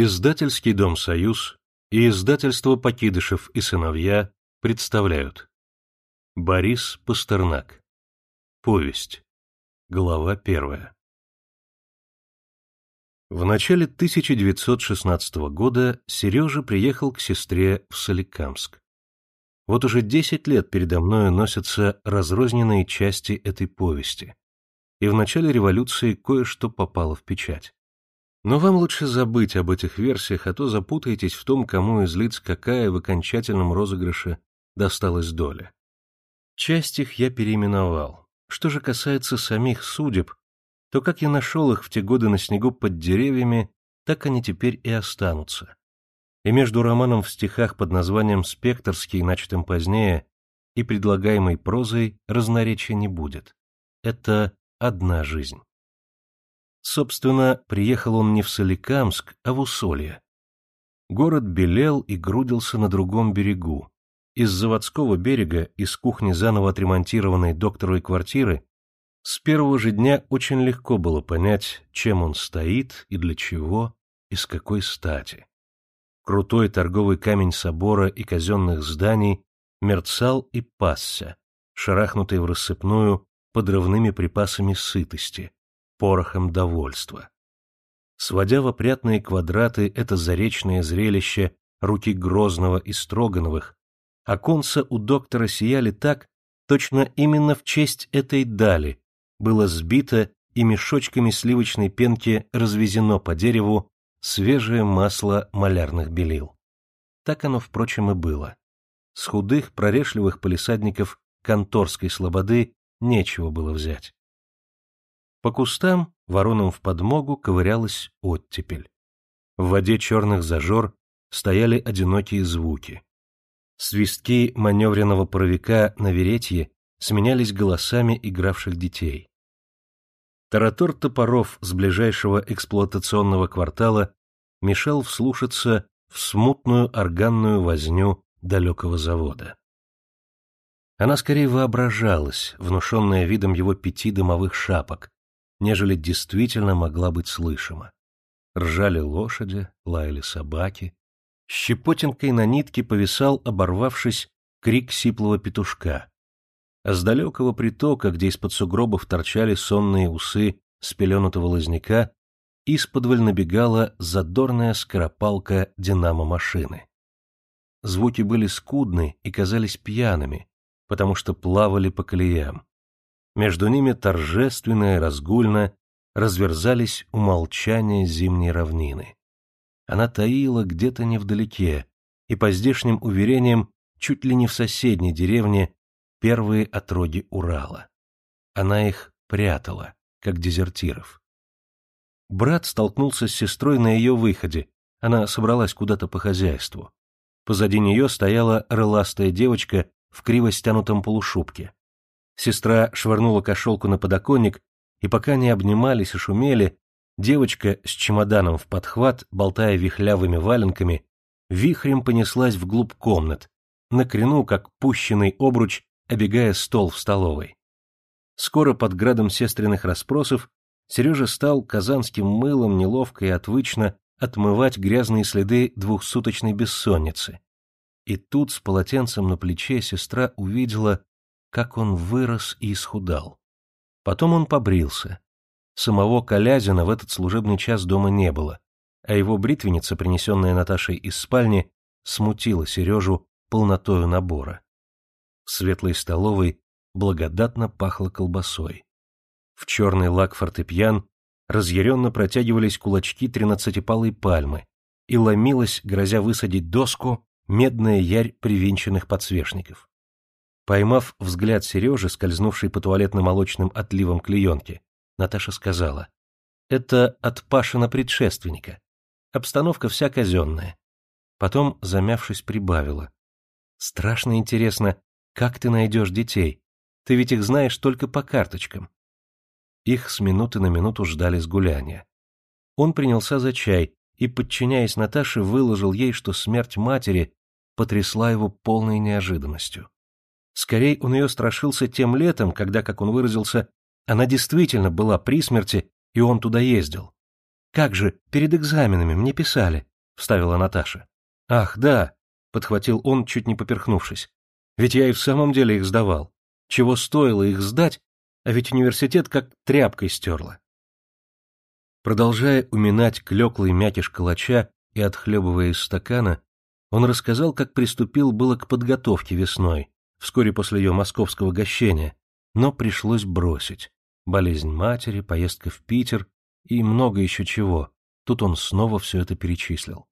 Издательский дом «Союз» и издательство «Покидышев и сыновья» представляют Борис Пастернак Повесть Глава первая В начале 1916 года Сережа приехал к сестре в Соликамск. Вот уже десять лет передо мною носятся разрозненные части этой повести, и в начале революции кое-что попало в печать. Но вам лучше забыть об этих версиях, а то запутаетесь в том, кому из лиц какая в окончательном розыгрыше досталась доля. Часть их я переименовал. Что же касается самих судеб, то как я нашел их в те годы на снегу под деревьями, так они теперь и останутся. И между романом в стихах под названием «Спектрский», начатым позднее, и предлагаемой прозой разноречия не будет. Это одна жизнь. Собственно, приехал он не в Соликамск, а в Усолье. Город белел и грудился на другом берегу. Из заводского берега, из кухни заново отремонтированной докторовой квартиры, с первого же дня очень легко было понять, чем он стоит и для чего, и с какой стати. Крутой торговый камень собора и казенных зданий мерцал и пасся, шарахнутый в рассыпную подрывными припасами сытости, порохом довольства. Сводя в опрятные квадраты это заречное зрелище руки Грозного и Строгановых, оконца у доктора сияли так, точно именно в честь этой дали было сбито и мешочками сливочной пенки развезено по дереву свежее масло малярных белил. Так оно, впрочем, и было. С худых, прорешливых полисадников конторской слободы нечего было взять. По кустам, воронам в подмогу, ковырялась оттепель. В воде черных зажор стояли одинокие звуки. Свистки маневренного паровика на веретье сменялись голосами игравших детей. Таратор топоров с ближайшего эксплуатационного квартала мешал вслушаться в смутную органную возню далекого завода. Она скорее воображалась, внушенная видом его пяти дымовых шапок, нежели действительно могла быть слышима. Ржали лошади, лаяли собаки. Щепотинкой на нитке повисал, оборвавшись, крик сиплого петушка. А с далекого притока, где из-под сугробов торчали сонные усы спеленутого лозняка, исподволь набегала задорная скоропалка динамо-машины. Звуки были скудны и казались пьяными, потому что плавали по колеям. Между ними торжественно и разгульно разверзались умолчания зимней равнины. Она таила где-то невдалеке, и по здешним уверениям чуть ли не в соседней деревне первые отроги Урала. Она их прятала, как дезертиров. Брат столкнулся с сестрой на ее выходе, она собралась куда-то по хозяйству. Позади нее стояла рыластая девочка в криво стянутом полушубке. Сестра швырнула кошелку на подоконник, и пока они обнимались и шумели, девочка с чемоданом в подхват, болтая вихлявыми валенками, вихрем понеслась вглубь комнат, на крину, как пущенный обруч, обегая стол в столовой. Скоро под градом сестренных расспросов Сережа стал казанским мылом неловко и отвычно отмывать грязные следы двухсуточной бессонницы. И тут с полотенцем на плече сестра увидела, как он вырос и исхудал. Потом он побрился. Самого Колязина в этот служебный час дома не было, а его бритвенница, принесенная Наташей из спальни, смутила Сережу полнотою набора. В светлой столовой благодатно пахло колбасой. В черный лак фортепьян разъяренно протягивались кулачки тринадцатипалой пальмы, и ломилась, грозя высадить доску, медная ярь привинченных подсвечников. Поймав взгляд Сережи, скользнувший по туалетно-молочным отливам клеенки, Наташа сказала, «Это от Пашина предшественника. Обстановка вся казенная». Потом, замявшись, прибавила, «Страшно интересно, как ты найдешь детей? Ты ведь их знаешь только по карточкам». Их с минуты на минуту ждали с гуляния. Он принялся за чай и, подчиняясь Наташе, выложил ей, что смерть матери потрясла его полной неожиданностью. Скорей он ее страшился тем летом, когда, как он выразился, она действительно была при смерти, и он туда ездил. Как же, перед экзаменами мне писали, — вставила Наташа. Ах, да, — подхватил он, чуть не поперхнувшись. Ведь я и в самом деле их сдавал. Чего стоило их сдать, а ведь университет как тряпкой стерла. Продолжая уминать клеклый мякиш калача и отхлебывая из стакана, он рассказал, как приступил было к подготовке весной, вскоре после ее московского гощения, но пришлось бросить. Болезнь матери, поездка в Питер и много еще чего. Тут он снова все это перечислил.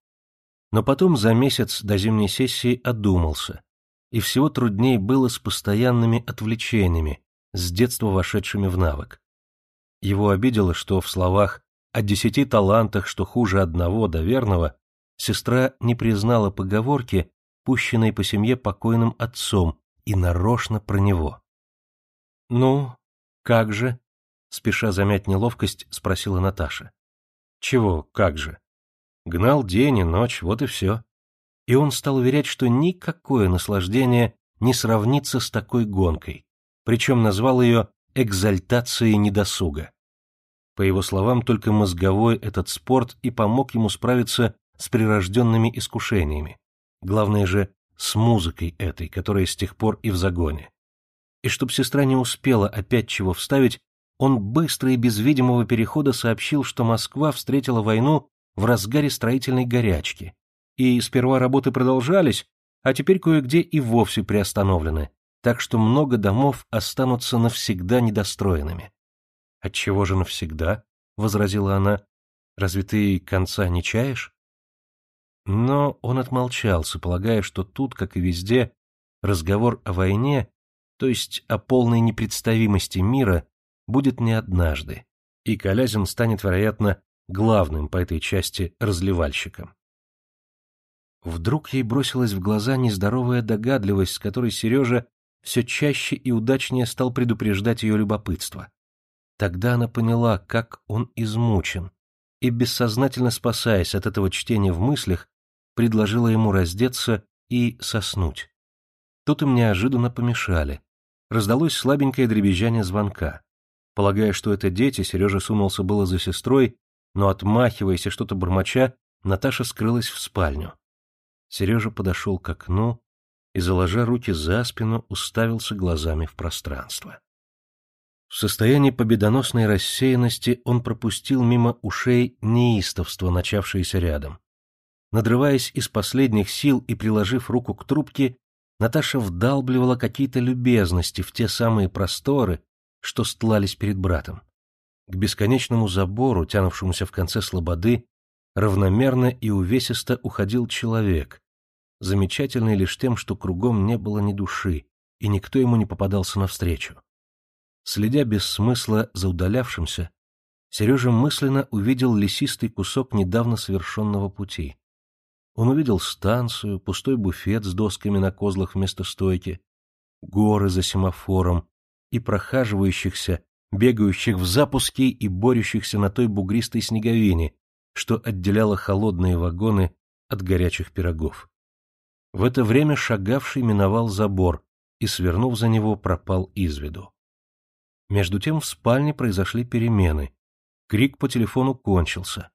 Но потом за месяц до зимней сессии одумался, и всего трудней было с постоянными отвлечениями, с детства вошедшими в навык. Его обидело, что в словах о десяти талантах, что хуже одного до верного, сестра не признала поговорки, пущенной по семье покойным отцом, и нарочно про него. — Ну, как же? — спеша замять неловкость, спросила Наташа. — Чего, как же? Гнал день и ночь, вот и все. И он стал уверять, что никакое наслаждение не сравнится с такой гонкой, причем назвал ее экзальтацией недосуга. По его словам, только мозговой этот спорт и помог ему справиться с прирожденными искушениями. Главное же, с музыкой этой, которая с тех пор и в загоне. И чтоб сестра не успела опять чего вставить, он быстро и без видимого перехода сообщил, что Москва встретила войну в разгаре строительной горячки, и сперва работы продолжались, а теперь кое-где и вовсе приостановлены, так что много домов останутся навсегда недостроенными. «Отчего же навсегда?» — возразила она. «Разве ты конца не чаешь?» Но он отмолчался, полагая, что тут, как и везде, разговор о войне, то есть о полной непредставимости мира, будет не однажды, и Колязин станет, вероятно, главным по этой части разливальщиком. Вдруг ей бросилась в глаза нездоровая догадливость, с которой Сережа все чаще и удачнее стал предупреждать ее любопытство. Тогда она поняла, как он измучен, и, бессознательно спасаясь от этого чтения в мыслях, предложила ему раздеться и соснуть. Тут им неожиданно помешали. Раздалось слабенькое дребезжание звонка. Полагая, что это дети, Сережа сунулся было за сестрой, но, отмахиваясь и что-то бормоча, Наташа скрылась в спальню. Сережа подошел к окну и, заложа руки за спину, уставился глазами в пространство. В состоянии победоносной рассеянности он пропустил мимо ушей неистовство, начавшееся рядом. Надрываясь из последних сил и приложив руку к трубке, Наташа вдалбливала какие-то любезности в те самые просторы, что стлались перед братом. К бесконечному забору, тянувшемуся в конце слободы, равномерно и увесисто уходил человек, замечательный лишь тем, что кругом не было ни души, и никто ему не попадался навстречу. Следя без смысла за удалявшимся, Сережа мысленно увидел лесистый кусок недавно совершенного пути. Он увидел станцию, пустой буфет с досками на козлах вместо стойки, горы за семафором и прохаживающихся, бегающих в запуске и борющихся на той бугристой снеговине, что отделяло холодные вагоны от горячих пирогов. В это время шагавший миновал забор и, свернув за него, пропал из виду. Между тем в спальне произошли перемены. Крик по телефону кончился.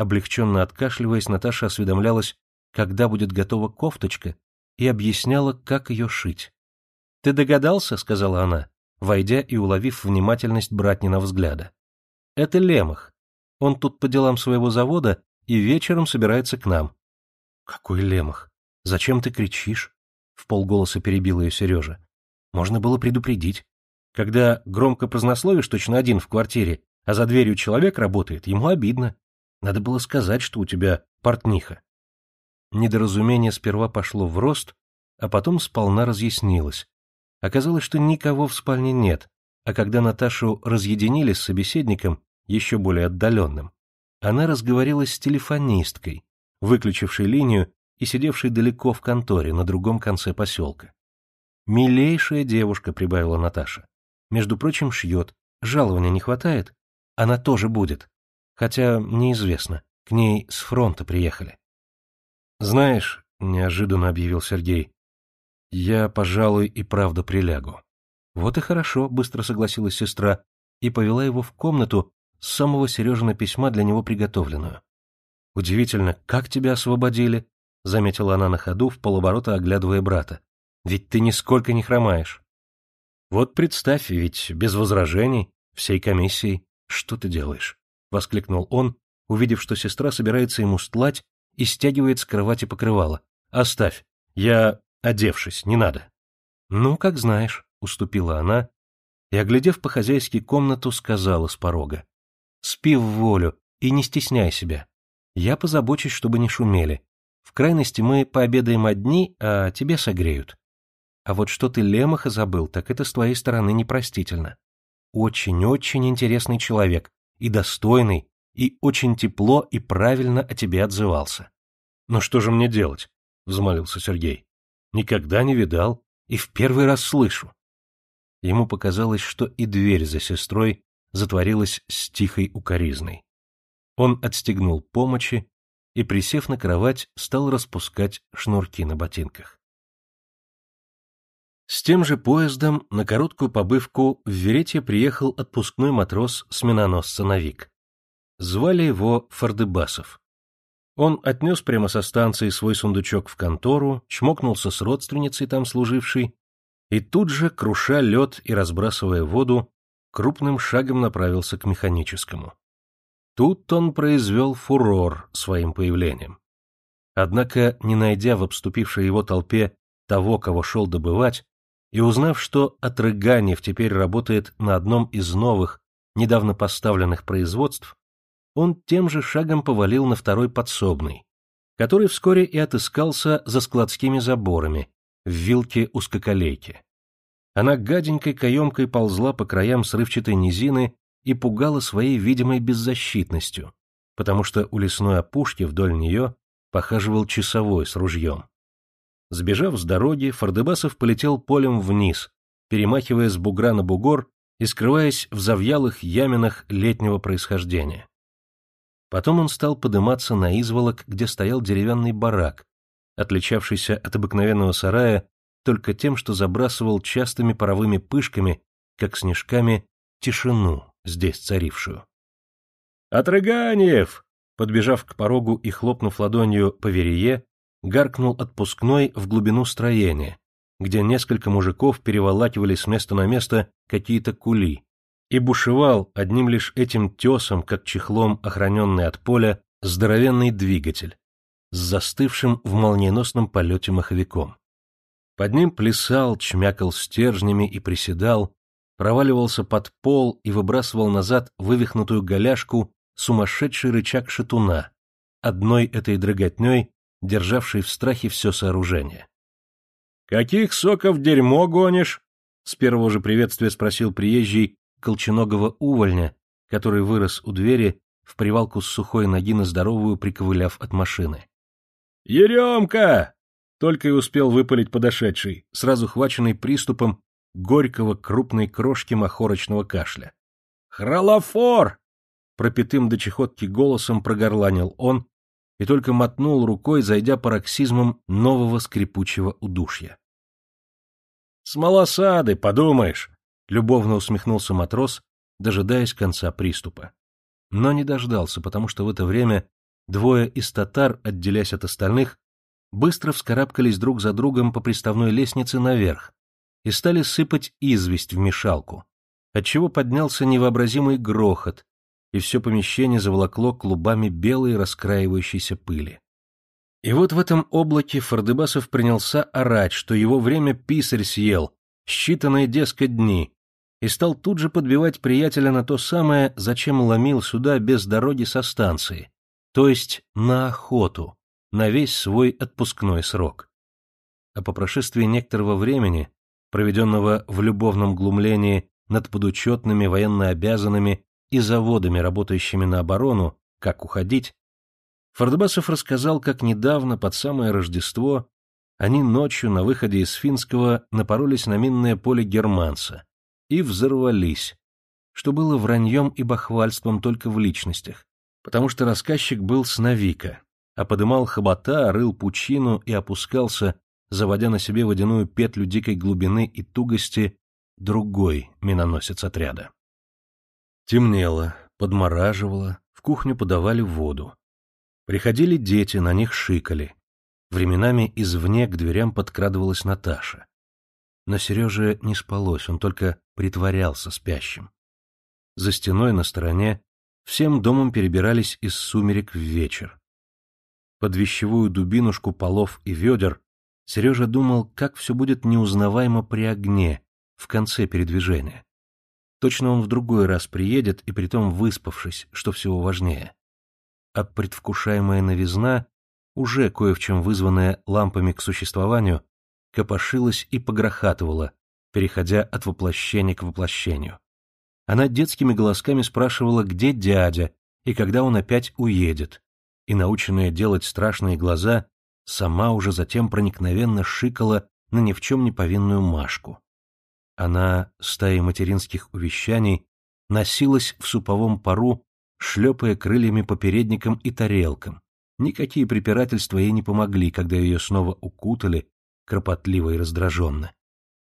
Облегченно откашливаясь, Наташа осведомлялась, когда будет готова кофточка, и объясняла, как ее шить. — Ты догадался? — сказала она, войдя и уловив внимательность братнина взгляда. — Это Лемах. Он тут по делам своего завода и вечером собирается к нам. — Какой Лемах? Зачем ты кричишь? — в полголоса перебил ее Сережа. — Можно было предупредить. Когда громко празднословишь точно один в квартире, а за дверью человек работает, ему обидно. Надо было сказать, что у тебя портниха. Недоразумение сперва пошло в рост, а потом сполна разъяснилось. Оказалось, что никого в спальне нет, а когда Наташу разъединили с собеседником, еще более отдаленным, она разговорилась с телефонисткой, выключившей линию и сидевшей далеко в конторе на другом конце поселка. «Милейшая девушка», — прибавила Наташа. Между прочим, шьет. Жалования не хватает? Она тоже будет. Хотя неизвестно. К ней с фронта приехали. Знаешь, — неожиданно объявил Сергей, — я, пожалуй, и правда прилягу. Вот и хорошо, — быстро согласилась сестра и повела его в комнату, с самого Сережина письма для него приготовленную. «Удивительно, как тебя освободили?» — заметила она на ходу, в полоборота оглядывая брата. «Ведь ты нисколько не хромаешь». «Вот представь, ведь без возражений, всей комиссией, что ты делаешь?» — воскликнул он, увидев, что сестра собирается ему стлать и стягивает с кровати покрывало. «Оставь, я одевшись, не надо». «Ну, как знаешь», — уступила она, и, оглядев по-хозяйски комнату, сказала с порога. «Спи в волю и не стесняй себя. Я позабочусь, чтобы не шумели. В крайности мы пообедаем одни, а тебе согреют. А вот что ты Лемаха забыл, так это с твоей стороны непростительно. Очень-очень интересный человек, и достойный, и очень тепло и правильно о тебе отзывался. «Ну что же мне делать?» — взмолился Сергей. «Никогда не видал и в первый раз слышу». Ему показалось, что и дверь за сестрой затворилась с тихой укоризной. Он отстегнул помощи и, присев на кровать, стал распускать шнурки на ботинках. С тем же поездом на короткую побывку в Верете приехал отпускной матрос сменоносца Навик. Звали его Фардыбасов. Он отнес прямо со станции свой сундучок в контору, чмокнулся с родственницей там служившей, и тут же, круша лед и разбрасывая воду, крупным шагом направился к механическому. Тут он произвел фурор своим появлением. Однако, не найдя в обступившей его толпе того, кого шел добывать, и узнав, что Отрыганев теперь работает на одном из новых, недавно поставленных производств, он тем же шагом повалил на второй подсобный, который вскоре и отыскался за складскими заборами, в вилке узкоколейки. Она гаденькой каемкой ползла по краям срывчатой низины и пугала своей видимой беззащитностью, потому что у лесной опушки вдоль нее похаживал часовой с ружьем. Сбежав с дороги, Фордебасов полетел полем вниз, перемахивая с бугра на бугор и скрываясь в завьялых яминах летнего происхождения. Потом он стал подниматься на изволок, где стоял деревянный барак, отличавшийся от обыкновенного сарая только тем, что забрасывал частыми паровыми пышками, как снежками, тишину, здесь царившую. «Отрыганиев!» Подбежав к порогу и хлопнув ладонью по верее, гаркнул отпускной в глубину строения, где несколько мужиков переволакивали с места на место какие-то кули, и бушевал одним лишь этим тесом, как чехлом охраненный от поля, здоровенный двигатель с застывшим в молниеносном полете маховиком. Под ним плясал, чмякал стержнями и приседал, проваливался под пол и выбрасывал назад вывихнутую голяшку сумасшедший рычаг шатуна, одной этой драготней, державшей в страхе все сооружение. «Каких соков дерьмо гонишь?» — с первого же приветствия спросил приезжий колченогого увольня, который вырос у двери в привалку с сухой ноги на здоровую, приковыляв от машины. «Еремка!» Только и успел выпалить подошедший, сразу хваченный приступом горького крупной крошки махорочного кашля. «Хралофор!» Пропитым до чехотки голосом прогорланил он и только мотнул рукой, зайдя пароксизмом нового скрипучего удушья. «Смолосады, подумаешь!» — любовно усмехнулся матрос, дожидаясь конца приступа. Но не дождался, потому что в это время двое из татар, отделяясь от остальных, быстро вскарабкались друг за другом по приставной лестнице наверх и стали сыпать известь в мешалку, отчего поднялся невообразимый грохот, и все помещение заволокло клубами белой раскраивающейся пыли. И вот в этом облаке Фордыбасов принялся орать, что его время писарь съел, считанные, дескать, дни, и стал тут же подбивать приятеля на то самое, зачем ломил сюда без дороги со станции, то есть на охоту, на весь свой отпускной срок. А по прошествии некоторого времени, проведенного в любовном глумлении над подучетными военнообязанными и заводами, работающими на оборону, как уходить, Фордбасов рассказал, как недавно, под самое Рождество, они ночью на выходе из Финского напоролись на минное поле Германца и взорвались, что было враньем и бахвальством только в личностях, потому что рассказчик был с Навика, а подымал хобота, рыл пучину и опускался, заводя на себе водяную петлю дикой глубины и тугости, другой миноносец отряда. Темнело, Подмораживало, в кухню подавали воду. Приходили дети, на них шикали. Временами извне к дверям подкрадывалась Наташа. Но Сереже не спалось, он только притворялся спящим. За стеной на стороне всем домом перебирались из сумерек в вечер. Под вещевую дубинушку полов и ведер Сережа думал, как все будет неузнаваемо при огне, в конце передвижения. Точно он в другой раз приедет, и притом выспавшись, что всего важнее. А предвкушаемая новизна, уже кое в чем вызванная лампами к существованию, копошилась и погрохатывала, переходя от воплощения к воплощению. Она детскими голосками спрашивала, где дядя и когда он опять уедет, и, наученная делать страшные глаза, сама уже затем проникновенно шикала на ни в чем не повинную Машку. Она, стаей материнских увещаний, носилась в суповом пару, шлепая крыльями по передникам и тарелкам. Никакие препирательства ей не помогли, когда ее снова укутали, кропотливо и раздраженно,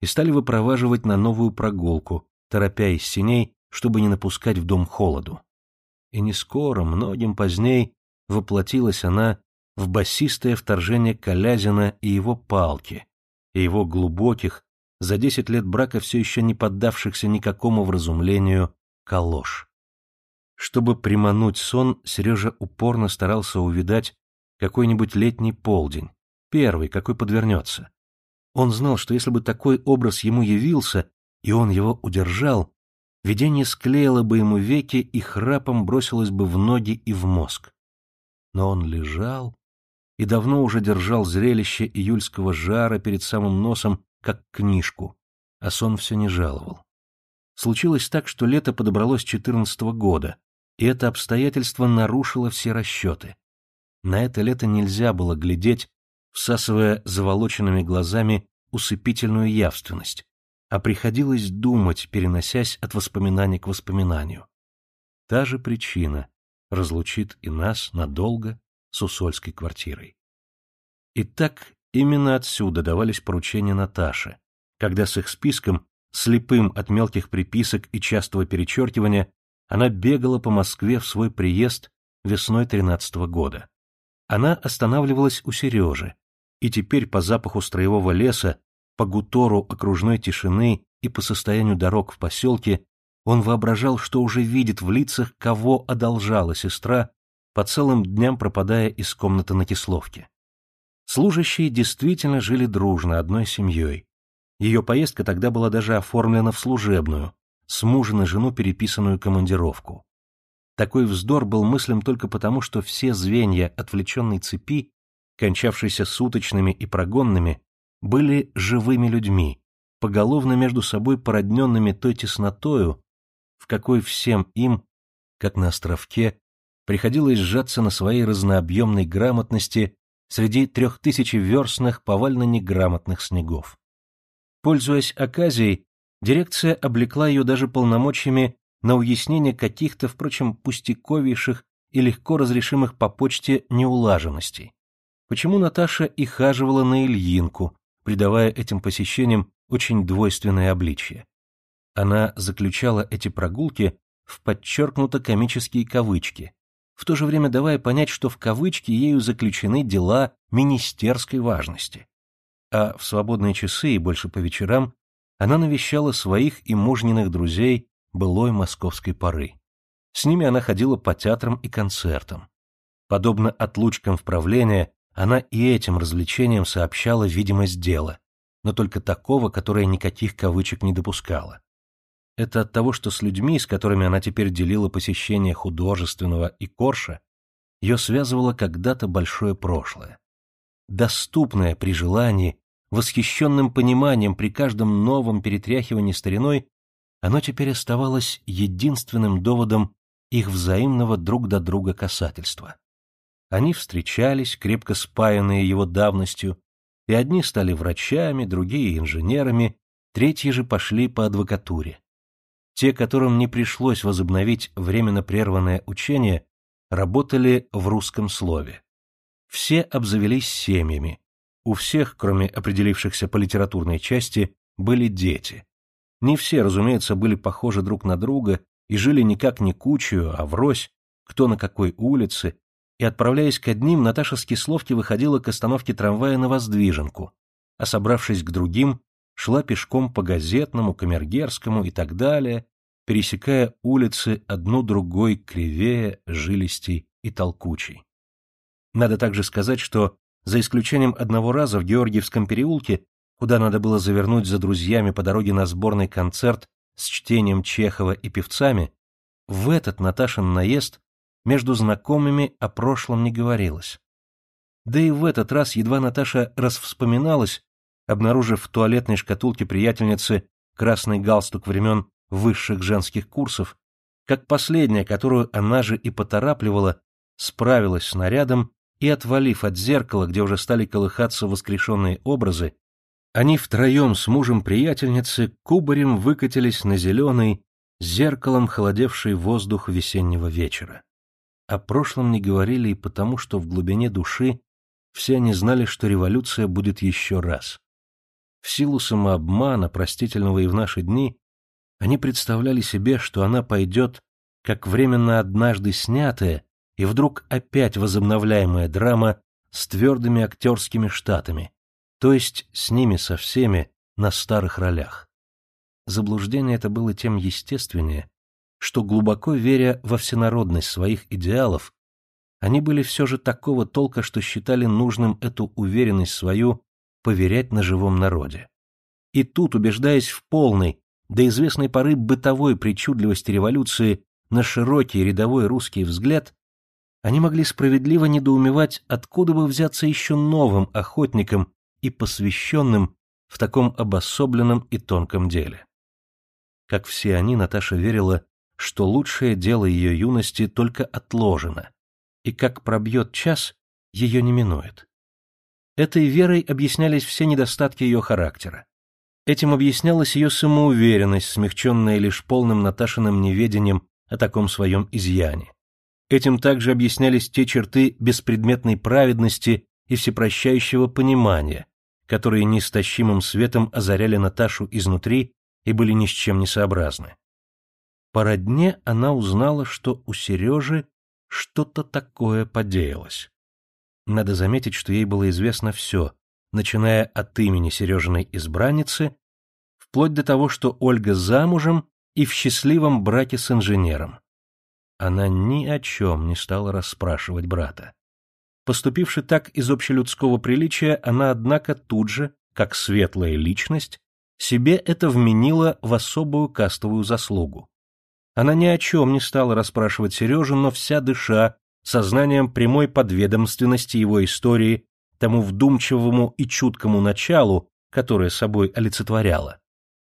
и стали выпроваживать на новую прогулку, торопя из синей, чтобы не напускать в дом холоду. И не скоро, многим поздней, воплотилась она в басистое вторжение Колязина и его палки, и его глубоких, за десять лет брака все еще не поддавшихся никакому вразумлению, калош. Чтобы примануть сон, Сережа упорно старался увидать какой-нибудь летний полдень, первый, какой подвернется. Он знал, что если бы такой образ ему явился, и он его удержал, видение склеило бы ему веки и храпом бросилось бы в ноги и в мозг. Но он лежал и давно уже держал зрелище июльского жара перед самым носом, как книжку, а сон все не жаловал. Случилось так, что лето подобралось четырнадцатого года, и это обстоятельство нарушило все расчеты. На это лето нельзя было глядеть, всасывая заволоченными глазами усыпительную явственность, а приходилось думать, переносясь от воспоминания к воспоминанию. Та же причина разлучит и нас надолго с усольской квартирой. Итак, именно отсюда давались поручения Наташе, когда с их списком, слепым от мелких приписок и частого перечеркивания, она бегала по Москве в свой приезд весной тринадцатого года. Она останавливалась у Сережи, и теперь по запаху строевого леса, по гутору окружной тишины и по состоянию дорог в поселке он воображал, что уже видит в лицах, кого одолжала сестра, по целым дням пропадая из комнаты на Кисловке. Служащие действительно жили дружно, одной семьей. Ее поездка тогда была даже оформлена в служебную, с мужа на жену переписанную командировку. Такой вздор был мыслям только потому, что все звенья отвлеченной цепи, кончавшиеся суточными и прогонными, были живыми людьми, поголовно между собой породненными той теснотою, в какой всем им, как на островке, приходилось сжаться на своей разнообъемной грамотности среди трехтысячеверстных повально неграмотных снегов. Пользуясь оказией, дирекция облекла ее даже полномочиями на уяснение каких-то, впрочем, пустяковейших и легко разрешимых по почте неулаженностей. Почему Наташа и хаживала на Ильинку, придавая этим посещениям очень двойственное обличье. Она заключала эти прогулки в подчеркнуто комические кавычки, в то же время давая понять, что в кавычки ею заключены дела министерской важности. А в свободные часы и больше по вечерам она навещала своих и мужниных друзей былой московской поры. С ними она ходила по театрам и концертам. Подобно отлучкам в правление, она и этим развлечениям сообщала видимость дела, но только такого, которое никаких кавычек не допускало. Это от того, что с людьми, с которыми она теперь делила посещение художественного и корша, ее связывало когда-то большое прошлое. Доступное при желании, восхищенным пониманием при каждом новом перетряхивании стариной, оно теперь оставалось единственным доводом их взаимного друг до друга касательства. Они встречались, крепко спаянные его давностью, и одни стали врачами, другие — инженерами, третьи же пошли по адвокатуре. Те, которым не пришлось возобновить временно прерванное учение, работали в русском слове. Все обзавелись семьями. У всех, кроме определившихся по литературной части, были дети. Не все, разумеется, были похожи друг на друга и жили никак не кучью, а врозь, кто на какой улице, и, отправляясь к одним, Наташа с Кисловки выходила к остановке трамвая на Воздвиженку, а, собравшись к другим, шла пешком по Газетному, Камергерскому и так далее, пересекая улицы одну другой кривее, жилистей и толкучей. Надо также сказать, что, за исключением одного раза в Георгиевском переулке, куда надо было завернуть за друзьями по дороге на сборный концерт с чтением Чехова и певцами, в этот Наташин наезд между знакомыми о прошлом не говорилось. Да и в этот раз едва Наташа расвспоминалась, обнаружив в туалетной шкатулке приятельницы красный галстук времен высших женских курсов, как последняя, которую она же и поторапливала, справилась с нарядом и, отвалив от зеркала, где уже стали колыхаться воскрешенные образы, они втроем с мужем приятельницы кубарем выкатились на зеленый, зеркалом холодевший воздух весеннего вечера. О прошлом не говорили и потому, что в глубине души все они знали, что революция будет еще раз. В силу самообмана, простительного и в наши дни, они представляли себе, что она пойдет, как временно однажды снятая и вдруг опять возобновляемая драма с твердыми актерскими штатами, то есть с ними со всеми на старых ролях. Заблуждение это было тем естественнее, что глубоко веря во всенародность своих идеалов, они были все же такого толка, что считали нужным эту уверенность свою поверять на живом народе. И тут, убеждаясь в полной, до известной поры бытовой причудливости революции на широкий рядовой русский взгляд, они могли справедливо недоумевать, откуда бы взяться еще новым охотникам и посвященным в таком обособленном и тонком деле. Как все они, Наташа верила, что лучшее дело ее юности только отложено, и как пробьет час, ее не минует. Этой верой объяснялись все недостатки ее характера. Этим объяснялась ее самоуверенность, смягченная лишь полным Наташиным неведением о таком своем изъяне. Этим также объяснялись те черты беспредметной праведности и всепрощающего понимания, которые неистощимым светом озаряли Наташу изнутри и были ни с чем не сообразны. По родне она узнала, что у Сережи что-то такое подеялось. Надо заметить, что ей было известно все, начиная от имени Сережиной избранницы, вплоть до того, что Ольга замужем и в счастливом браке с инженером. Она ни о чем не стала расспрашивать брата. Поступивши так из общелюдского приличия, она, однако, тут же, как светлая личность, себе это вменила в особую кастовую заслугу. Она ни о чем не стала расспрашивать Сережу, но вся дыша, сознанием прямой подведомственности его истории, тому вдумчивому и чуткому началу, которое собой олицетворяло,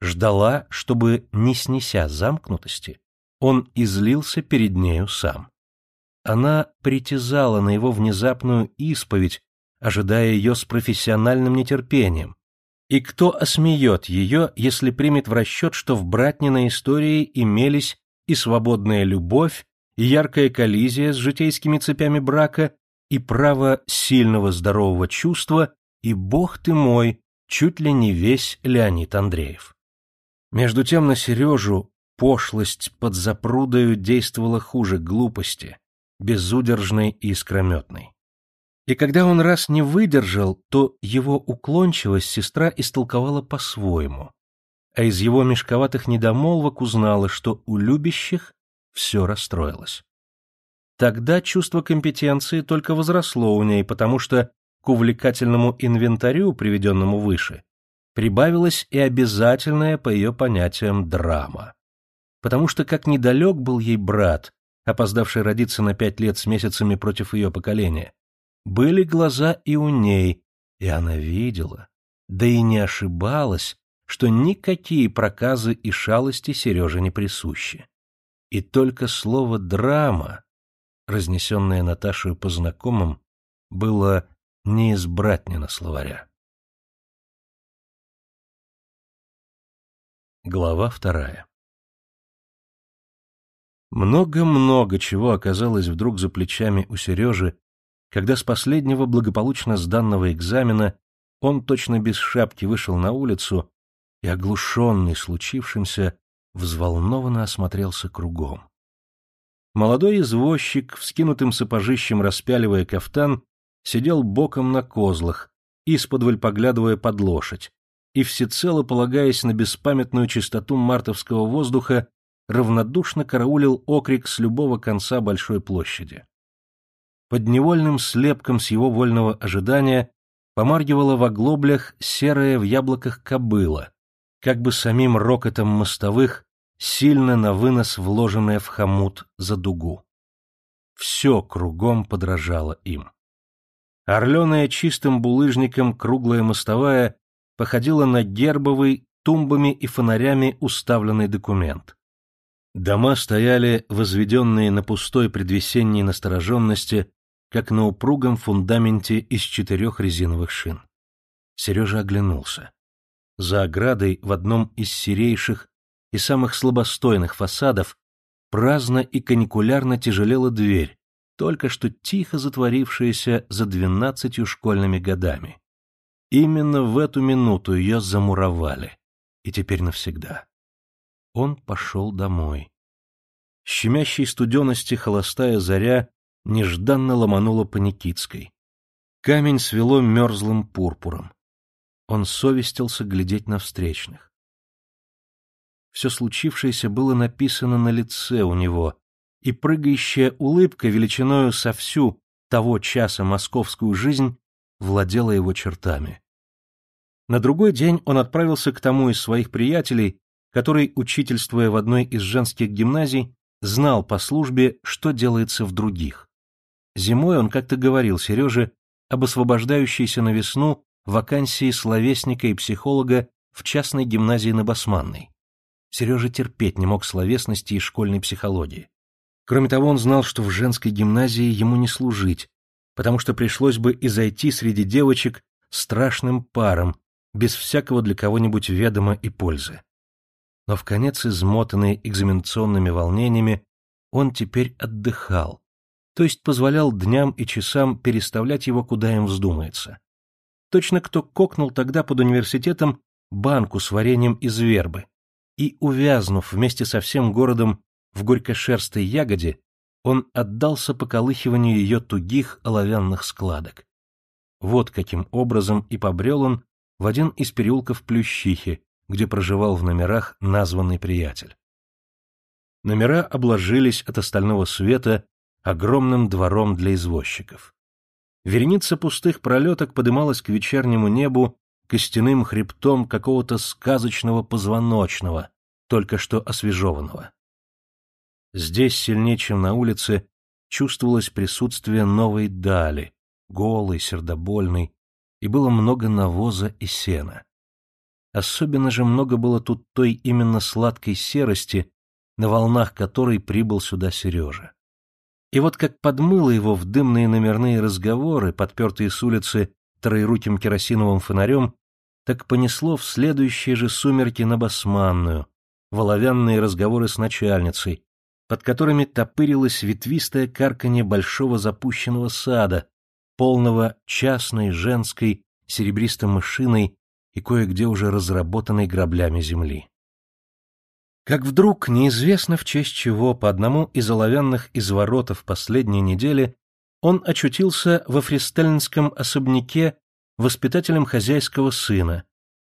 ждала, чтобы, не снеся замкнутости, он излился перед нею сам. Она притязала на его внезапную исповедь, ожидая ее с профессиональным нетерпением, и кто осмеет ее, если примет в расчет, что в братниной истории имелись и свободная любовь, и яркая коллизия с житейскими цепями брака, и право сильного здорового чувства, и, бог ты мой, чуть ли не весь Леонид Андреев. Между тем на Сережу пошлость под запрудою действовала хуже глупости, безудержной и искрометной. И когда он раз не выдержал, то его уклончивость сестра истолковала по-своему, а из его мешковатых недомолвок узнала, что у любящих все расстроилось. Тогда чувство компетенции только возросло у ней, потому что к увлекательному инвентарю, приведенному выше, прибавилась и обязательная по ее понятиям драма. Потому что как недалек был ей брат, опоздавший родиться на пять лет с месяцами против ее поколения, были глаза и у ней, и она видела, да и не ошибалась, что никакие проказы и шалости Сереже не присущи. И только слово «драма», разнесенное Наташей по знакомым, было не из братнина словаря. Глава вторая Много-много чего оказалось вдруг за плечами у Сережи, когда с последнего благополучно сданного экзамена он точно без шапки вышел на улицу и, оглушенный случившимся, взволнованно осмотрелся кругом. Молодой извозчик, вскинутым сапожищем распяливая кафтан, сидел боком на козлах, исподволь поглядывая под лошадь, и всецело полагаясь на беспамятную чистоту мартовского воздуха, равнодушно караулил окрик с любого конца большой площади. Под невольным слепком с его вольного ожидания помаргивала в оглоблях серая в яблоках кобыла, как бы самим рокотом мостовых, сильно на вынос вложенная в хомут за дугу. Все кругом подражало им. Орленая чистым булыжником круглая мостовая походила на гербовый тумбами и фонарями уставленный документ. Дома стояли, возведенные на пустой предвесенней настороженности, как на упругом фундаменте из четырех резиновых шин. Сережа оглянулся. За оградой в одном из серейших и самых слабостойных фасадов праздно и каникулярно тяжелела дверь, только что тихо затворившаяся за двенадцатью школьными годами. Именно в эту минуту ее замуровали, и теперь навсегда. Он пошел домой. Щемящей студености холостая заря нежданно ломанула по Никитской. Камень свело мерзлым пурпуром. Он совестился глядеть на встречных. Все случившееся было написано на лице у него, и прыгающая улыбка величиною со всю того часа московскую жизнь владела его чертами. На другой день он отправился к тому из своих приятелей, который, учительствуя в одной из женских гимназий, знал по службе, что делается в других. Зимой он как-то говорил Сереже об освобождающейся на весну вакансии словесника и психолога в частной гимназии на Басманной. Сережа терпеть не мог словесности и школьной психологии. Кроме того, он знал, что в женской гимназии ему не служить, потому что пришлось бы и зайти среди девочек страшным паром, без всякого для кого-нибудь ведома и пользы. Но в конец измотанный экзаменационными волнениями, он теперь отдыхал, то есть позволял дням и часам переставлять его, куда им вздумается. Точно кто кокнул тогда под университетом банку с вареньем из вербы, и, увязнув вместе со всем городом в горькошерстой ягоде, он отдался поколыхиванию ее тугих оловянных складок. Вот каким образом и побрел он в один из переулков Плющихи, где проживал в номерах названный приятель. Номера обложились от остального света огромным двором для извозчиков. Вереница пустых пролеток подымалась к вечернему небу костяным хребтом какого-то сказочного позвоночного, только что освежеванного. Здесь сильнее, чем на улице, чувствовалось присутствие новой дали, голой, сердобольной, и было много навоза и сена. Особенно же много было тут той именно сладкой серости, на волнах которой прибыл сюда Сережа. И вот как подмыло его в дымные номерные разговоры, подпертые с улицы троеруким керосиновым фонарем, так понесло в следующие же сумерки на Басманную, воловянные разговоры с начальницей, под которыми топырилось ветвистое карканье большого запущенного сада, полного частной, женской, серебристой мышиной и кое-где уже разработанной граблями земли. Как вдруг, неизвестно в честь чего, по одному из оловянных изворотов последней недели, он очутился во фристельнском особняке воспитателем хозяйского сына,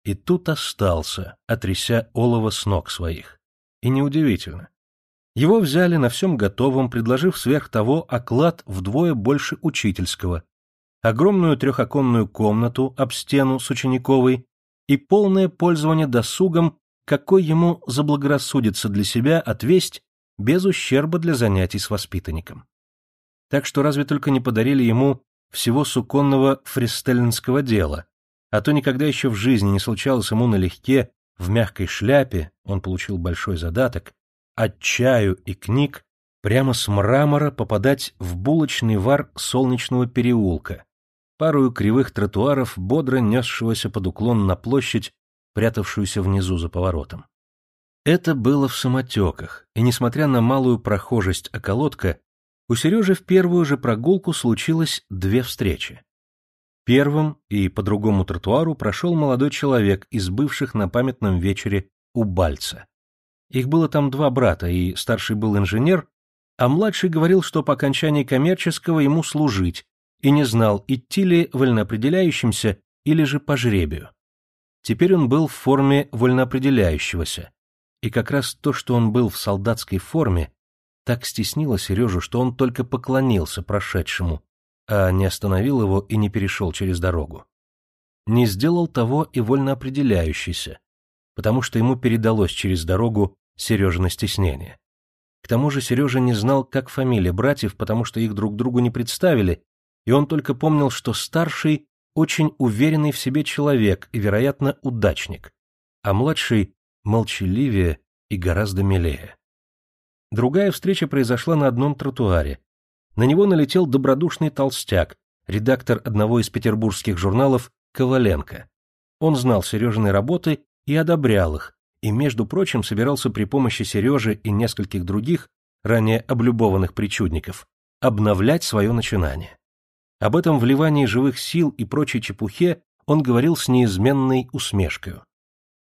и тут остался, отряся олово с ног своих. И неудивительно. Его взяли на всем готовом, предложив сверх того оклад вдвое больше учительского, огромную трехоконную комнату об стену с учениковой и полное пользование досугом какой ему заблагорассудится для себя отвесть без ущерба для занятий с воспитанником. Так что разве только не подарили ему всего суконного фристеллинского дела, а то никогда еще в жизни не случалось ему налегке, в мягкой шляпе, он получил большой задаток, от чаю и книг прямо с мрамора попадать в булочный вар солнечного переулка, пару кривых тротуаров, бодро несшегося под уклон на площадь прятавшуюся внизу за поворотом. Это было в самотеках, и, несмотря на малую прохожесть околотка, у Сережи в первую же прогулку случилось две встречи. Первым и по другому тротуару прошел молодой человек из бывших на памятном вечере у Бальца. Их было там два брата, и старший был инженер, а младший говорил, что по окончании коммерческого ему служить, и не знал, идти ли вольноопределяющимся или же по жребию. Теперь он был в форме вольноопределяющегося, и как раз то, что он был в солдатской форме, так стеснило Сережу, что он только поклонился прошедшему, а не остановил его и не перешел через дорогу. Не сделал того и вольноопределяющийся, потому что ему передалось через дорогу Сережина стеснение. К тому же Сережа не знал, как фамилия братьев, потому что их друг другу не представили, и он только помнил, что старший очень уверенный в себе человек и, вероятно, удачник, а младший молчаливее и гораздо милее. Другая встреча произошла на одном тротуаре. На него налетел добродушный толстяк, редактор одного из петербургских журналов Коваленко. Он знал Сережины работы и одобрял их, и, между прочим, собирался при помощи Сережи и нескольких других, ранее облюбованных причудников, обновлять свое начинание. Об этом вливании живых сил и прочей чепухе он говорил с неизменной усмешкой.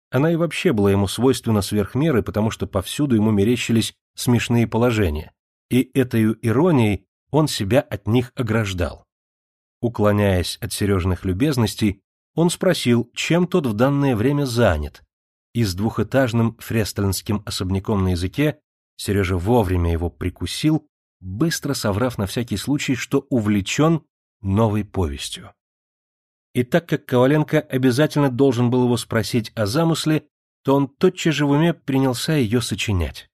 Она и вообще была ему свойственна сверх меры, потому что повсюду ему мерещились смешные положения, и этой иронией он себя от них ограждал. Уклоняясь от Сережных любезностей, он спросил, чем тот в данное время занят, и с двухэтажным фрестельнским особняком на языке Сережа вовремя его прикусил, быстро соврав на всякий случай, что увлечен новой повестью. И так как Коваленко обязательно должен был его спросить о замысле, то он тотчас же в уме принялся ее сочинять.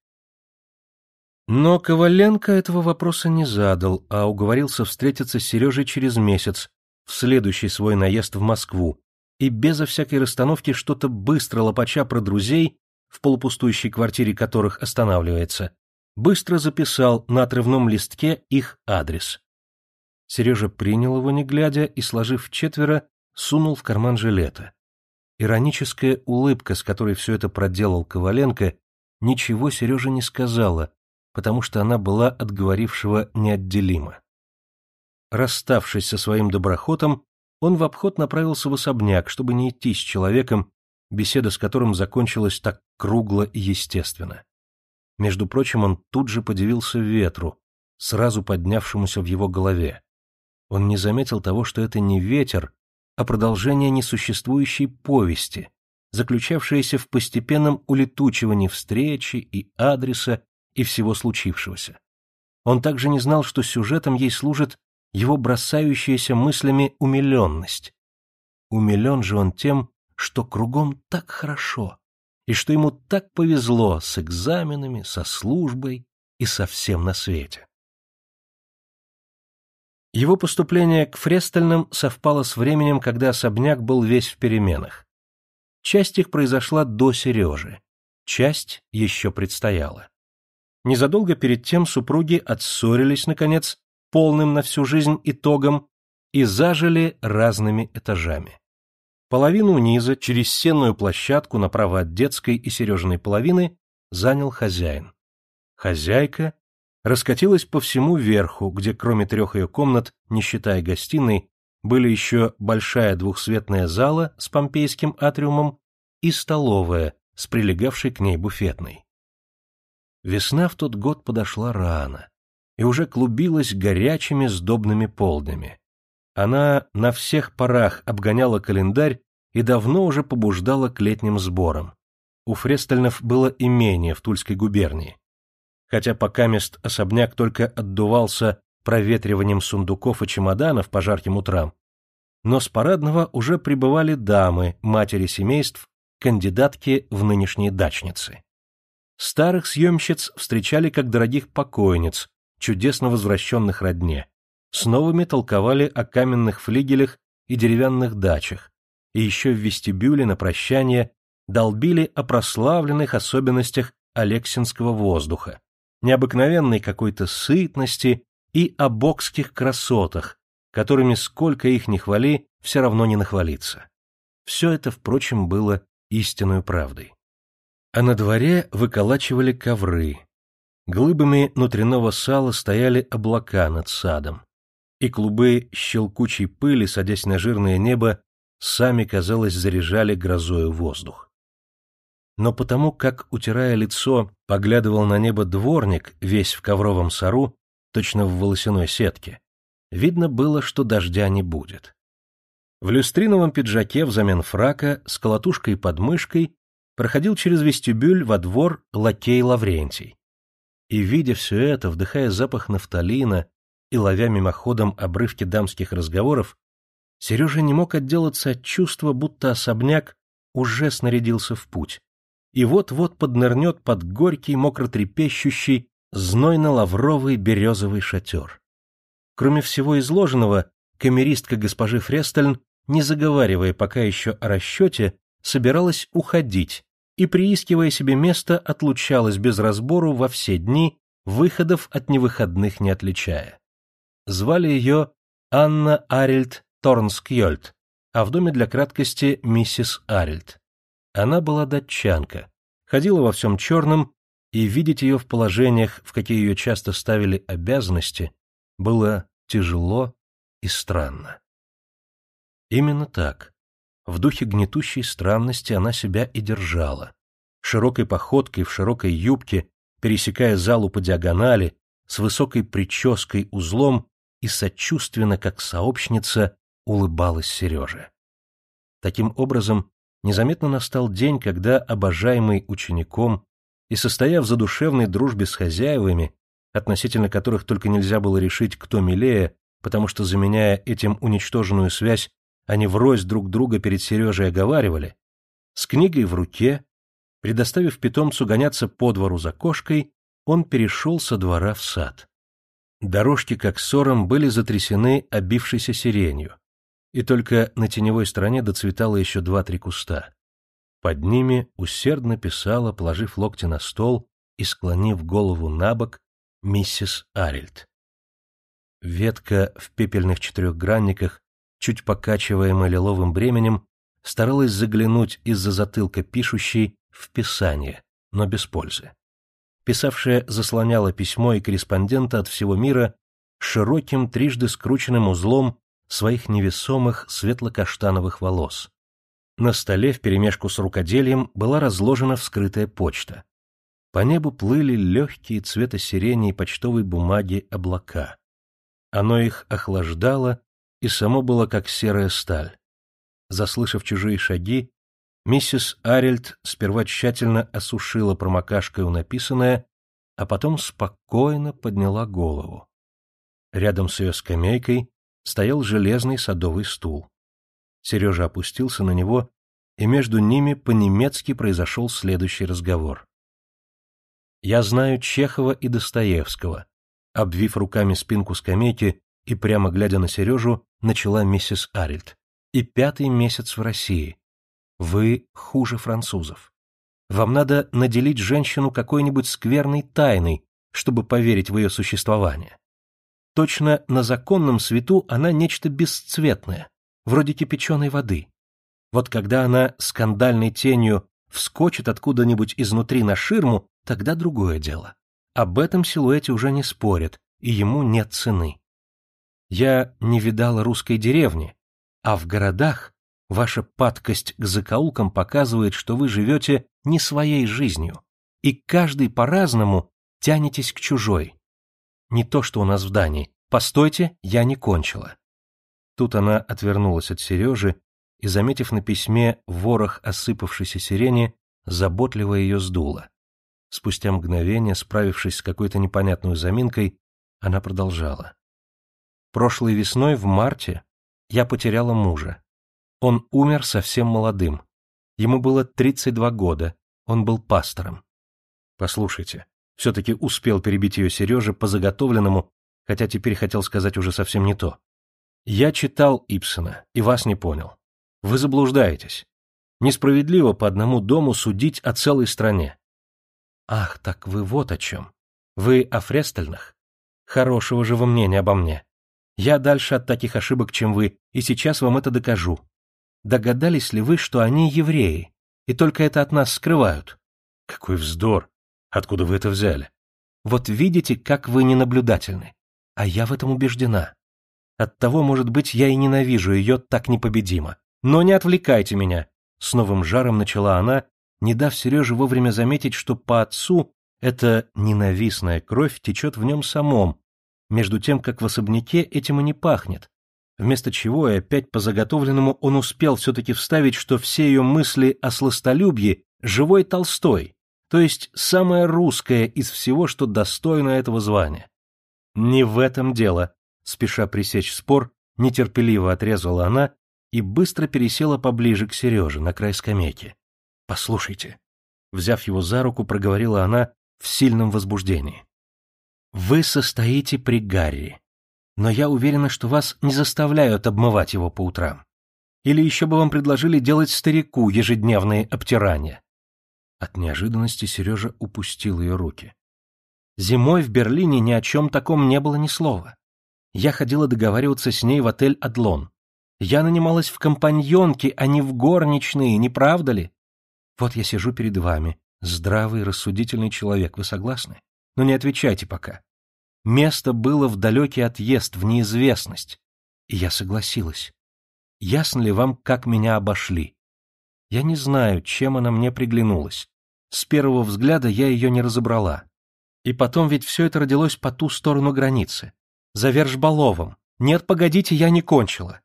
Но Коваленко этого вопроса не задал, а уговорился встретиться с Сережей через месяц, в следующий свой наезд в Москву, и безо всякой расстановки что-то быстро лопача про друзей, в полупустующей квартире которых останавливается, быстро записал на отрывном листке их адрес. Сережа принял его, не глядя, и, сложив четверо, сунул в карман жилета. Ироническая улыбка, с которой все это проделал Коваленко, ничего Сереже не сказала, потому что она была от говорившего неотделима. Расставшись со своим доброхотом, он в обход направился в особняк, чтобы не идти с человеком, беседа с которым закончилась так кругло и естественно. Между прочим, он тут же подивился ветру, сразу поднявшемуся в его голове. Он не заметил того, что это не ветер, а продолжение несуществующей повести, заключавшееся в постепенном улетучивании встречи и адреса и всего случившегося. Он также не знал, что сюжетом ей служит его бросающаяся мыслями умиленность. Умилен же он тем, что кругом так хорошо, и что ему так повезло с экзаменами, со службой и со всем на свете. Его поступление к Фрестельным совпало с временем, когда особняк был весь в переменах. Часть их произошла до Сережи, часть еще предстояла. Незадолго перед тем супруги отссорились, наконец, полным на всю жизнь итогом и зажили разными этажами. Половину низа через сенную площадку направо от детской и Сережиной половины занял хозяин. Хозяйка раскатилась по всему верху, где кроме трех ее комнат, не считая гостиной, были еще большая двухсветная зала с помпейским атриумом и столовая с прилегавшей к ней буфетной. Весна в тот год подошла рано и уже клубилась горячими сдобными полднями. Она на всех парах обгоняла календарь и давно уже побуждала к летним сборам. У Фрестельнов было имение в Тульской губернии хотя пока мест особняк только отдувался проветриванием сундуков и чемоданов по жарким утрам, но с парадного уже прибывали дамы, матери семейств, кандидатки в нынешние дачницы. Старых съемщиц встречали как дорогих покойниц, чудесно возвращенных родне. С новыми толковали о каменных флигелях и деревянных дачах, и еще в вестибюле на прощание долбили о прославленных особенностях алексинского воздуха, необыкновенной какой-то сытности и о бокских красотах, которыми сколько их ни хвали, все равно не нахвалиться. Все это, впрочем, было истинной правдой. А на дворе выколачивали ковры. Глыбами внутреннего сала стояли облака над садом, и клубы щелкучей пыли, садясь на жирное небо, сами, казалось, заряжали грозою воздух. но потому как, утирая лицо, поглядывал на небо дворник, весь в ковровом сару, точно в волосяной сетке, видно было, что дождя не будет. В люстриновом пиджаке взамен фрака с колотушкой под мышкой проходил через вестибюль во двор лакей Лаврентий. И, видя все это, вдыхая запах нафталина и ловя мимоходом обрывки дамских разговоров, Сережа не мог отделаться от чувства, будто особняк уже снарядился в путь, и вот-вот поднырнет под горький, мокротрепещущий, знойно-лавровый березовый шатер. Кроме всего изложенного, камеристка госпожи Фрестельн, не заговаривая пока еще о расчете, собиралась уходить и, приискивая себе место, отлучалась без разбору во все дни, выходов от невыходных не отличая. Звали ее Анна Арильд Торнскьольд, а в доме для краткости миссис Арильд. Она была датчанка, ходила во всем черном, и видеть ее в положениях, в какие ее часто ставили обязанности, было тяжело и странно. Именно так, в духе гнетущей странности она себя и держала, широкой походкой в широкой юбке, пересекая залу по диагонали, с высокой прической узлом и сочувственно, как сообщница, улыбалась Сереже. Таким образом, незаметно настал день, когда обожаемый учеником и состояв в задушевной дружбе с хозяевами, относительно которых только нельзя было решить, кто милее, потому что, заменяя этим уничтоженную связь, они врозь друг друга перед Сережей оговаривали, с книгой в руке, предоставив питомцу гоняться по двору за кошкой, он перешел со двора в сад. Дорожки, как ссором, были затрясены обившейся сиренью, и только на теневой стороне доцветало еще два-три куста. Под ними усердно писала, положив локти на стол и склонив голову на бок, миссис Арильд. Ветка в пепельных четырехгранниках, чуть покачиваемая лиловым бременем, старалась заглянуть из-за затылка пишущей в писание, но без пользы. Писавшая заслоняла письмо и корреспондента от всего мира широким трижды скрученным узлом своих невесомых светло-каштановых волос. На столе вперемешку с рукоделием была разложена вскрытая почта. По небу плыли легкие цвета сирени и почтовой бумаги облака. Оно их охлаждало, и само было как серая сталь. Заслышав чужие шаги, миссис Арильд сперва тщательно осушила промокашкой написанное, а потом спокойно подняла голову. Рядом с ее скамейкой стоял железный садовый стул. Сережа опустился на него, и между ними по-немецки произошел следующий разговор. «Я знаю Чехова и Достоевского», обвив руками спинку скамейки и прямо глядя на Сережу, начала миссис Арильд. «И пятый месяц в России. Вы хуже французов. Вам надо наделить женщину какой-нибудь скверной тайной, чтобы поверить в ее существование. Точно на законном свету она нечто бесцветное, вроде кипяченой воды. Вот когда она скандальной тенью вскочит откуда-нибудь изнутри на ширму, тогда другое дело. Об этом силуэте уже не спорят, и ему нет цены. Я не видала русской деревни, а в городах ваша падкость к закоулкам показывает, что вы живете не своей жизнью, и каждый по-разному тянетесь к чужой. Не то, что у нас в Дании. Постойте, я не кончила. Тут она отвернулась от Сережи и, заметив на письме ворох осыпавшейся сирени, заботливо ее сдула. Спустя мгновение, справившись с какой-то непонятной заминкой, она продолжала. Прошлой весной, в марте, я потеряла мужа. Он умер совсем молодым. Ему было 32 года, он был пастором. Послушайте, все-таки успел перебить ее Сережа по заготовленному, хотя теперь хотел сказать уже совсем не то. Я читал Ипсона и вас не понял. Вы заблуждаетесь. Несправедливо по одному дому судить о целой стране. Ах, так вы вот о чем. Вы о Фрестельнах? Хорошего же вы мнения обо мне. Я дальше от таких ошибок, чем вы, и сейчас вам это докажу. Догадались ли вы, что они евреи, и только это от нас скрывают? Какой вздор! Откуда вы это взяли? Вот видите, как вы ненаблюдательны. А я в этом убеждена. Оттого, может быть, я и ненавижу ее так непобедимо. Но не отвлекайте меня, — с новым жаром начала она, не дав Сереже вовремя заметить, что по отцу эта ненавистная кровь течет в нем самом, между тем, как в особняке этим и не пахнет, вместо чего и опять по заготовленному он успел все-таки вставить, что все ее мысли о сластолюбии — живой Толстой, то есть самое русское из всего, что достойно этого звания. Не в этом дело, спеша пресечь спор, нетерпеливо отрезала она и быстро пересела поближе к Сереже на край скамейки. «Послушайте», — взяв его за руку, проговорила она в сильном возбуждении. «Вы состоите при Гарри, но я уверена, что вас не заставляют обмывать его по утрам. Или еще бы вам предложили делать старику ежедневные обтирания». От неожиданности Сережа упустил ее руки. Зимой в Берлине ни о чем таком не было ни слова. Я ходила договариваться с ней в отель «Адлон». Я нанималась в компаньонки, а не в горничные, не правда ли? Вот я сижу перед вами, здравый, рассудительный человек, вы согласны? Но не отвечайте пока. Место было в далекий отъезд, в неизвестность. И я согласилась. Ясно ли вам, как меня обошли? Я не знаю, чем она мне приглянулась. С первого взгляда я ее не разобрала. И потом ведь все это родилось по ту сторону границы. За Вершбаловым. Нет, погодите, я не кончила.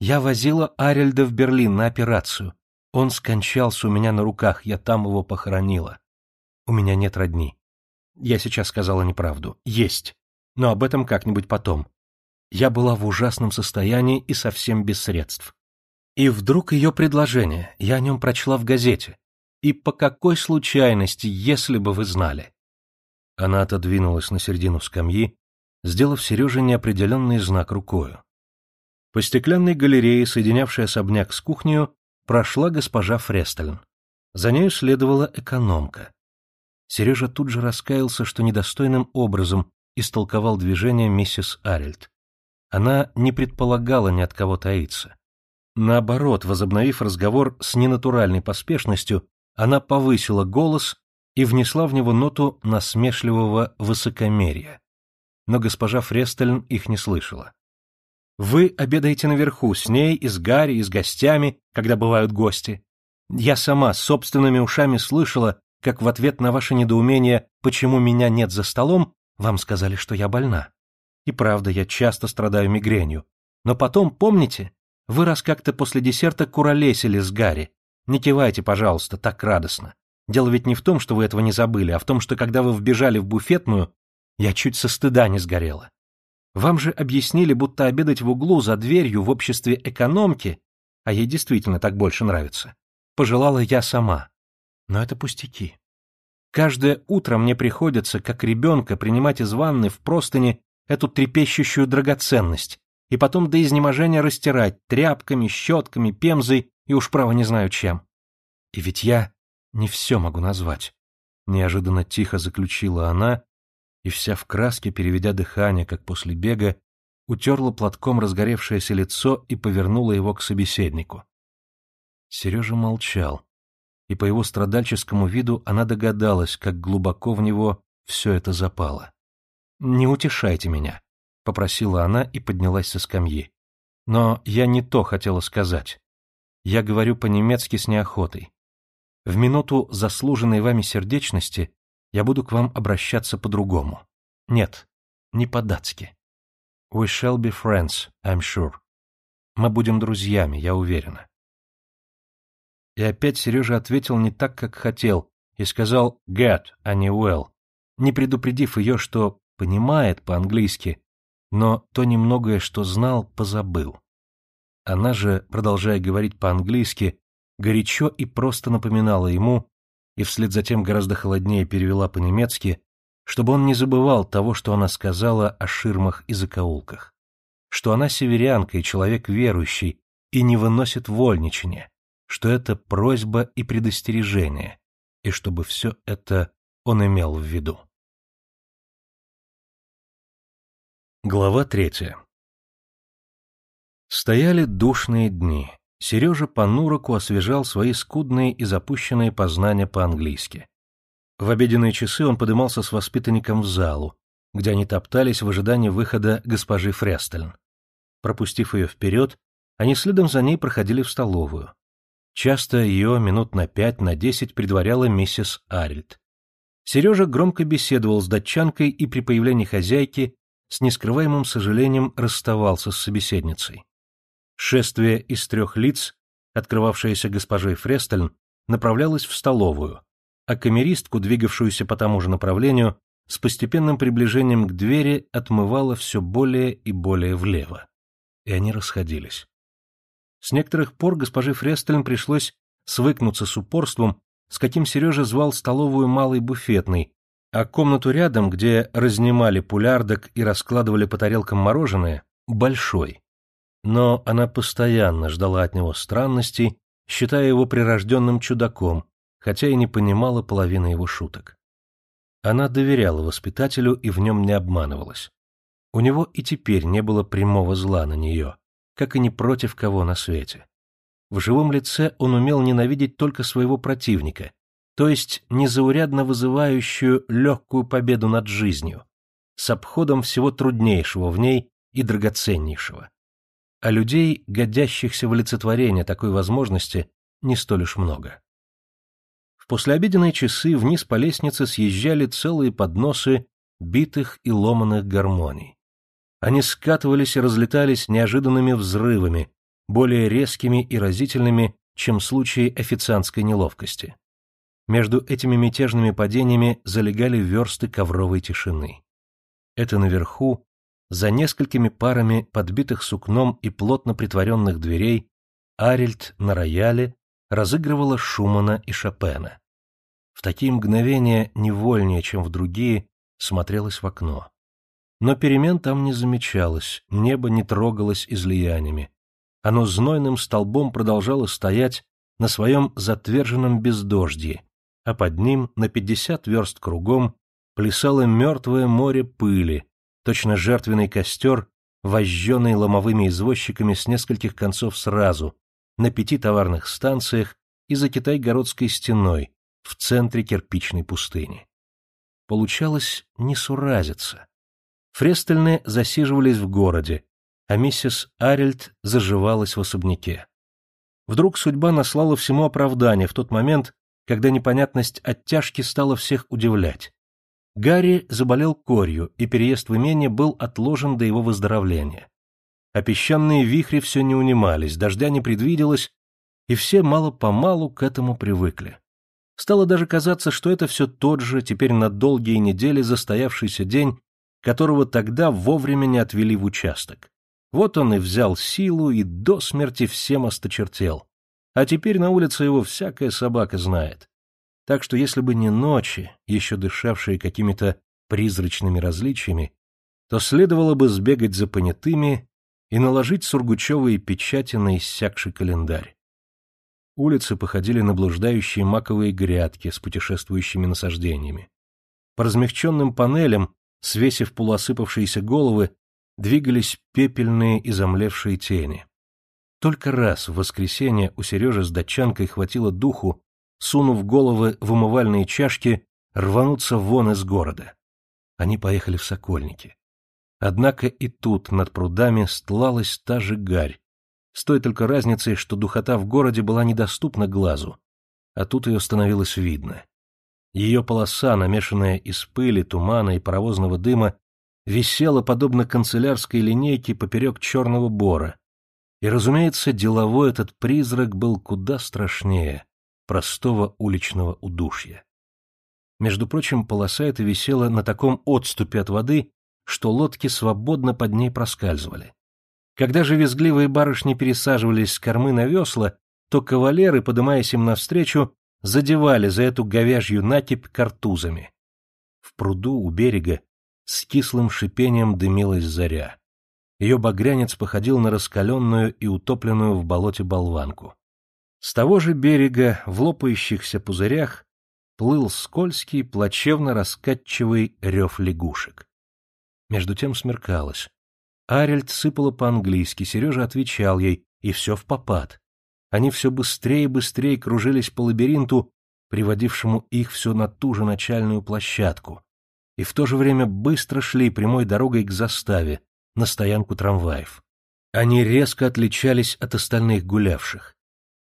Я возила Арельда в Берлин на операцию. Он скончался у меня на руках, я там его похоронила. У меня нет родни. Я сейчас сказала неправду. Есть. Но об этом как-нибудь потом. Я была в ужасном состоянии и совсем без средств. И вдруг ее предложение, я о нем прочла в газете. И по какой случайности, если бы вы знали? Она отодвинулась на середину скамьи, сделав Сереже неопределенный знак рукою. По стеклянной галерее, соединявшей особняк с кухней, прошла госпожа Фрестельн. За нею следовала экономка. Сережа тут же раскаялся, что недостойным образом истолковал движение миссис Арельд. Она не предполагала ни от кого таиться. Наоборот, возобновив разговор с ненатуральной поспешностью, она повысила голос и внесла в него ноту насмешливого высокомерия. Но госпожа Фрестельн их не слышала. «Вы обедаете наверху, с ней, и с Гарри, и с гостями, когда бывают гости. Я сама собственными ушами слышала, как в ответ на ваше недоумение, почему меня нет за столом, вам сказали, что я больна. И правда, я часто страдаю мигренью. Но потом, помните, вы раз как-то после десерта куролесили с Гарри. Не кивайте, пожалуйста, так радостно. Дело ведь не в том, что вы этого не забыли, а в том, что когда вы вбежали в буфетную, я чуть со стыда не сгорела. Вам же объяснили, будто обедать в углу за дверью в обществе экономки, а ей действительно так больше нравится, пожелала я сама. Но это пустяки. Каждое утро мне приходится, как ребенка, принимать из ванны в простыни эту трепещущую драгоценность и потом до изнеможения растирать тряпками, щетками, пемзой и уж право не знаю чем. И ведь я не все могу назвать. Неожиданно тихо заключила она, и вся в краске, переведя дыхание, как после бега, утерла платком разгоревшееся лицо и повернула его к собеседнику. Сережа молчал, и по его страдальческому виду она догадалась, как глубоко в него все это запало. «Не утешайте меня», — попросила она и поднялась со скамьи. «Но я не то хотела сказать. Я говорю по-немецки с неохотой. В минуту заслуженной вами сердечности я буду к вам обращаться по-другому. Нет, не по-датски. We shall be friends, I'm sure. Мы будем друзьями, я уверена. И опять Сережа ответил не так, как хотел, и сказал «get», а не «well», не предупредив ее, что понимает по-английски, но то немногое, что знал, позабыл. Она же, продолжая говорить по-английски, горячо и просто напоминала ему, и вслед за тем гораздо холоднее перевела по-немецки, чтобы он не забывал того, что она сказала о ширмах и закоулках, что она северянка и человек верующий и не выносит вольничания, что это просьба и предостережение, и чтобы все это он имел в виду. Глава третья Стояли душные дни. Сережа по Нуроку освежал свои скудные и запущенные познания по-английски. В обеденные часы он подымался с воспитанником в залу, где они топтались в ожидании выхода госпожи Фрестельн. Пропустив ее вперед, они следом за ней проходили в столовую. Часто ее минут на пять, на десять предваряла миссис Арильд. Сережа громко беседовал с датчанкой и при появлении хозяйки с нескрываемым сожалением расставался с собеседницей. Шествие из трех лиц, открывавшееся госпожой Фрестельн, направлялось в столовую, а камеристку, двигавшуюся по тому же направлению, с постепенным приближением к двери отмывало все более и более влево. И они расходились. С некоторых пор госпоже Фрестельн пришлось свыкнуться с упорством, с каким Сережа звал столовую малой буфетной, а комнату рядом, где разнимали пулярдок и раскладывали по тарелкам мороженое, большой. Но она постоянно ждала от него странностей, считая его прирожденным чудаком, хотя и не понимала половины его шуток. Она доверяла воспитателю и в нем не обманывалась. У него и теперь не было прямого зла на нее, как и не против кого на свете. В живом лице он умел ненавидеть только своего противника, то есть незаурядно вызывающую легкую победу над жизнью, с обходом всего труднейшего в ней и драгоценнейшего. А людей, годящихся в олицетворение такой возможности, не столь уж много. В послеобеденные часы вниз по лестнице съезжали целые подносы битых и ломаных гармоний. Они скатывались и разлетались неожиданными взрывами, более резкими и разительными, чем в случае официантской неловкости. Между этими мятежными падениями залегали версты ковровой тишины. Это наверху, за несколькими парами подбитых сукном и плотно притворенных дверей, Арильд на рояле разыгрывала Шумана и Шопена. В такие мгновения невольнее, чем в другие, смотрелась в окно. Но перемен там не замечалось, небо не трогалось излияниями. Оно знойным столбом продолжало стоять на своем затверженном бездождье, а под ним, на пятьдесят верст кругом, плясало мертвое море пыли, точно жертвенный костер, вожженный ломовыми извозчиками с нескольких концов сразу, на пяти товарных станциях и за Китай-городской стеной, в центре кирпичной пустыни. Получалось несуразиться. Фрестельны засиживались в городе, а миссис Арельд заживалась в особняке. Вдруг судьба наслала всему оправдание в тот момент, когда непонятность оттяжки стала всех удивлять. Гарри заболел корью, и переезд в имение был отложен до его выздоровления. А песчаные вихри все не унимались, дождя не предвиделось, и все мало-помалу к этому привыкли. Стало даже казаться, что это все тот же, теперь на долгие недели застоявшийся день, которого тогда вовремя не отвели в участок. Вот он и взял силу и до смерти всем осточертел. А теперь на улице его всякая собака знает. Так что если бы не ночи, еще дышавшие какими-то призрачными различиями, то следовало бы сбегать за понятыми и наложить сургучевые печати на иссякший календарь. Улицы походили на блуждающие маковые грядки с путешествующими насаждениями. По размягченным панелям, свесив полуосыпавшиеся головы, двигались пепельные и замлевшие тени. Только раз в воскресенье у Сережи с датчанкой хватило духу, сунув головы в умывальные чашки, рвануться вон из города. Они поехали в Сокольники. Однако и тут над прудами стлалась та же гарь, с той только разницей, что духота в городе была недоступна глазу, а тут ее становилось видно. Ее полоса, намешанная из пыли, тумана и паровозного дыма, висела, подобно канцелярской линейке, поперек черного бора. И, разумеется, деловой этот призрак был куда страшнее простого уличного удушья. Между прочим, полоса эта висела на таком отступе от воды, что лодки свободно под ней проскальзывали. Когда же визгливые барышни пересаживались с кормы на весла, то кавалеры, подымаясь им навстречу, задевали за эту говяжью накипь картузами. В пруду у берега с кислым шипением дымилась заря. Ее багрянец походил на раскаленную и утопленную в болоте болванку. С того же берега, в лопающихся пузырях, плыл скользкий, плачевно раскатчивый рев лягушек. Между тем смеркалось. Арельд сыпала по-английски, Сережа отвечал ей, и все в попад. Они все быстрее и быстрее кружились по лабиринту, приводившему их все на ту же начальную площадку, и в то же время быстро шли прямой дорогой к заставе, на стоянку трамваев. Они резко отличались от остальных гулявших.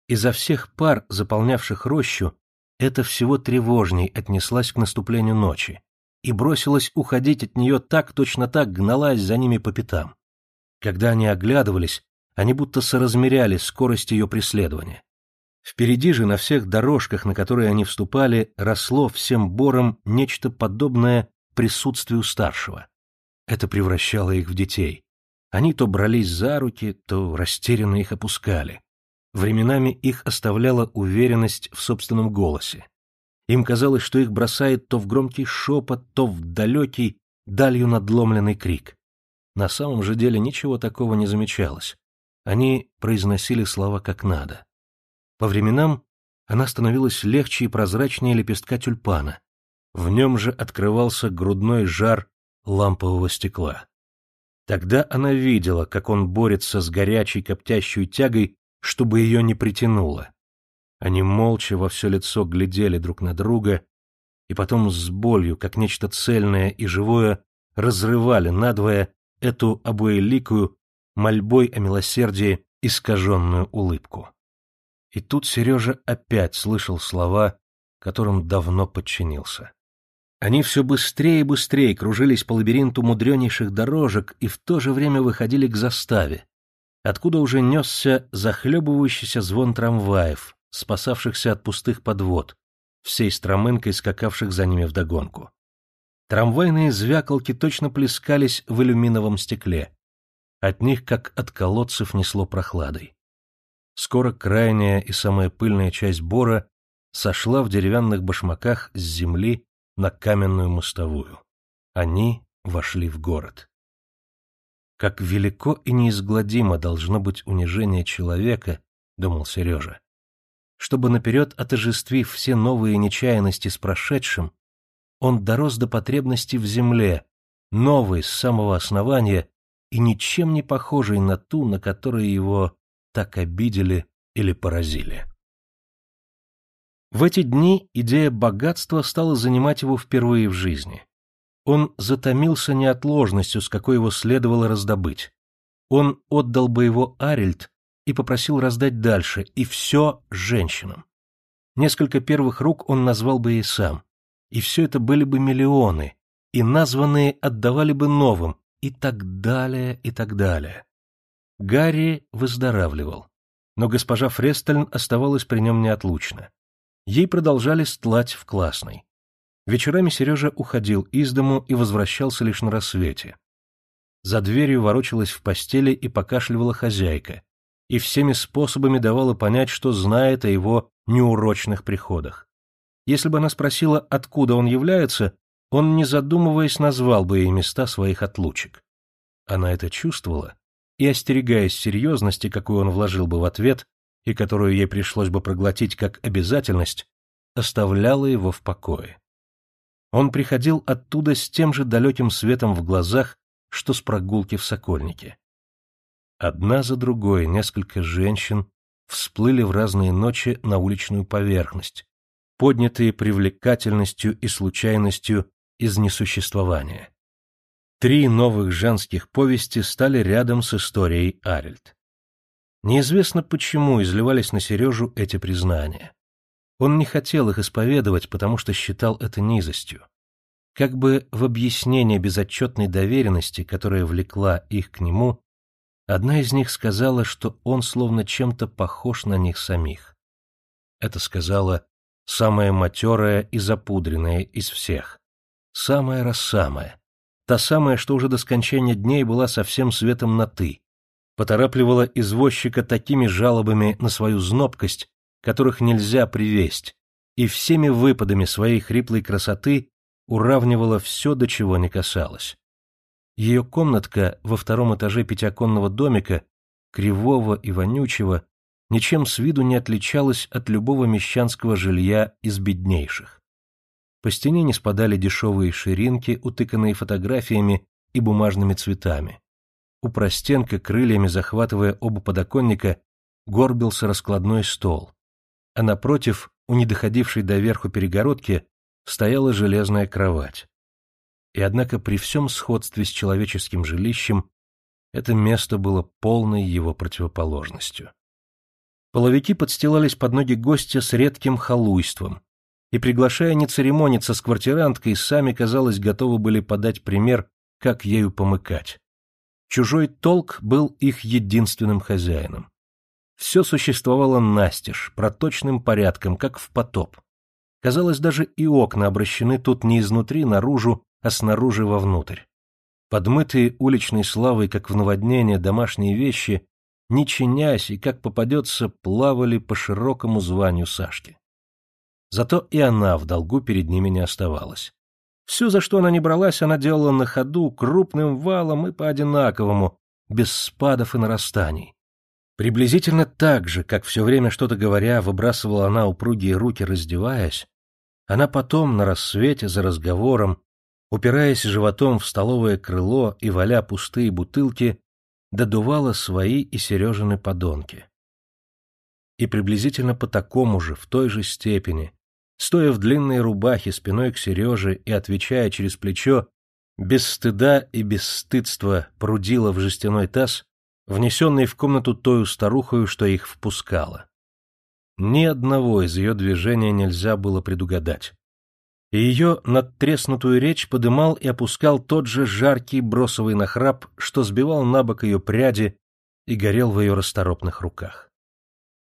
Изо всех пар, заполнявших рощу, это всего тревожней отнеслась к наступлению ночи и бросилась уходить от нее так, точно так гналась за ними по пятам. Когда они оглядывались, они будто соразмеряли скорость ее преследования. Впереди же на всех дорожках, на которые они вступали, росло всем бором нечто подобное присутствию старшего. Это превращало их в детей. Они то брались за руки, то растерянно их опускали. Временами их оставляла уверенность в собственном голосе. Им казалось, что их бросает то в громкий шепот, то в далекий, далью надломленный крик. На самом же деле ничего такого не замечалось. Они произносили слова как надо. По временам она становилась легче и прозрачнее лепестка тюльпана. В нем же открывался грудной жар лампового стекла. Тогда она видела, как он борется с горячей коптящей тягой чтобы ее не притянуло. Они молча во все лицо глядели друг на друга, и потом с болью, как нечто цельное и живое, разрывали надвое эту обоеликую, мольбой о милосердии, искаженную улыбку. И тут Сережа опять слышал слова, которым давно подчинился. Они все быстрее и быстрее кружились по лабиринту мудренейших дорожек и в то же время выходили к заставе, откуда уже несся захлебывающийся звон трамваев, спасавшихся от пустых подвод, всей стромынкой скакавших за ними вдогонку. Трамвайные звяколки точно плескались в иллюминовом стекле. От них, как от колодцев, несло прохладой. Скоро крайняя и самая пыльная часть бора сошла в деревянных башмаках с земли на каменную мостовую. Они вошли в город. Как велико и неизгладимо должно быть унижение человека, думал Сережа. Чтобы наперед отожествив все новые нечаянности с прошедшим, он дорос до потребности в земле, новой с самого основания и ничем не похожей на ту, на которой его так обидели или поразили. В эти дни идея богатства стала занимать его впервые в жизни. Он затомился неотложностью, с какой его следовало раздобыть. Он отдал бы его Арильд и попросил раздать дальше, и все женщинам. Несколько первых рук он назвал бы ей сам, и все это были бы миллионы, и названные отдавали бы новым, и так далее, и так далее. Гарри выздоравливал, но госпожа Фрестельн оставалась при нем неотлучно. Ей продолжали стлать в классной. Вечерами Сережа уходил из дому и возвращался лишь на рассвете. За дверью ворочалась в постели и покашливала хозяйка, и всеми способами давала понять, что знает о его неурочных приходах. Если бы она спросила, откуда он является, он, не задумываясь, назвал бы ей места своих отлучек. Она это чувствовала, и, остерегаясь серьезности, какую он вложил бы в ответ, и которую ей пришлось бы проглотить как обязательность, оставляла его в покое. Он приходил оттуда с тем же далеким светом в глазах, что с прогулки в Сокольнике. Одна за другой несколько женщин всплыли в разные ночи на уличную поверхность, поднятые привлекательностью и случайностью из несуществования. Три новых женских повести стали рядом с историей Арильд. Неизвестно почему изливались на Сережу эти признания. Он не хотел их исповедовать, потому что считал это низостью. Как бы в объяснение безотчетной доверенности, которая влекла их к нему, одна из них сказала, что он словно чем-то похож на них самих. Это сказала самая матерая и запудренная из всех. Самая-рассамая. Та самая, что уже до скончания дней была совсем светом на «ты», поторапливала извозчика такими жалобами на свою знобкость, которых нельзя привесть, и всеми выпадами своей хриплой красоты уравнивала все, до чего не касалось. Ее комнатка во втором этаже пятиоконного домика, кривого и вонючего, ничем с виду не отличалась от любого мещанского жилья из беднейших. По стене не спадали дешевые ширинки, утыканные фотографиями и бумажными цветами. У простенка, крыльями захватывая оба подоконника, горбился раскладной стол а напротив, у недоходившей до верху перегородки, стояла железная кровать. И однако при всем сходстве с человеческим жилищем это место было полной его противоположностью. Половики подстилались под ноги гостя с редким халуйством, и, приглашая не церемониться с квартиранткой, сами, казалось, готовы были подать пример, как ею помыкать. Чужой толк был их единственным хозяином. Все существовало настежь, проточным порядком, как в потоп. Казалось, даже и окна обращены тут не изнутри наружу, а снаружи вовнутрь. Подмытые уличной славой, как в наводнение, домашние вещи, не чинясь и как попадется, плавали по широкому званию Сашки. Зато и она в долгу перед ними не оставалась. Все, за что она не бралась, она делала на ходу, крупным валом и по-одинаковому, без спадов и нарастаний. Приблизительно так же, как все время что-то говоря, выбрасывала она упругие руки, раздеваясь, она потом, на рассвете, за разговором, упираясь животом в столовое крыло и валя пустые бутылки, додувала свои и Сережины подонки. И приблизительно по такому же, в той же степени, стоя в длинной рубахе спиной к Сереже и отвечая через плечо, без стыда и без стыдства прудила в жестяной таз, внесенный в комнату тою старухою, что их впускала. Ни одного из ее движения нельзя было предугадать. И ее надтреснутую речь подымал и опускал тот же жаркий бросовый нахрап, что сбивал на бок ее пряди и горел в ее расторопных руках.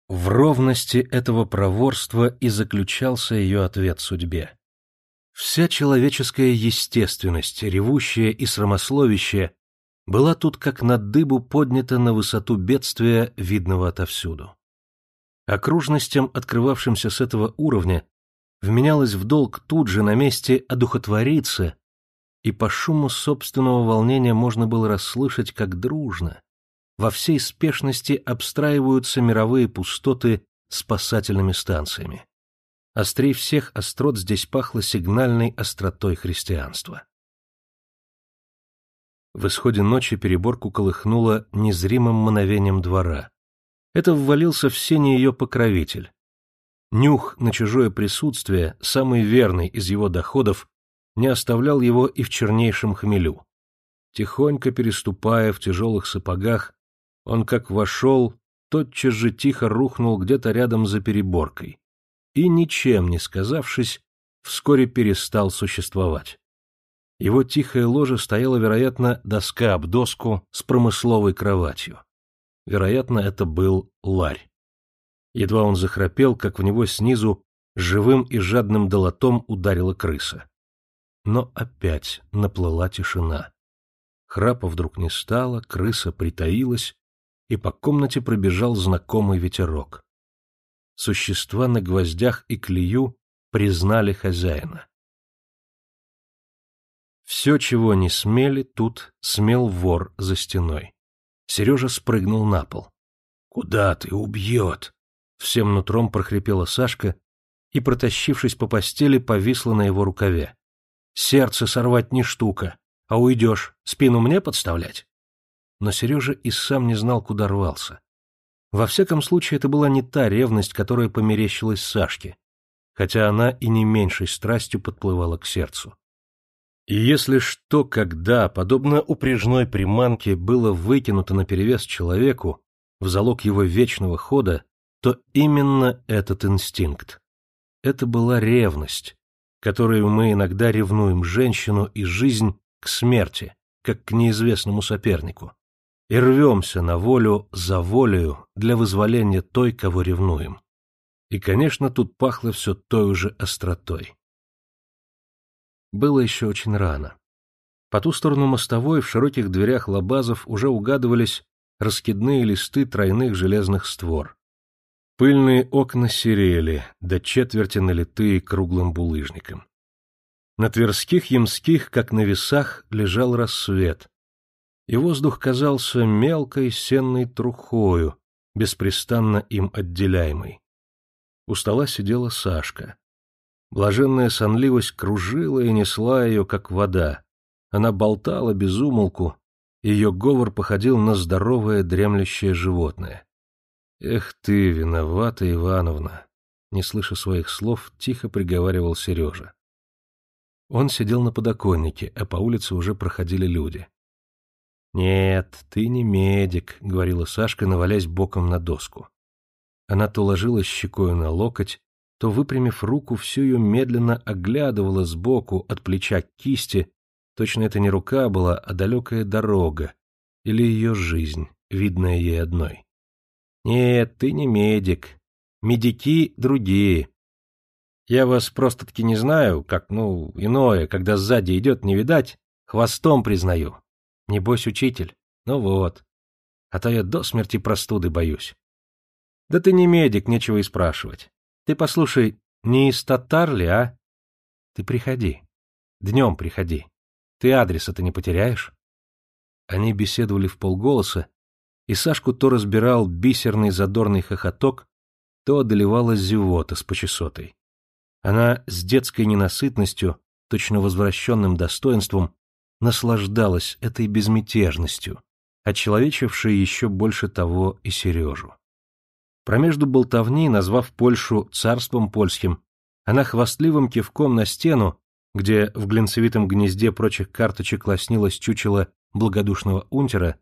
В ровности этого проворства и заключался ее ответ судьбе. Вся человеческая естественность, ревущая и срамословящая, была тут как на дыбу поднята на высоту бедствия, видного отовсюду. Окружностям, открывавшимся с этого уровня, вменялось в долг тут же на месте одухотвориться, и по шуму собственного волнения можно было расслышать, как дружно, во всей спешности обстраиваются мировые пустоты спасательными станциями. Острей всех острот здесь пахло сигнальной остротой христианства. В исходе ночи переборку колыхнуло незримым мановением двора. Это ввалился в сене ее покровитель. Нюх на чужое присутствие, самый верный из его доходов, не оставлял его и в чернейшем хмелю. Тихонько переступая в тяжелых сапогах, он как вошел, тотчас же тихо рухнул где-то рядом за переборкой и, ничем не сказавшись, вскоре перестал существовать. Его тихое ложе стояла, вероятно, доска об доску с промысловой кроватью. Вероятно, это был ларь. Едва он захрапел, как в него снизу живым и жадным долотом ударила крыса. Но опять наплыла тишина. Храпа вдруг не стало, крыса притаилась, и по комнате пробежал знакомый ветерок. Существа на гвоздях и клею признали хозяина. Все, чего не смели, тут смел вор за стеной. Сережа спрыгнул на пол. — Куда ты? Убьет! Всем нутром прохрипела Сашка и, протащившись по постели, повисла на его рукаве. — Сердце сорвать не штука, а уйдешь, спину мне подставлять? Но Сережа и сам не знал, куда рвался. Во всяком случае, это была не та ревность, которая померещилась Сашке, хотя она и не меньшей страстью подплывала к сердцу. И если что, когда, подобно упряжной приманке, было выкинуто наперевес человеку в залог его вечного хода, то именно этот инстинкт. Это была ревность, которой мы иногда ревнуем женщину и жизнь к смерти, как к неизвестному сопернику и рвемся на волю за волею для вызволения той, кого ревнуем. И, конечно, тут пахло все той же остротой. Было еще очень рано. По ту сторону мостовой в широких дверях лабазов уже угадывались раскидные листы тройных железных створ. Пыльные окна серели, до четверти налитые круглым булыжником. На Тверских ямских, как на весах, лежал рассвет, и воздух казался мелкой сенной трухою, беспрестанно им отделяемой. У стола сидела Сашка. Блаженная сонливость кружила и несла ее, как вода. Она болтала без умолку, ее говор походил на здоровое дремлющее животное. «Эх ты, виновата, Ивановна!» Не слыша своих слов, тихо приговаривал Сережа. Он сидел на подоконнике, а по улице уже проходили люди. «Нет, ты не медик», — говорила Сашка, навалясь боком на доску. Она то ложилась щекою на локоть, то, выпрямив руку, всю ее медленно оглядывала сбоку от плеча к кисти, точно это не рука была, а далекая дорога, или ее жизнь, видная ей одной. «Нет, ты не медик. Медики другие. Я вас просто-таки не знаю, как, ну, иное, когда сзади идет не видать, хвостом признаю. Небось, учитель. Ну вот. А то я до смерти простуды боюсь. Да ты не медик, нечего и спрашивать. Ты послушай, не из татар ли, а? Ты приходи. Днем приходи. Ты адреса-то не потеряешь? Они беседовали в полголоса, и Сашку то разбирал бисерный задорный хохоток, то одолевала зевота с почесотой. Она с детской ненасытностью, точно возвращенным достоинством, наслаждалась этой безмятежностью, очеловечившей еще больше того и Сережу. Промежду болтовни, назвав Польшу царством польским, она хвастливым кивком на стену, где в глинцевитом гнезде прочих карточек лоснилось чучело благодушного унтера,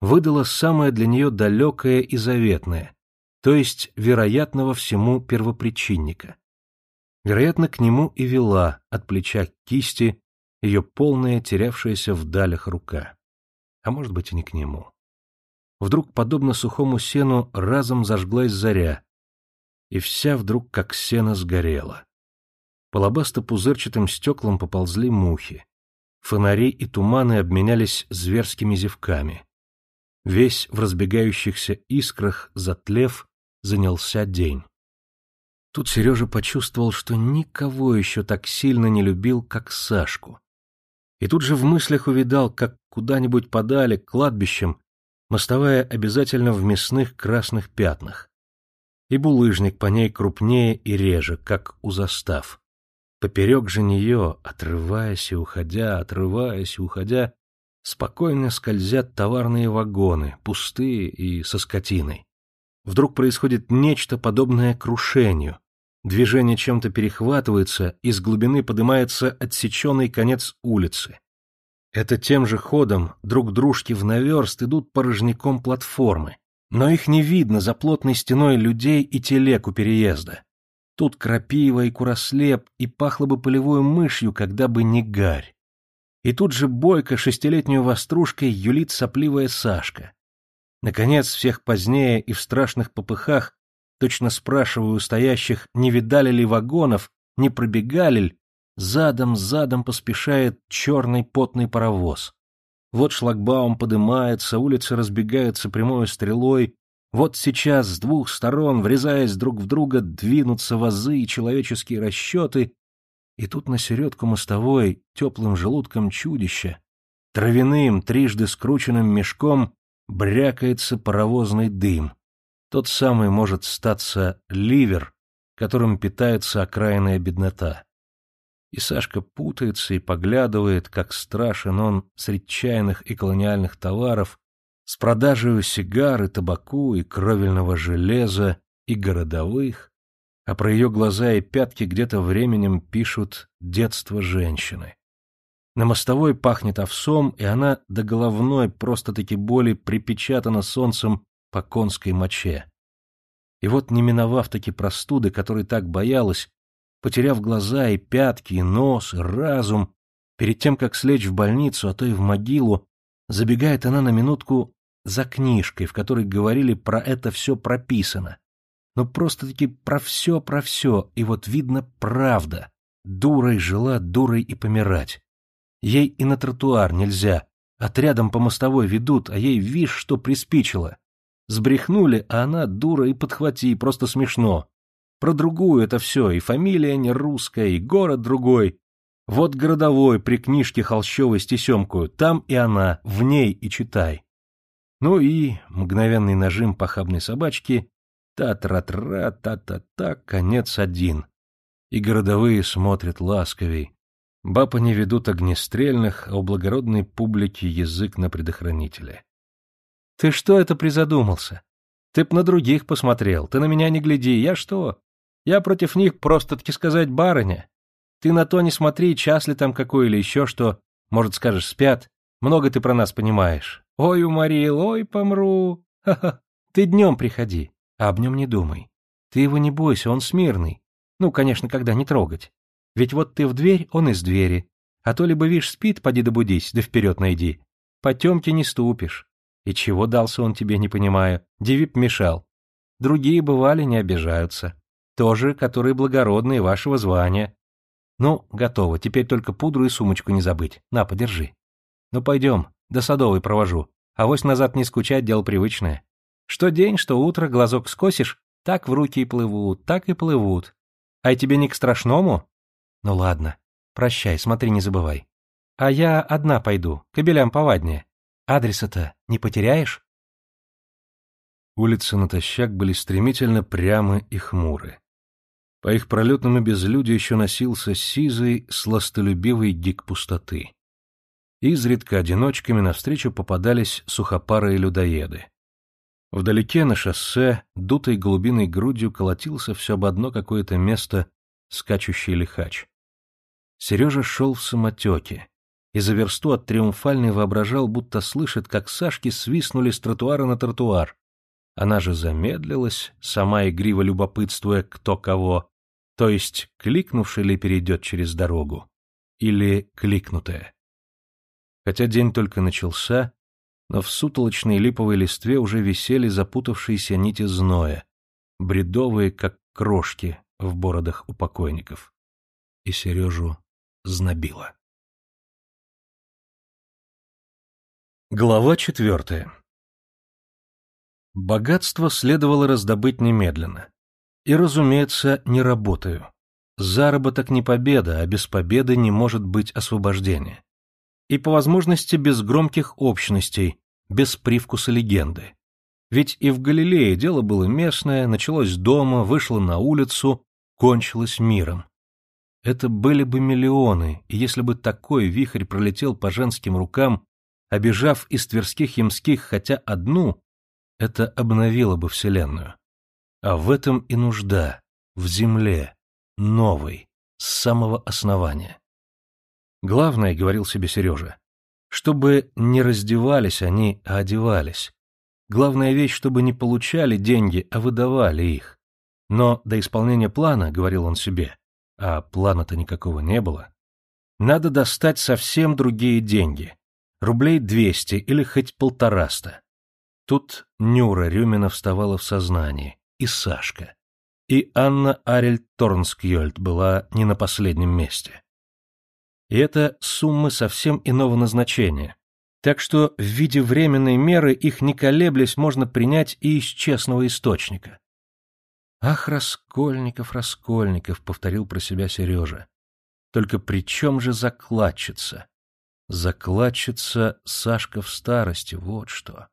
выдала самое для нее далекое и заветное, то есть вероятного всему первопричинника. Вероятно, к нему и вела от плеча к кисти ее полная, терявшаяся в далях рука. А может быть, и не к нему вдруг, подобно сухому сену, разом зажглась заря, и вся вдруг как сено сгорела. По лобасто-пузырчатым стеклам поползли мухи. Фонари и туманы обменялись зверскими зевками. Весь в разбегающихся искрах, затлев, занялся день. Тут Сережа почувствовал, что никого еще так сильно не любил, как Сашку. И тут же в мыслях увидал, как куда-нибудь подали, к кладбищам, мостовая обязательно в мясных красных пятнах. И булыжник по ней крупнее и реже, как у застав. Поперек же нее, отрываясь и уходя, отрываясь и уходя, спокойно скользят товарные вагоны, пустые и со скотиной. Вдруг происходит нечто подобное крушению. Движение чем-то перехватывается, из глубины поднимается отсеченный конец улицы. Это тем же ходом друг дружки в наверст идут порожняком платформы, но их не видно за плотной стеной людей и телег у переезда. Тут крапива и курослеп, и пахло бы полевой мышью, когда бы не гарь. И тут же бойко шестилетнюю вострушкой юлит сопливая Сашка. Наконец, всех позднее и в страшных попыхах, точно спрашиваю у стоящих, не видали ли вагонов, не пробегали ли, Задом-задом поспешает черный потный паровоз. Вот шлагбаум подымается, улицы разбегаются прямой стрелой. Вот сейчас с двух сторон, врезаясь друг в друга, двинутся вазы и человеческие расчеты. И тут на середку мостовой, теплым желудком чудища, травяным, трижды скрученным мешком, брякается паровозный дым. Тот самый может статься ливер, которым питается окраинная беднота. И Сашка путается и поглядывает, как страшен он среди чайных и колониальных товаров, с продажей сигар и табаку и кровельного железа и городовых, а про ее глаза и пятки где-то временем пишут «детство женщины». На мостовой пахнет овсом, и она до головной просто-таки боли припечатана солнцем по конской моче. И вот, не миновав таки простуды, которой так боялась, потеряв глаза и пятки, и нос, и разум, перед тем, как слечь в больницу, а то и в могилу, забегает она на минутку за книжкой, в которой говорили про это все прописано. Но просто-таки про все, про все, и вот видно правда. Дурой жила, дурой и помирать. Ей и на тротуар нельзя, отрядом по мостовой ведут, а ей, вишь, что приспичило. Сбрехнули, а она дура и подхвати, просто смешно. Про другую это все, и фамилия не русская, и город другой. Вот городовой при книжке холщовой с тесемкою, там и она, в ней и читай. Ну и мгновенный нажим похабной собачки, та-тра-тра, та-та-та, конец один. И городовые смотрят ласковей. Бабы не ведут огнестрельных, а у благородной публики язык на предохранителе. — Ты что это призадумался? Ты б на других посмотрел, ты на меня не гляди, я что? Я против них просто-таки сказать барыня. Ты на то не смотри, час ли там какой или еще что. Может, скажешь, спят. Много ты про нас понимаешь. Ой, уморил, ой, помру. Ха-ха. Ты днем приходи. А об нем не думай. Ты его не бойся, он смирный. Ну, конечно, когда не трогать. Ведь вот ты в дверь, он из двери. А то либо, вишь, спит, поди добудись, да вперед найди. Потемки не ступишь. И чего дался он тебе, не понимаю. Дивип мешал. Другие, бывали, не обижаются. Тоже, которые благородные вашего звания. Ну, готово, теперь только пудру и сумочку не забыть. На, подержи. Ну, пойдем, до Садовой провожу. А вось назад не скучать, дело привычное. Что день, что утро, глазок скосишь, так в руки и плывут, так и плывут. А тебе не к страшному? Ну ладно, прощай, смотри, не забывай. А я одна пойду, кобелям поваднее. Адреса-то не потеряешь? Улицы натощак были стремительно прямы и хмуры. По их пролетному безлюдию еще носился сизый, сластолюбивый гик пустоты. Изредка одиночками навстречу попадались сухопарые людоеды. Вдалеке на шоссе, дутой голубиной грудью, колотился все об одно какое-то место скачущий лихач. Сережа шел в самотеке, и за версту от триумфальной воображал, будто слышит, как Сашки свистнули с тротуара на тротуар. Она же замедлилась, сама игриво любопытствуя, кто кого, то есть кликнувший ли перейдет через дорогу, или кликнутая. Хотя день только начался, но в сутолочной липовой листве уже висели запутавшиеся нити зноя, бредовые, как крошки в бородах у покойников. И Сережу знобило. Глава четвертая Богатство следовало раздобыть немедленно. И, разумеется, не работаю. Заработок не победа, а без победы не может быть освобождения и по возможности без громких общностей, без привкуса легенды. Ведь и в Галилее дело было местное, началось дома, вышло на улицу, кончилось миром. Это были бы миллионы, и если бы такой вихрь пролетел по женским рукам, обижав из тверских ямских хотя одну, это обновило бы Вселенную. А в этом и нужда, в земле, новой, с самого основания. Главное, — говорил себе Сережа, — чтобы не раздевались они, а одевались. Главная вещь, чтобы не получали деньги, а выдавали их. Но до исполнения плана, — говорил он себе, — а плана-то никакого не было, надо достать совсем другие деньги. Рублей двести или хоть полтораста. Тут Нюра Рюмина вставала в сознании, и Сашка. И Анна Арель Торнскьёльд была не на последнем месте. И это суммы совсем иного назначения. Так что в виде временной меры их не колеблясь можно принять и из честного источника. «Ах, Раскольников, Раскольников!» — повторил про себя Сережа. «Только при чем же закладчица?» «Закладчица Сашка в старости, вот что!»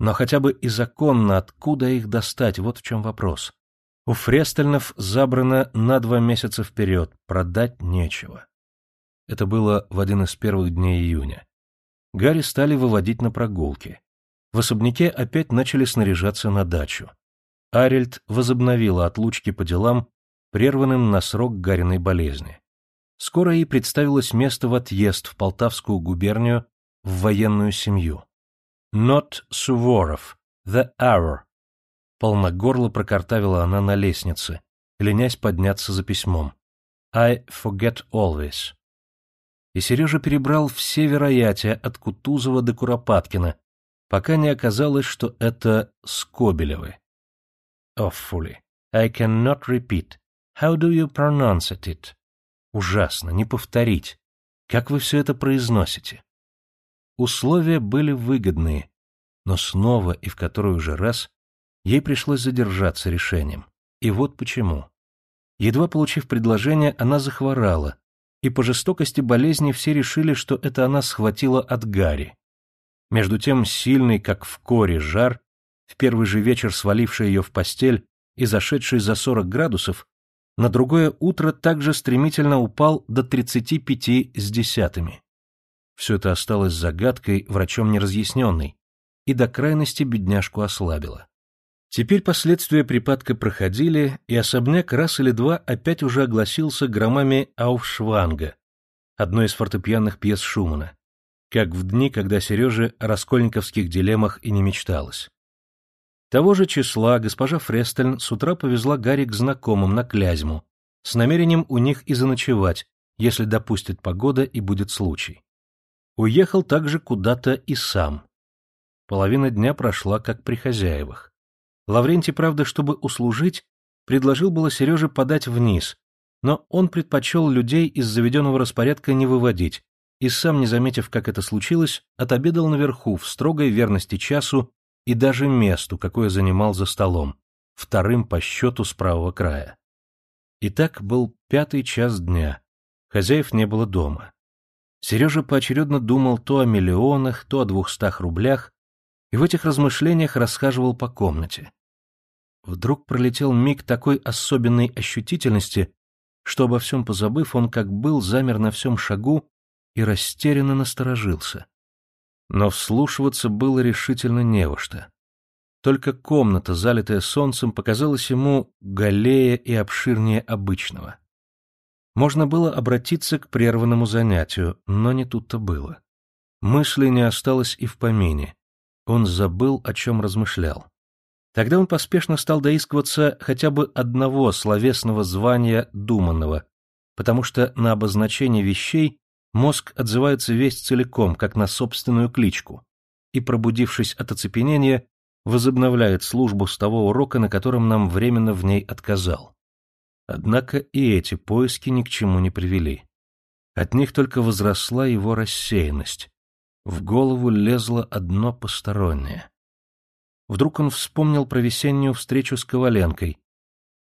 Но хотя бы и законно откуда их достать, вот в чем вопрос. У Фрестельнов забрано на два месяца вперед, продать нечего. Это было в один из первых дней июня. Гарри стали выводить на прогулки. В особняке опять начали снаряжаться на дачу. Арельд возобновила отлучки по делам, прерванным на срок Гариной болезни. Скоро ей представилось место в отъезд в Полтавскую губернию в военную семью. «Not Суворов, the hour», полногорло прокартавила она на лестнице, ленясь подняться за письмом. «I forget always» и Сережа перебрал все вероятия от Кутузова до Куропаткина, пока не оказалось, что это Скобелевы. Awfully. I cannot repeat. How do you pronounce it? Ужасно, не повторить. Как вы все это произносите? Условия были выгодные, но снова и в который уже раз ей пришлось задержаться решением. И вот почему. Едва получив предложение, она захворала, и по жестокости болезни все решили, что это она схватила от Гарри. Между тем сильный, как в коре, жар, в первый же вечер сваливший ее в постель и зашедший за 40 градусов, на другое утро также стремительно упал до 35 с десятыми. Все это осталось загадкой, врачом неразъясненной, и до крайности бедняжку ослабило. Теперь последствия припадка проходили, и особняк раз или два опять уже огласился громами Ауфшванга, одной из фортепианных пьес Шумана, как в дни, когда Сереже о раскольниковских дилеммах и не мечталось. Того же числа госпожа Фрестельн с утра повезла Гарри к знакомым на Клязьму, с намерением у них и заночевать, если допустит погода и будет случай. Уехал также куда-то и сам. Половина дня прошла, как при хозяевах. Лаврентий, правда, чтобы услужить, предложил было Сереже подать вниз, но он предпочел людей из заведенного распорядка не выводить, и сам, не заметив, как это случилось, отобедал наверху в строгой верности часу и даже месту, какое занимал за столом, вторым по счету с правого края. Итак, был пятый час дня. Хозяев не было дома. Сережа поочередно думал то о миллионах, то о двухстах рублях, и в этих размышлениях расхаживал по комнате. Вдруг пролетел миг такой особенной ощутительности, что обо всем позабыв, он как был замер на всем шагу и растерянно насторожился. Но вслушиваться было решительно не во что. Только комната, залитая солнцем, показалась ему галее и обширнее обычного. Можно было обратиться к прерванному занятию, но не тут-то было. Мысли не осталось и в помине. Он забыл, о чем размышлял. Тогда он поспешно стал доискиваться хотя бы одного словесного звания думанного, потому что на обозначение вещей мозг отзывается весь целиком, как на собственную кличку, и, пробудившись от оцепенения, возобновляет службу с того урока, на котором нам временно в ней отказал. Однако и эти поиски ни к чему не привели. От них только возросла его рассеянность. В голову лезло одно постороннее. Вдруг он вспомнил про весеннюю встречу с Коваленкой.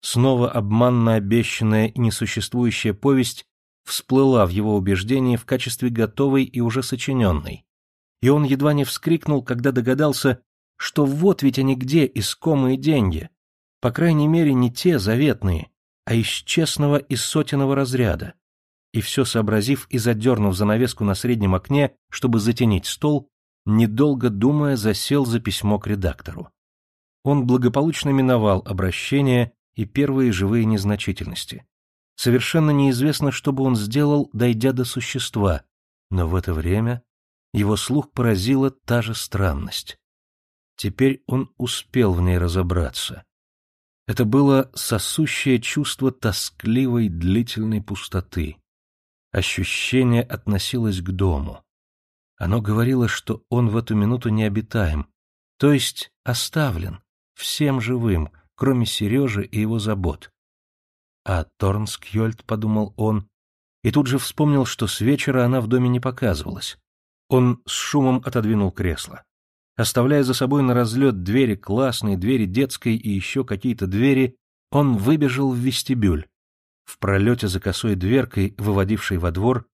Снова обманно обещанная и несуществующая повесть всплыла в его убеждении в качестве готовой и уже сочиненной. И он едва не вскрикнул, когда догадался, что вот ведь они где искомые деньги. По крайней мере, не те заветные, а из честного и сотенного разряда. И все сообразив и задернув занавеску на среднем окне, чтобы затенить стол, недолго думая, засел за письмо к редактору. Он благополучно миновал обращение и первые живые незначительности. Совершенно неизвестно, что бы он сделал, дойдя до существа, но в это время его слух поразила та же странность. Теперь он успел в ней разобраться. Это было сосущее чувство тоскливой длительной пустоты. Ощущение относилось к дому. Оно говорило, что он в эту минуту необитаем, то есть оставлен, всем живым, кроме Сережи и его забот. А Торнскьольд, подумал он, и тут же вспомнил, что с вечера она в доме не показывалась. Он с шумом отодвинул кресло. Оставляя за собой на разлет двери классной, двери детской и еще какие-то двери, он выбежал в вестибюль. В пролете за косой дверкой, выводившей во двор,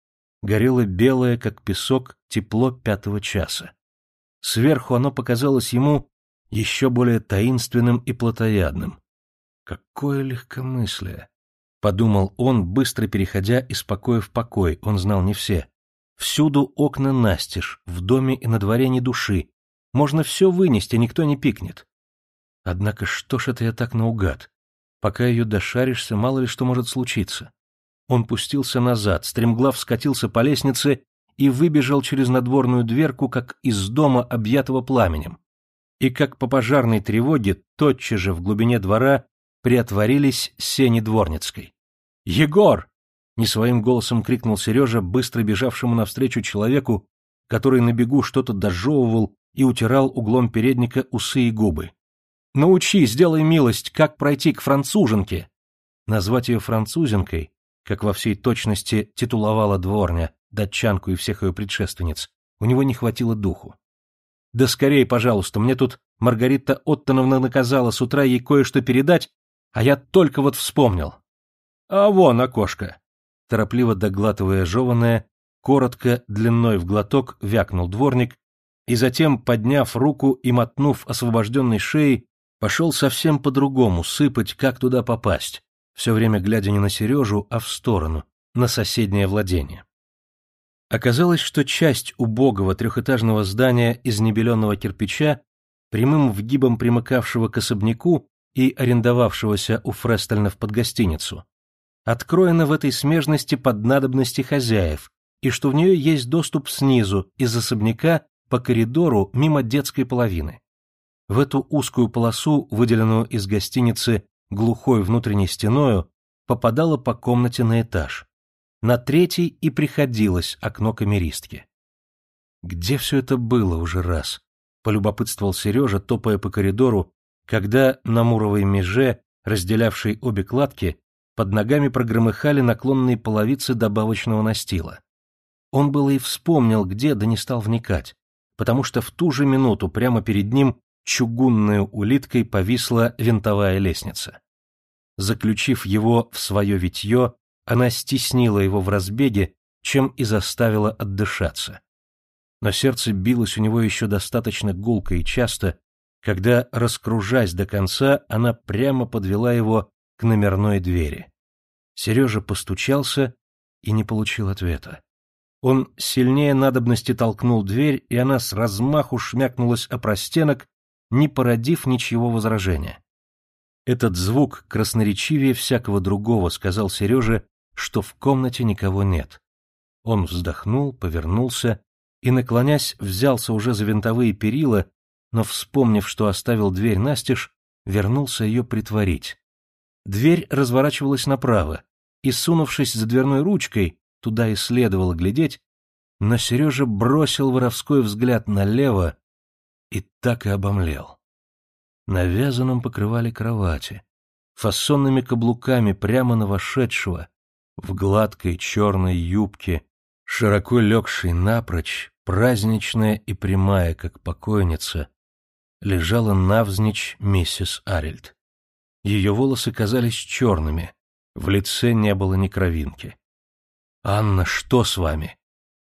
горело белое, как песок, тепло пятого часа. Сверху оно показалось ему еще более таинственным и плотоядным. Какое легкомыслие! — подумал он, быстро переходя из покоя в покой, он знал не все. Всюду окна настежь, в доме и на дворе ни души. Можно все вынести, никто не пикнет. Однако что ж это я так наугад? Пока ее дошаришься, мало ли что может случиться. Он пустился назад, стремглав скатился по лестнице и выбежал через надворную дверку, как из дома, объятого пламенем. И как по пожарной тревоге, тотчас же в глубине двора приотворились сени дворницкой. «Егор!» — не своим голосом крикнул Сережа, быстро бежавшему навстречу человеку, который на бегу что-то дожевывал и утирал углом передника усы и губы. «Научи, сделай милость, как пройти к француженке!» Назвать ее французенкой, как во всей точности титуловала дворня, датчанку и всех ее предшественниц, у него не хватило духу. «Да скорее, пожалуйста, мне тут Маргарита Оттоновна наказала с утра ей кое-что передать, а я только вот вспомнил. А вон окошко. Торопливо доглатывая жеванное, коротко, длиной в глоток, вякнул дворник, и затем, подняв руку и мотнув освобожденной шеей, пошел совсем по-другому сыпать, как туда попасть, все время глядя не на Сережу, а в сторону, на соседнее владение. Оказалось, что часть убогого трехэтажного здания из небеленного кирпича, прямым вгибом примыкавшего к особняку, и арендовавшегося у Фрестельнов под гостиницу, откроена в этой смежности под надобности хозяев, и что в нее есть доступ снизу, из особняка, по коридору, мимо детской половины. В эту узкую полосу, выделенную из гостиницы глухой внутренней стеною, попадала по комнате на этаж. На третий и приходилось окно камеристки. Где все это было уже раз? Полюбопытствовал Сережа, топая по коридору, когда на муровой меже, разделявшей обе кладки, под ногами прогромыхали наклонные половицы добавочного настила. Он было и вспомнил, где, да не стал вникать, потому что в ту же минуту прямо перед ним чугунной улиткой повисла винтовая лестница. Заключив его в свое витье, она стеснила его в разбеге, чем и заставила отдышаться. Но сердце билось у него еще достаточно гулко и часто, когда, раскружась до конца, она прямо подвела его к номерной двери. Сережа постучался и не получил ответа. Он сильнее надобности толкнул дверь, и она с размаху шмякнулась о простенок, не породив ничего возражения. Этот звук красноречивее всякого другого сказал Сереже, что в комнате никого нет. Он вздохнул, повернулся и, наклонясь, взялся уже за винтовые перила, но, вспомнив, что оставил дверь настежь, вернулся ее притворить. Дверь разворачивалась направо, и, сунувшись за дверной ручкой, туда и следовало глядеть, но Сережа бросил воровской взгляд налево и так и обомлел. На вязаном покрывали кровати, фасонными каблуками прямо на вошедшего, в гладкой черной юбке, широко легшей напрочь, праздничная и прямая, как покойница, лежала навзничь миссис Арильд. Ее волосы казались черными, в лице не было ни кровинки. «Анна, что с вами?»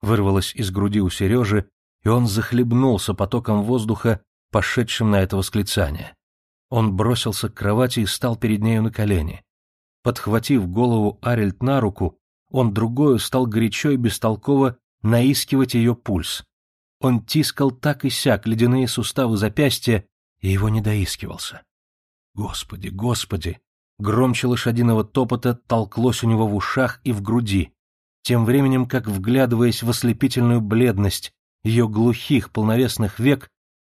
Вырвалось из груди у Сережи, и он захлебнулся потоком воздуха, пошедшим на это восклицание. Он бросился к кровати и стал перед нею на колени. Подхватив голову Арельд на руку, он другою стал горячо и бестолково наискивать ее пульс. Он тискал так и сяк ледяные суставы запястья, и его не доискивался. Господи, господи! Громче лошадиного топота толклось у него в ушах и в груди, тем временем как, вглядываясь в ослепительную бледность ее глухих полновесных век,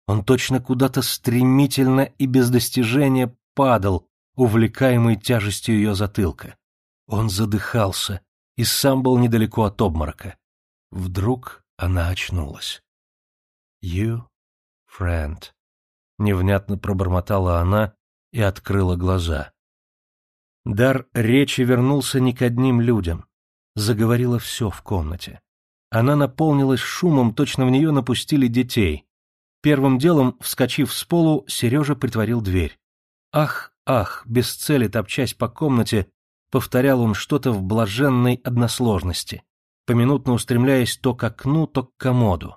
он точно куда-то стремительно и без достижения падал, увлекаемый тяжестью ее затылка. Он задыхался и сам был недалеко от обморока. Вдруг она очнулась. «You, friend», — невнятно пробормотала она и открыла глаза. Дар речи вернулся не к одним людям. Заговорило все в комнате. Она наполнилась шумом, точно в нее напустили детей. Первым делом, вскочив с полу, Сережа притворил дверь. «Ах, ах!» без цели топчась по комнате, повторял он что-то в блаженной односложности, поминутно устремляясь то к окну, то к комоду.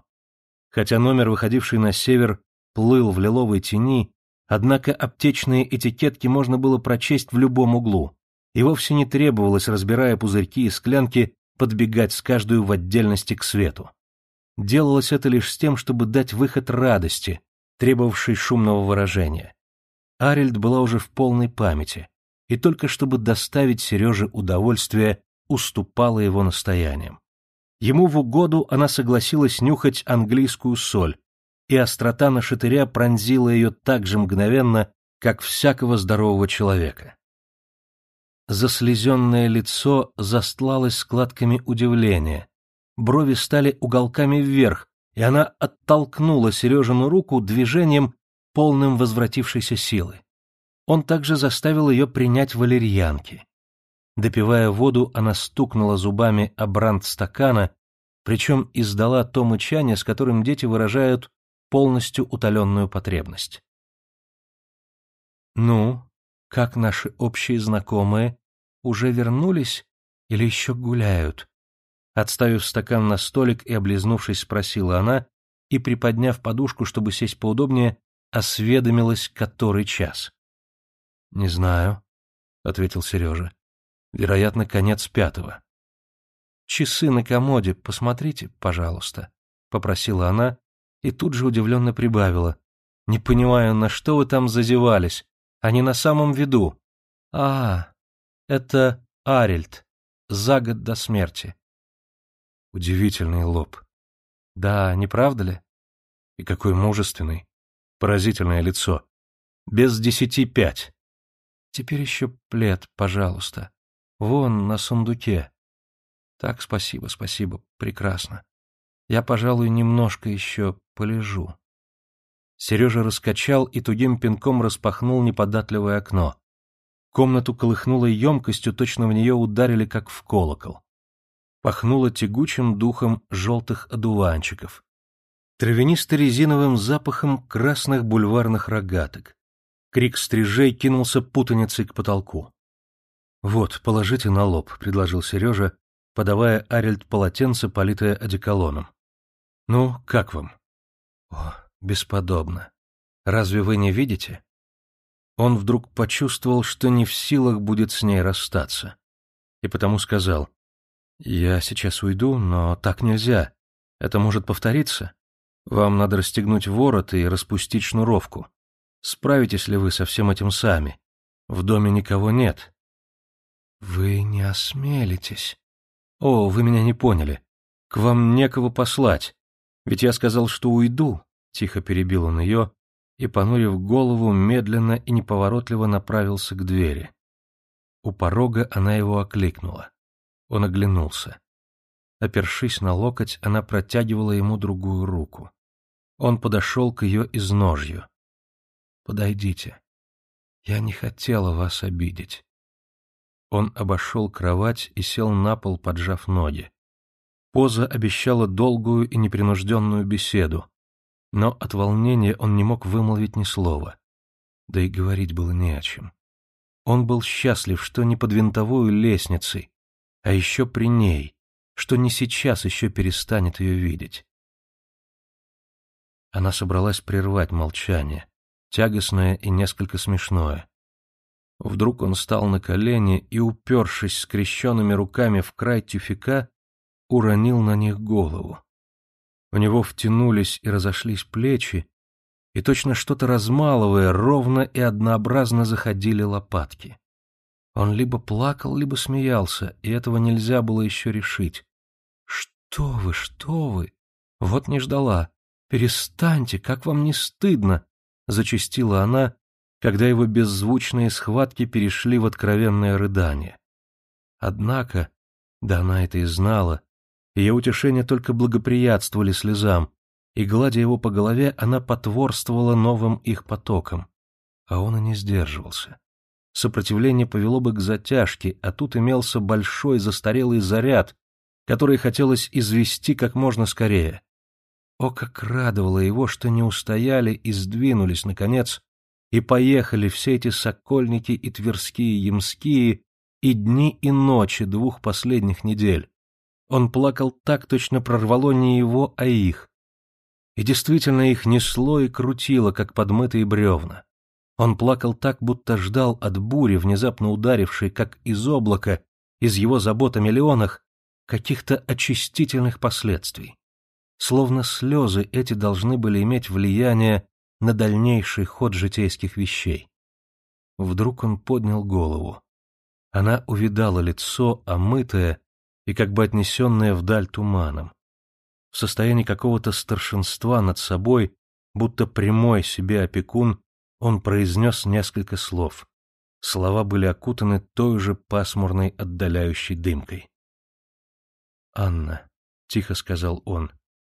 Хотя номер, выходивший на север, плыл в лиловой тени, однако аптечные этикетки можно было прочесть в любом углу, и вовсе не требовалось, разбирая пузырьки и склянки, подбегать с каждую в отдельности к свету. Делалось это лишь с тем, чтобы дать выход радости, требовавшей шумного выражения. Арильд была уже в полной памяти, и только чтобы доставить Сереже удовольствие, уступала его настояниям. Ему в угоду она согласилась нюхать английскую соль, и острота на шатыря пронзила ее так же мгновенно, как всякого здорового человека. Заслезенное лицо застлалось складками удивления. Брови стали уголками вверх, и она оттолкнула Сережину руку движением, полным возвратившейся силы. Он также заставил ее принять валерьянки. Допивая воду, она стукнула зубами о брант стакана, причем издала то мычание, с которым дети выражают полностью утоленную потребность. «Ну, как наши общие знакомые, уже вернулись или еще гуляют? Отставив стакан на столик и облизнувшись, спросила она, и, приподняв подушку, чтобы сесть поудобнее, осведомилась, который час. — Не знаю, — ответил Сережа. — Вероятно, конец пятого. — Часы на комоде посмотрите, пожалуйста, — попросила она и тут же удивленно прибавила. — Не понимаю, на что вы там зазевались? Они на самом виду. — А, это Арильд, за год до смерти. Удивительный лоб. Да, не правда ли? И какой мужественный. Поразительное лицо. Без десяти пять. Теперь еще плед, пожалуйста. Вон, на сундуке. Так, спасибо, спасибо, прекрасно. Я, пожалуй, немножко еще полежу. Сережа раскачал и тугим пинком распахнул неподатливое окно. Комнату колыхнуло емкостью, точно в нее ударили, как в колокол. Пахнуло тягучим духом желтых одуванчиков. Травянисто-резиновым запахом красных бульварных рогаток. Крик стрижей кинулся путаницей к потолку. «Вот, положите на лоб», — предложил Сережа, подавая Арельд полотенце, политое одеколоном. «Ну, как вам?» «О, бесподобно. Разве вы не видите?» Он вдруг почувствовал, что не в силах будет с ней расстаться. И потому сказал, «Я сейчас уйду, но так нельзя. Это может повториться. Вам надо расстегнуть ворот и распустить шнуровку. Справитесь ли вы со всем этим сами? В доме никого нет». «Вы не осмелитесь». «О, вы меня не поняли. К вам некого послать. Ведь я сказал, что уйду», — тихо перебил он ее, и, понурив голову, медленно и неповоротливо направился к двери. У порога она его окликнула. Он оглянулся. Опершись на локоть, она протягивала ему другую руку. Он подошел к ее изножью. «Подойдите. Я не хотела вас обидеть». Он обошел кровать и сел на пол, поджав ноги. Поза обещала долгую и непринужденную беседу, но от волнения он не мог вымолвить ни слова. Да и говорить было не о чем. Он был счастлив, что не под винтовой лестницей, а еще при ней, что не сейчас еще перестанет ее видеть. Она собралась прервать молчание, тягостное и несколько смешное. Вдруг он стал на колени и, упершись скрещенными руками в край тюфика, уронил на них голову. У него втянулись и разошлись плечи, и точно что-то размалывая, ровно и однообразно заходили лопатки. Он либо плакал, либо смеялся, и этого нельзя было еще решить. «Что вы, что вы? Вот не ждала. Перестаньте, как вам не стыдно!» — зачастила она, когда его беззвучные схватки перешли в откровенное рыдание. Однако, да она это и знала, ее утешения только благоприятствовали слезам, и, гладя его по голове, она потворствовала новым их потокам. А он и не сдерживался. Сопротивление повело бы к затяжке, а тут имелся большой застарелый заряд, который хотелось извести как можно скорее. О, как радовало его, что не устояли и сдвинулись, наконец, и поехали все эти сокольники и тверские ямские и дни и ночи двух последних недель, он плакал так, точно прорвало не его, а их. И действительно их несло и крутило, как подмытые бревна. Он плакал так, будто ждал от бури, внезапно ударившей, как из облака, из его забот о миллионах, каких-то очистительных последствий. Словно слезы эти должны были иметь влияние на дальнейший ход житейских вещей. Вдруг он поднял голову. Она увидала лицо, омытое, и как бы отнесенная вдаль туманом. В состоянии какого-то старшинства над собой, будто прямой себе опекун, он произнес несколько слов. Слова были окутаны той же пасмурной отдаляющей дымкой. «Анна», — тихо сказал он,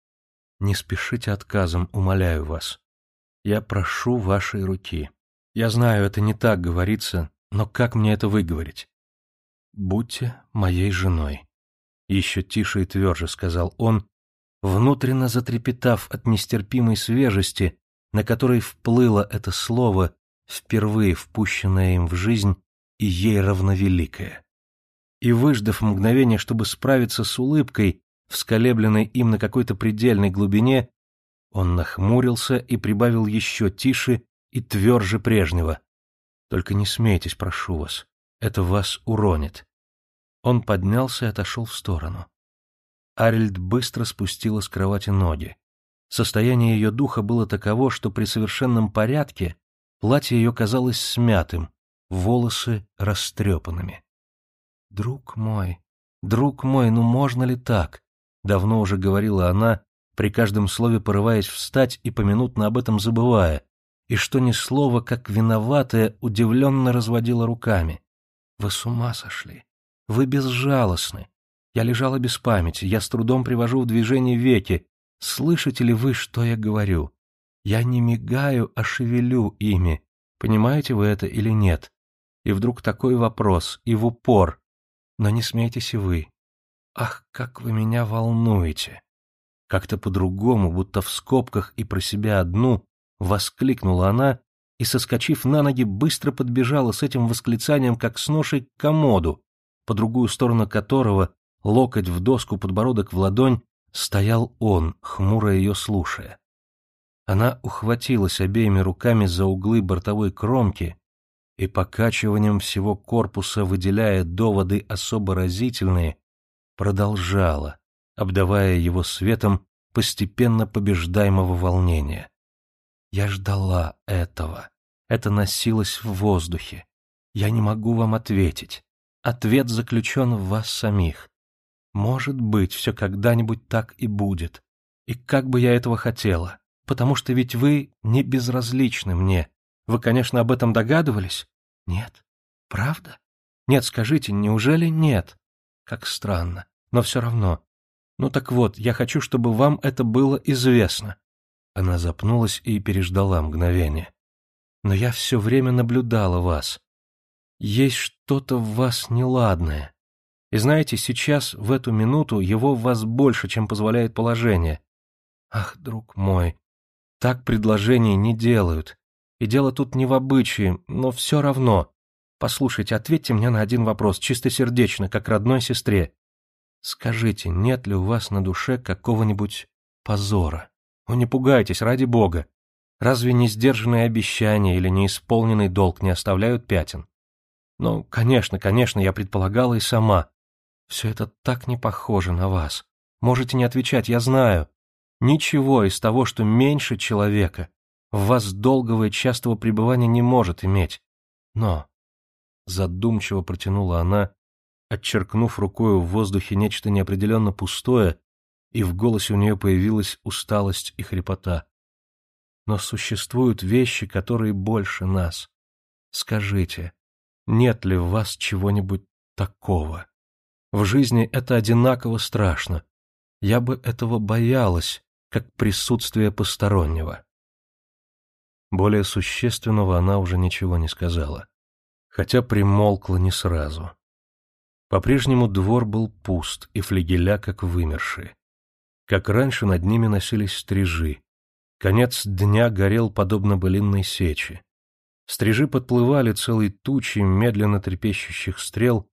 — «не спешите отказом, умоляю вас. Я прошу вашей руки. Я знаю, это не так говорится, но как мне это выговорить? Будьте моей женой. Еще тише и тверже сказал он, внутренно затрепетав от нестерпимой свежести, на которой вплыло это слово, впервые впущенное им в жизнь и ей равновеликое. И выждав мгновение, чтобы справиться с улыбкой, всколебленной им на какой-то предельной глубине, он нахмурился и прибавил еще тише и тверже прежнего. «Только не смейтесь, прошу вас, это вас уронит. Он поднялся и отошел в сторону. Арильд быстро спустила с кровати ноги. Состояние ее духа было таково, что при совершенном порядке платье ее казалось смятым, волосы растрепанными. «Друг мой, друг мой, ну можно ли так?» Давно уже говорила она, при каждом слове порываясь встать и поминутно об этом забывая, и что ни слова, как виноватая, удивленно разводила руками. «Вы с ума сошли! Вы безжалостны! Я лежала без памяти, я с трудом привожу в движение веки. Слышите ли вы, что я говорю? Я не мигаю, а шевелю ими. Понимаете вы это или нет? И вдруг такой вопрос, и в упор. Но не смейтесь и вы. Ах, как вы меня волнуете! Как-то по-другому, будто в скобках и про себя одну, воскликнула она и, соскочив на ноги, быстро подбежала с этим восклицанием, как с ношей к комоду, по другую сторону которого, локоть в доску, подбородок в ладонь, стоял он, хмуро ее слушая. Она ухватилась обеими руками за углы бортовой кромки и, покачиванием всего корпуса, выделяя доводы особо разительные, продолжала, обдавая его светом постепенно побеждаемого волнения. Я ждала этого. Это носилось в воздухе. Я не могу вам ответить. Ответ заключен в вас самих. Может быть, все когда-нибудь так и будет. И как бы я этого хотела. Потому что ведь вы не безразличны мне. Вы, конечно, об этом догадывались? Нет. Правда? Нет, скажите, неужели нет? Как странно. Но все равно. Ну так вот, я хочу, чтобы вам это было известно. Она запнулась и переждала мгновение. Но я все время наблюдала вас. Есть что-то в вас неладное. И знаете, сейчас, в эту минуту, его в вас больше, чем позволяет положение. Ах, друг мой, так предложений не делают. И дело тут не в обычае, но все равно. Послушайте, ответьте мне на один вопрос, чистосердечно, как родной сестре. Скажите, нет ли у вас на душе какого-нибудь позора? О, не пугайтесь, ради бога. Разве не сдержанные обещания или неисполненный долг не оставляют пятен? Ну, конечно, конечно, я предполагала и сама. Все это так не похоже на вас. Можете не отвечать, я знаю. Ничего из того, что меньше человека, в вас долгого и частого пребывания не может иметь. Но, задумчиво протянула она, отчеркнув рукою в воздухе нечто неопределенно пустое, и в голосе у нее появилась усталость и хрипота. Но существуют вещи, которые больше нас. Скажите, нет ли в вас чего-нибудь такого? В жизни это одинаково страшно. Я бы этого боялась, как присутствие постороннего. Более существенного она уже ничего не сказала, хотя примолкла не сразу. По-прежнему двор был пуст, и флигеля как вымершие. Как раньше над ними носились стрижи. Конец дня горел подобно былинной сечи. Стрижи подплывали целой тучей медленно трепещущих стрел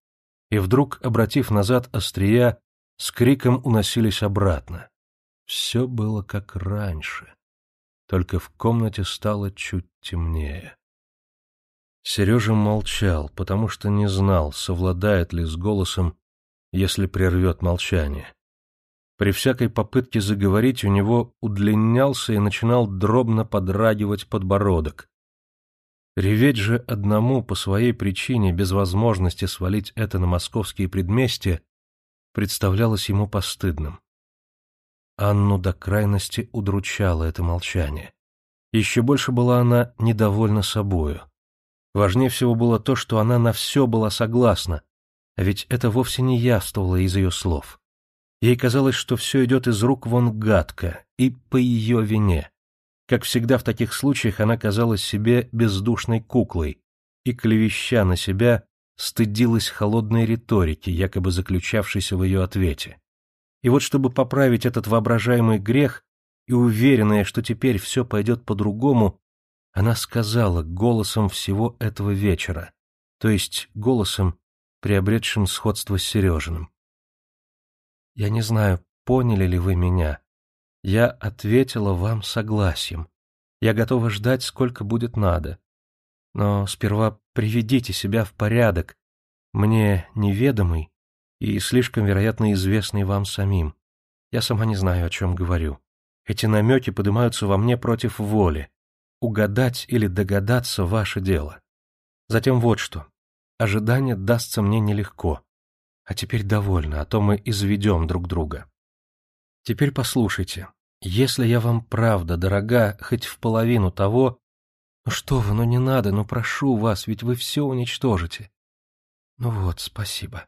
и вдруг, обратив назад острия, с криком уносились обратно. Все было как раньше, только в комнате стало чуть темнее. Сережа молчал, потому что не знал, совладает ли с голосом, если прервет молчание. При всякой попытке заговорить у него удлинялся и начинал дробно подрагивать подбородок, Реветь же одному по своей причине, без возможности свалить это на московские предместья, представлялось ему постыдным. Анну до крайности удручало это молчание. Еще больше была она недовольна собою. Важнее всего было то, что она на все была согласна, а ведь это вовсе не явствовало из ее слов. Ей казалось, что все идет из рук вон гадко, и по ее вине. Как всегда в таких случаях она казалась себе бездушной куклой и, клевеща на себя, стыдилась холодной риторики, якобы заключавшейся в ее ответе. И вот чтобы поправить этот воображаемый грех и уверенная, что теперь все пойдет по-другому, она сказала голосом всего этого вечера, то есть голосом, приобретшим сходство с Сережиным. «Я не знаю, поняли ли вы меня, я ответила вам согласием. Я готова ждать, сколько будет надо. Но сперва приведите себя в порядок, мне неведомый и слишком, вероятно, известный вам самим. Я сама не знаю, о чем говорю. Эти намеки поднимаются во мне против воли. Угадать или догадаться — ваше дело. Затем вот что. Ожидание дастся мне нелегко. А теперь довольно, а то мы изведем друг друга. Теперь послушайте, если я вам правда дорога хоть в половину того, Ну что вы, ну не надо, ну прошу вас, ведь вы все уничтожите. Ну вот, спасибо.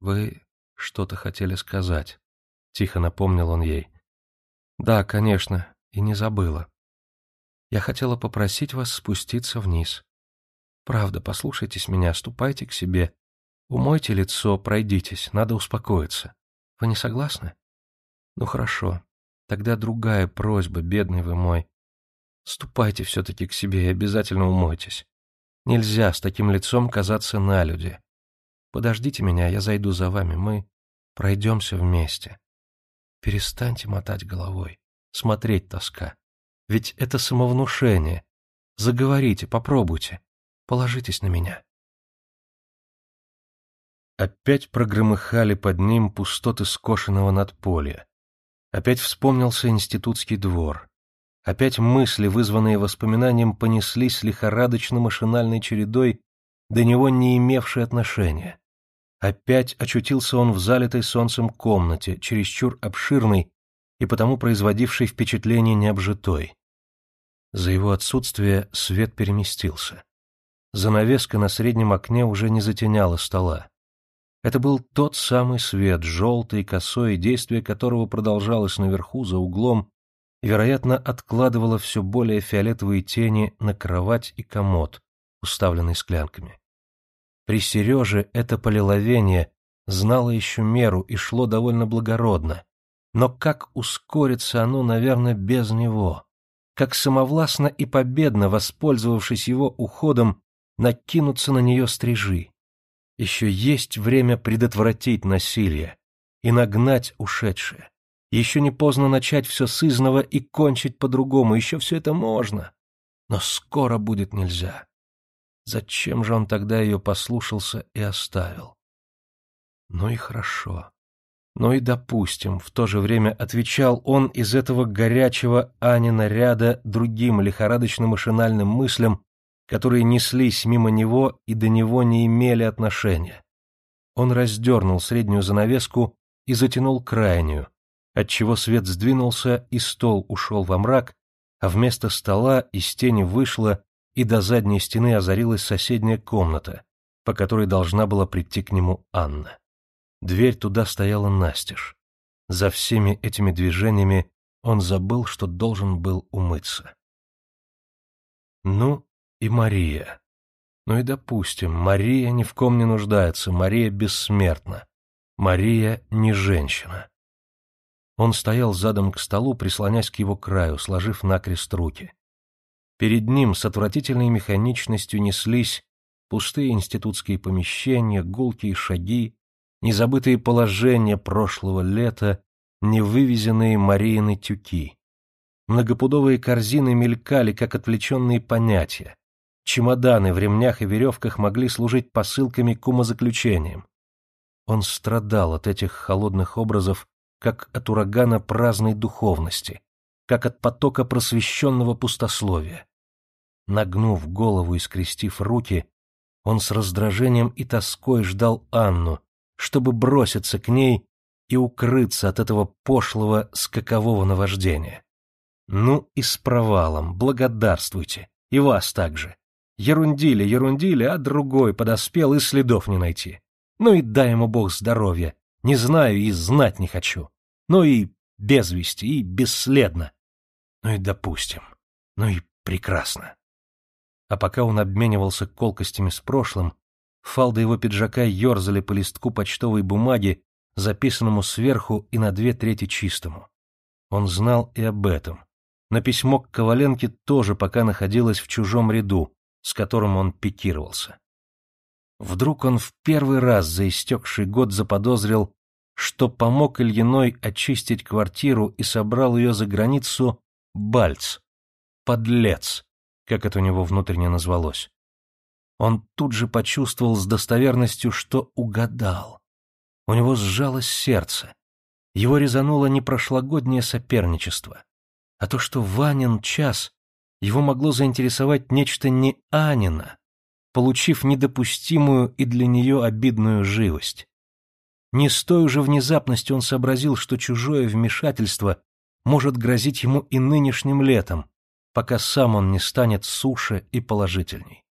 Вы что-то хотели сказать, тихо напомнил он ей. Да, конечно, и не забыла. Я хотела попросить вас спуститься вниз. Правда, послушайтесь меня, ступайте к себе. Умойте лицо, пройдитесь, надо успокоиться. Вы не согласны? Ну хорошо, тогда другая просьба, бедный вы мой. Ступайте все-таки к себе и обязательно умойтесь. Нельзя с таким лицом казаться на люди. Подождите меня, я зайду за вами, мы пройдемся вместе. Перестаньте мотать головой, смотреть тоска. Ведь это самовнушение. Заговорите, попробуйте. Положитесь на меня. Опять прогромыхали под ним пустоты скошенного надполья. Опять вспомнился институтский двор. Опять мысли, вызванные воспоминанием, понеслись лихорадочно-машинальной чередой, до него не имевшие отношения. Опять очутился он в залитой солнцем комнате, чересчур обширной и потому производившей впечатление необжитой. За его отсутствие свет переместился. Занавеска на среднем окне уже не затеняла стола. Это был тот самый свет, желтый, косой, действие которого продолжалось наверху, за углом, вероятно, откладывала все более фиолетовые тени на кровать и комод, уставленный склянками. При Сереже это полиловение знало еще меру и шло довольно благородно, но как ускорится оно, наверное, без него, как самовластно и победно, воспользовавшись его уходом, накинуться на нее стрижи. Еще есть время предотвратить насилие и нагнать ушедшее. Еще не поздно начать все с и кончить по-другому, еще все это можно. Но скоро будет нельзя. Зачем же он тогда ее послушался и оставил? Ну и хорошо. Ну и допустим, в то же время отвечал он из этого горячего Анина ряда другим лихорадочно-машинальным мыслям, которые неслись мимо него и до него не имели отношения. Он раздернул среднюю занавеску и затянул крайнюю, отчего свет сдвинулся и стол ушел во мрак, а вместо стола из тени вышла и до задней стены озарилась соседняя комната, по которой должна была прийти к нему Анна. Дверь туда стояла настежь. За всеми этими движениями он забыл, что должен был умыться. Ну и Мария. Ну и допустим, Мария ни в ком не нуждается, Мария бессмертна. Мария не женщина. Он стоял задом к столу, прислонясь к его краю, сложив накрест руки. Перед ним с отвратительной механичностью неслись пустые институтские помещения, гулкие шаги, незабытые положения прошлого лета, невывезенные Мариины тюки. Многопудовые корзины мелькали, как отвлеченные понятия. Чемоданы в ремнях и веревках могли служить посылками к умозаключениям. Он страдал от этих холодных образов как от урагана праздной духовности, как от потока просвещенного пустословия. Нагнув голову и скрестив руки, он с раздражением и тоской ждал Анну, чтобы броситься к ней и укрыться от этого пошлого скакового наваждения. Ну и с провалом, благодарствуйте, и вас также. Ерундили, ерундили, а другой подоспел и следов не найти. Ну и дай ему бог здоровья, не знаю и знать не хочу. Ну и без вести, и бесследно. Ну и допустим. Ну и прекрасно. А пока он обменивался колкостями с прошлым, фалды его пиджака ерзали по листку почтовой бумаги, записанному сверху и на две трети чистому. Он знал и об этом. На письмо к Коваленке тоже пока находилось в чужом ряду, с которым он пикировался. Вдруг он в первый раз за истекший год заподозрил, что помог Ильиной очистить квартиру и собрал ее за границу Бальц, подлец, как это у него внутренне назвалось. Он тут же почувствовал с достоверностью, что угадал. У него сжалось сердце. Его резануло не прошлогоднее соперничество, а то, что Ванин час его могло заинтересовать нечто не Анина, получив недопустимую и для нее обидную живость. Не с той уже внезапностью он сообразил, что чужое вмешательство может грозить ему и нынешним летом, пока сам он не станет суше и положительней.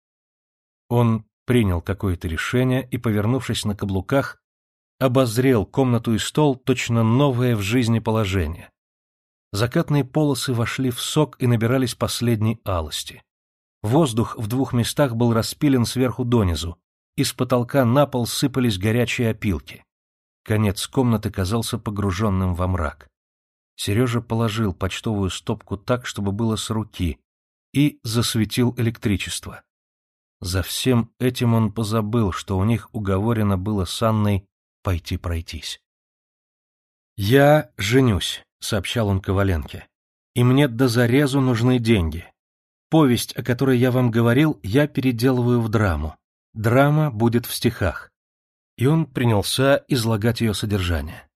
Он принял какое-то решение и, повернувшись на каблуках, обозрел комнату и стол точно новое в жизни положение. Закатные полосы вошли в сок и набирались последней алости. Воздух в двух местах был распилен сверху донизу, из потолка на пол сыпались горячие опилки. Конец комнаты казался погруженным во мрак. Сережа положил почтовую стопку так, чтобы было с руки, и засветил электричество. За всем этим он позабыл, что у них уговорено было с Анной пойти пройтись. «Я женюсь», — сообщал он Коваленке, — «и мне до зарезу нужны деньги. Повесть, о которой я вам говорил, я переделываю в драму. Драма будет в стихах». И он принялся излагать ее содержание.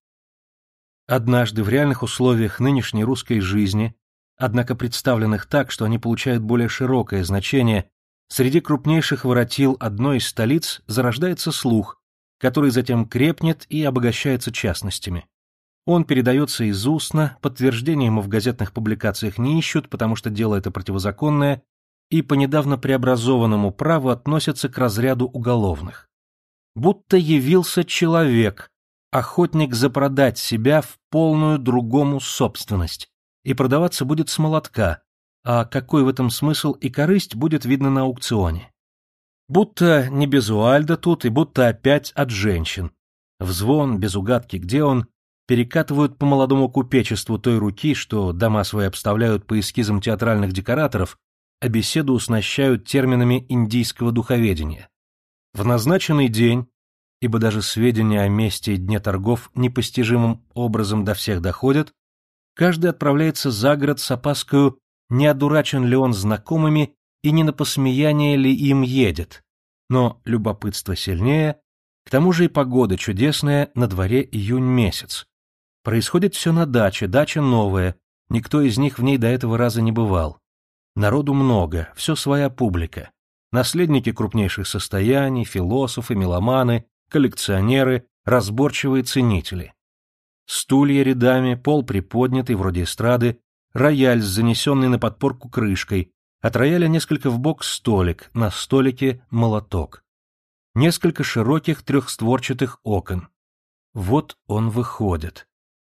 Однажды в реальных условиях нынешней русской жизни, однако представленных так, что они получают более широкое значение, среди крупнейших воротил одной из столиц зарождается слух, который затем крепнет и обогащается частностями. Он передается из устно, подтверждения ему в газетных публикациях не ищут, потому что дело это противозаконное, и по недавно преобразованному праву относятся к разряду уголовных. Будто явился человек, охотник запродать себя в полную другому собственность, и продаваться будет с молотка, а какой в этом смысл и корысть будет видно на аукционе. Будто не без Уальда тут, и будто опять от женщин. Взвон, без угадки, где он, перекатывают по молодому купечеству той руки, что дома свои обставляют по эскизам театральных декораторов, а беседу уснащают терминами индийского духоведения. В назначенный день ибо даже сведения о месте и дне торгов непостижимым образом до всех доходят, каждый отправляется за город с опаскою, не одурачен ли он знакомыми и не на посмеяние ли им едет. Но любопытство сильнее, к тому же и погода чудесная, на дворе июнь месяц. Происходит все на даче, дача новая, никто из них в ней до этого раза не бывал. Народу много, все своя публика. Наследники крупнейших состояний, философы, меломаны, коллекционеры, разборчивые ценители. Стулья рядами, пол приподнятый, вроде эстрады, рояль с занесенной на подпорку крышкой, от рояля несколько вбок столик, на столике молоток. Несколько широких трехстворчатых окон. Вот он выходит.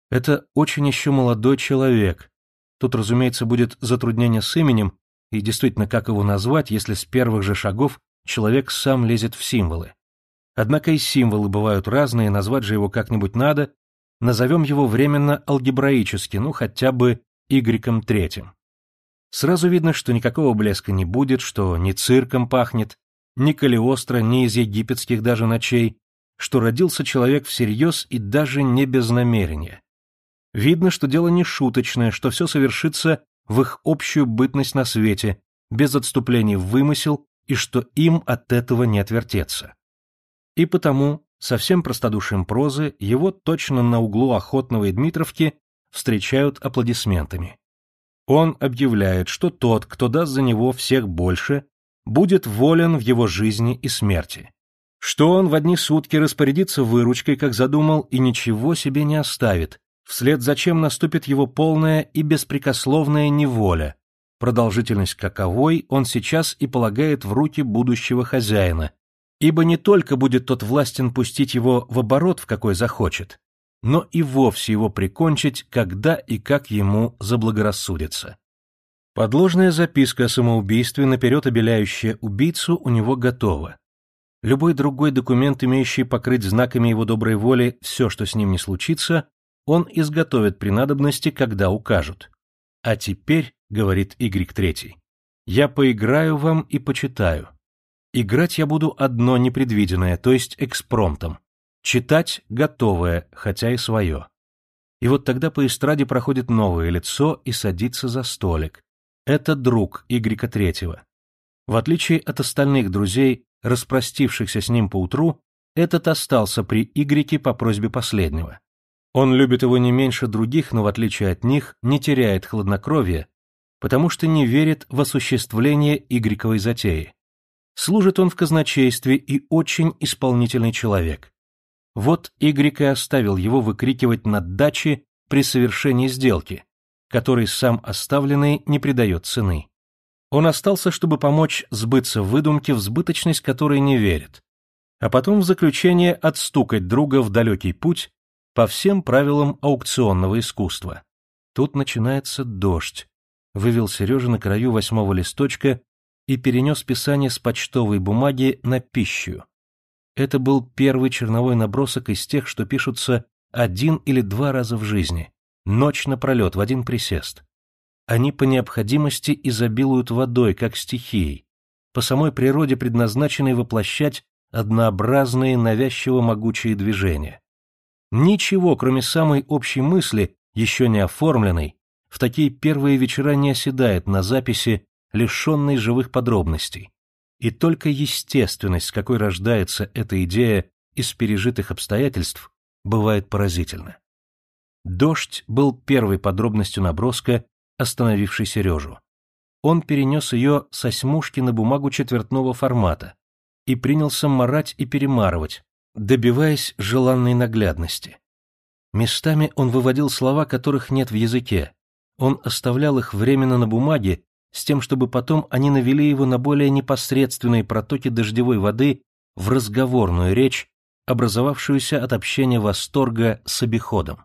Это очень еще молодой человек. Тут, разумеется, будет затруднение с именем, и действительно, как его назвать, если с первых же шагов человек сам лезет в символы. Однако и символы бывают разные, назвать же его как-нибудь надо. Назовем его временно алгебраически, ну хотя бы Y третьим. Сразу видно, что никакого блеска не будет, что ни цирком пахнет, ни Калиостро, ни из египетских даже ночей, что родился человек всерьез и даже не без намерения. Видно, что дело не шуточное, что все совершится в их общую бытность на свете, без отступлений в вымысел, и что им от этого не отвертеться. И потому, со всем простодушием прозы, его точно на углу Охотного и Дмитровки встречают аплодисментами. Он объявляет, что тот, кто даст за него всех больше, будет волен в его жизни и смерти. Что он в одни сутки распорядится выручкой, как задумал, и ничего себе не оставит, вслед за чем наступит его полная и беспрекословная неволя, продолжительность каковой он сейчас и полагает в руки будущего хозяина, ибо не только будет тот властен пустить его в оборот, в какой захочет, но и вовсе его прикончить, когда и как ему заблагорассудится. Подложная записка о самоубийстве, наперед обеляющая убийцу, у него готова. Любой другой документ, имеющий покрыть знаками его доброй воли все, что с ним не случится, он изготовит при надобности, когда укажут. А теперь, говорит Y третий, я поиграю вам и почитаю. Играть я буду одно непредвиденное, то есть экспромтом. Читать готовое, хотя и свое. И вот тогда по эстраде проходит новое лицо и садится за столик. Это друг Игрика Третьего. В отличие от остальных друзей, распростившихся с ним поутру, этот остался при Игрике по просьбе последнего. Он любит его не меньше других, но в отличие от них не теряет хладнокровия, потому что не верит в осуществление Игриковой затеи. Служит он в казначействе и очень исполнительный человек. Вот Игорь и оставил его выкрикивать над дачи при совершении сделки, который сам оставленный не придает цены. Он остался, чтобы помочь сбыться выдумке, в сбыточность которой не верит, а потом в заключение отстукать друга в далекий путь по всем правилам аукционного искусства. Тут начинается дождь, вывел Сережа на краю восьмого листочка и перенес писание с почтовой бумаги на пищу. Это был первый черновой набросок из тех, что пишутся один или два раза в жизни, ночь напролет, в один присест. Они по необходимости изобилуют водой, как стихией, по самой природе предназначенной воплощать однообразные навязчиво могучие движения. Ничего, кроме самой общей мысли, еще не оформленной, в такие первые вечера не оседает на записи, лишенной живых подробностей. И только естественность, с какой рождается эта идея из пережитых обстоятельств, бывает поразительна. Дождь был первой подробностью наброска, остановившей Сережу. Он перенес ее с осьмушки на бумагу четвертного формата и принялся марать и перемарывать, добиваясь желанной наглядности. Местами он выводил слова, которых нет в языке. Он оставлял их временно на бумаге, с тем, чтобы потом они навели его на более непосредственные протоки дождевой воды в разговорную речь, образовавшуюся от общения восторга с обиходом.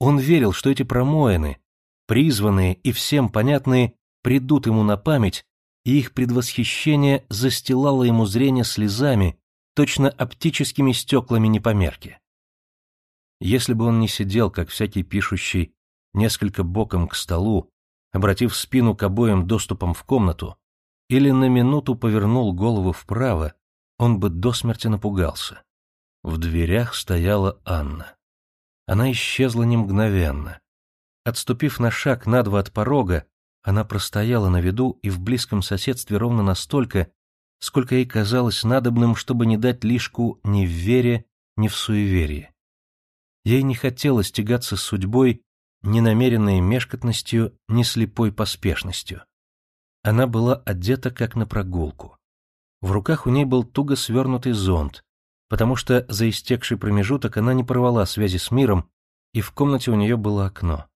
Он верил, что эти промоины, призванные и всем понятные, придут ему на память, и их предвосхищение застилало ему зрение слезами, точно оптическими стеклами непомерки. Если бы он не сидел, как всякий пишущий, несколько боком к столу, обратив спину к обоим доступам в комнату, или на минуту повернул голову вправо, он бы до смерти напугался. В дверях стояла Анна. Она исчезла не мгновенно. Отступив на шаг на два от порога, она простояла на виду и в близком соседстве ровно настолько, сколько ей казалось надобным, чтобы не дать лишку ни в вере, ни в суеверии. Ей не хотелось тягаться с судьбой ни намеренной мешкотностью, ни слепой поспешностью. Она была одета как на прогулку. В руках у ней был туго свернутый зонт, потому что за истекший промежуток она не порвала связи с миром, и в комнате у нее было окно.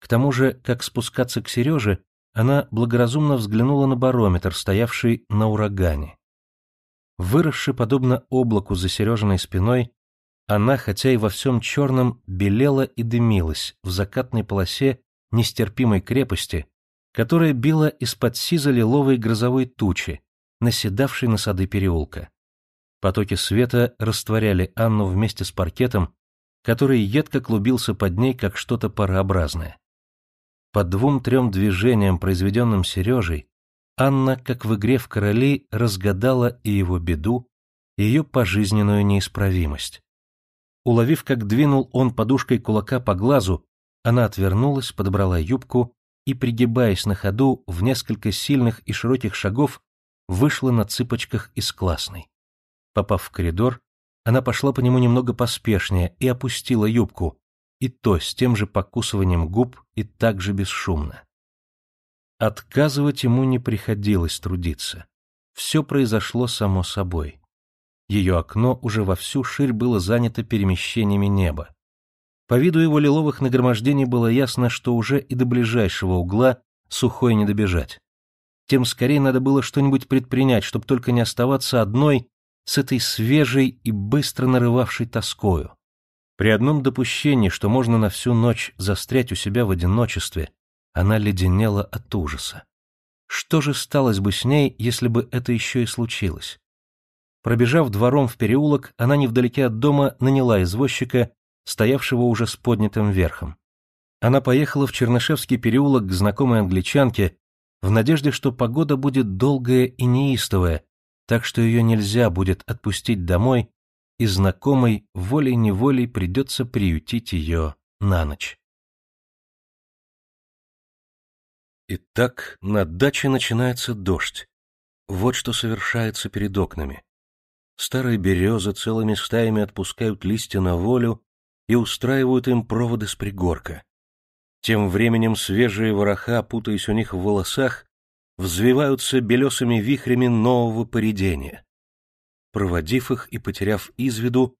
К тому же, как спускаться к Сереже, она благоразумно взглянула на барометр, стоявший на урагане. Выросши подобно облаку за Сережиной спиной, она, хотя и во всем черном, белела и дымилась в закатной полосе нестерпимой крепости, которая била из-под сизо-лиловой грозовой тучи, наседавшей на сады переулка. Потоки света растворяли Анну вместе с паркетом, который едко клубился под ней, как что-то парообразное. По двум-трем движениям, произведенным Сережей, Анна, как в игре в короли, разгадала и его беду, и ее пожизненную неисправимость. Уловив, как двинул он подушкой кулака по глазу, она отвернулась, подобрала юбку и, пригибаясь на ходу, в несколько сильных и широких шагов вышла на цыпочках из классной. Попав в коридор, она пошла по нему немного поспешнее и опустила юбку, и то с тем же покусыванием губ и так же бесшумно. Отказывать ему не приходилось трудиться. Все произошло само собой. Ее окно уже во всю ширь было занято перемещениями неба. По виду его лиловых нагромождений было ясно, что уже и до ближайшего угла сухой не добежать. Тем скорее надо было что-нибудь предпринять, чтобы только не оставаться одной с этой свежей и быстро нарывавшей тоскою. При одном допущении, что можно на всю ночь застрять у себя в одиночестве, она леденела от ужаса. Что же сталось бы с ней, если бы это еще и случилось? Пробежав двором в переулок, она невдалеке от дома наняла извозчика, стоявшего уже с поднятым верхом. Она поехала в Чернышевский переулок к знакомой англичанке в надежде, что погода будет долгая и неистовая, так что ее нельзя будет отпустить домой и знакомой волей-неволей придется приютить ее на ночь. Итак, на даче начинается дождь. Вот что совершается перед окнами. Старые березы целыми стаями отпускают листья на волю и устраивают им проводы с пригорка. Тем временем свежие вороха, путаясь у них в волосах, взвиваются белесыми вихрями нового поредения. Проводив их и потеряв из виду,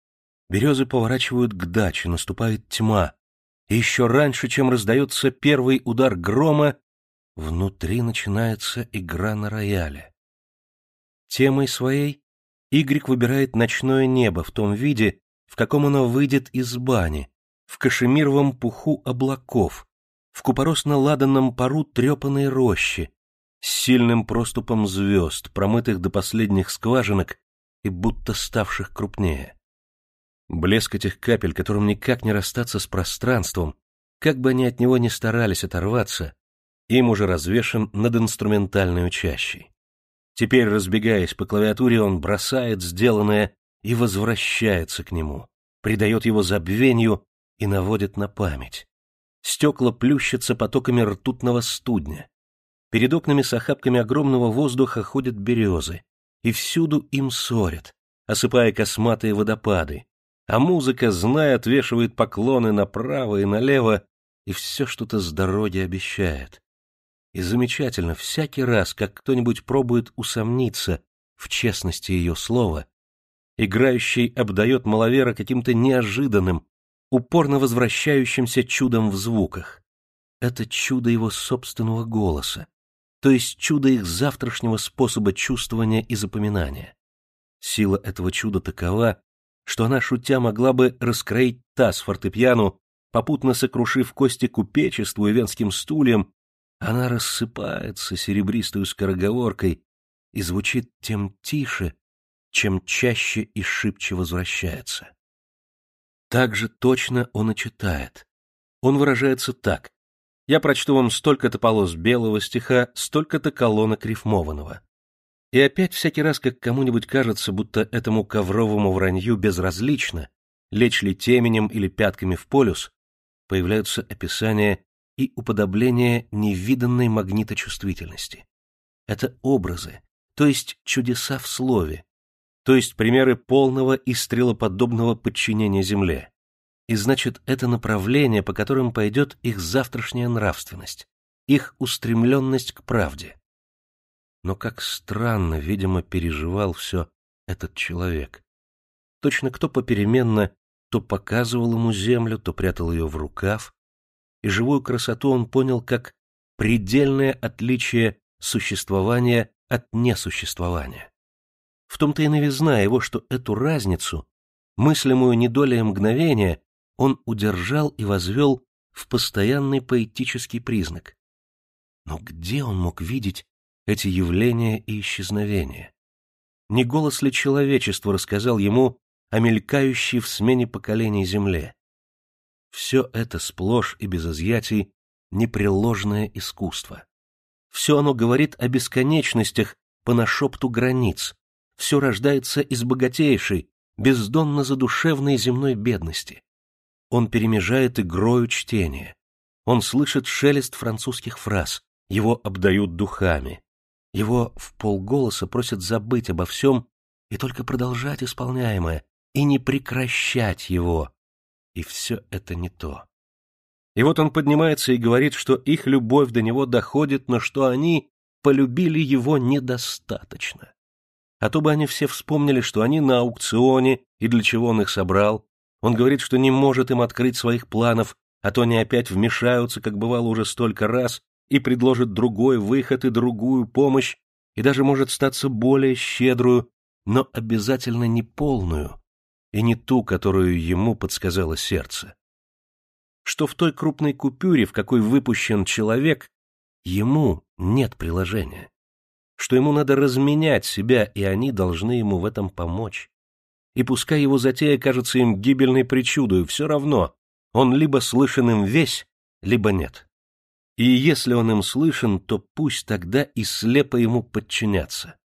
березы поворачивают к даче, наступает тьма, и еще раньше, чем раздается первый удар грома, внутри начинается игра на рояле. Темой своей Игрик выбирает ночное небо в том виде, в каком оно выйдет из бани, в кашемировом пуху облаков, в купоросно-ладанном пару трепанной рощи, с сильным проступом звезд, промытых до последних скважинок и будто ставших крупнее. Блеск этих капель, которым никак не расстаться с пространством, как бы они от него ни старались оторваться, им уже развешен над инструментальной чащей. Теперь, разбегаясь по клавиатуре, он бросает сделанное и возвращается к нему, придает его забвению и наводит на память. Стекла плющатся потоками ртутного студня. Перед окнами с охапками огромного воздуха ходят березы, и всюду им ссорят, осыпая косматые водопады, а музыка, зная, отвешивает поклоны направо и налево, и все что-то с дороги обещает. И замечательно, всякий раз, как кто-нибудь пробует усомниться в честности ее слова, играющий обдает маловера каким-то неожиданным, упорно возвращающимся чудом в звуках. Это чудо его собственного голоса, то есть чудо их завтрашнего способа чувствования и запоминания. Сила этого чуда такова, что она, шутя, могла бы раскроить таз фортепиану, попутно сокрушив кости купечеству и венским стульям, она рассыпается серебристой скороговоркой и звучит тем тише, чем чаще и шибче возвращается. Так же точно он и читает. Он выражается так. Я прочту вам столько-то полос белого стиха, столько-то колонок рифмованного. И опять всякий раз, как кому-нибудь кажется, будто этому ковровому вранью безразлично, лечь ли теменем или пятками в полюс, появляются описания и уподобления невиданной магниточувствительности. Это образы, то есть чудеса в слове, то есть примеры полного и стрелоподобного подчинения Земле. И значит, это направление, по которым пойдет их завтрашняя нравственность, их устремленность к правде. Но как странно, видимо, переживал все этот человек. Точно кто попеременно то показывал ему землю, то прятал ее в рукав, и живую красоту он понял как предельное отличие существования от несуществования. В том-то и новизна его, что эту разницу, мыслимую не долей мгновения, он удержал и возвел в постоянный поэтический признак. Но где он мог видеть эти явления и исчезновения? Не голос ли человечества рассказал ему о мелькающей в смене поколений земле? Все это сплошь и без изъятий непреложное искусство. Все оно говорит о бесконечностях по нашепту границ, все рождается из богатейшей, бездонно задушевной земной бедности. Он перемежает игрою чтения. Он слышит шелест французских фраз, его обдают духами. Его в полголоса просят забыть обо всем и только продолжать исполняемое, и не прекращать его. И все это не то. И вот он поднимается и говорит, что их любовь до него доходит, но что они полюбили его недостаточно а то бы они все вспомнили, что они на аукционе и для чего он их собрал. Он говорит, что не может им открыть своих планов, а то они опять вмешаются, как бывало уже столько раз, и предложат другой выход и другую помощь, и даже может статься более щедрую, но обязательно не полную, и не ту, которую ему подсказало сердце. Что в той крупной купюре, в какой выпущен человек, ему нет приложения что ему надо разменять себя, и они должны ему в этом помочь. И пускай его затея кажется им гибельной причудой, все равно он либо слышен им весь, либо нет. И если он им слышен, то пусть тогда и слепо ему подчинятся.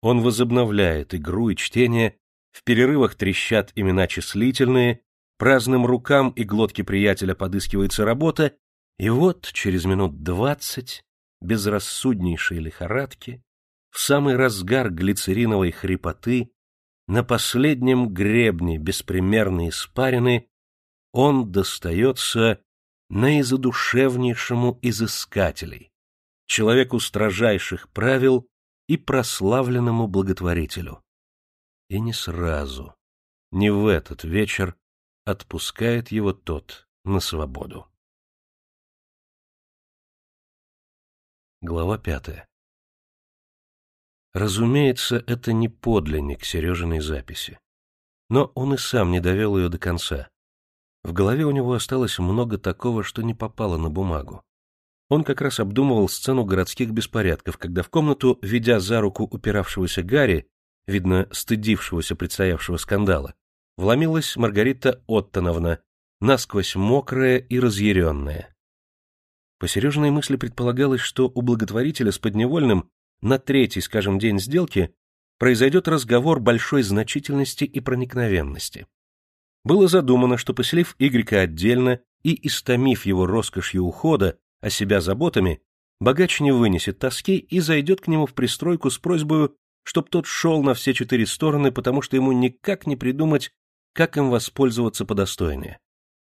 Он возобновляет игру и чтение, в перерывах трещат имена числительные, праздным рукам и глотке приятеля подыскивается работа, и вот через минут двадцать безрассуднейшей лихорадки, в самый разгар глицериновой хрипоты, на последнем гребне беспримерной испарины, он достается наизадушевнейшему из искателей, человеку строжайших правил и прославленному благотворителю. И не сразу, не в этот вечер отпускает его тот на свободу. Глава пятая Разумеется, это не подлинник Сережиной записи. Но он и сам не довел ее до конца. В голове у него осталось много такого, что не попало на бумагу. Он как раз обдумывал сцену городских беспорядков, когда в комнату, ведя за руку упиравшегося Гарри, видно, стыдившегося предстоявшего скандала, вломилась Маргарита Оттоновна, насквозь мокрая и разъяренная. По Сережиной мысли предполагалось, что у благотворителя с подневольным на третий, скажем, день сделки произойдет разговор большой значительности и проникновенности. Было задумано, что, поселив Игрика отдельно и истомив его роскошью ухода, а себя заботами, богач не вынесет тоски и зайдет к нему в пристройку с просьбой, чтоб тот шел на все четыре стороны, потому что ему никак не придумать, как им воспользоваться подостойнее.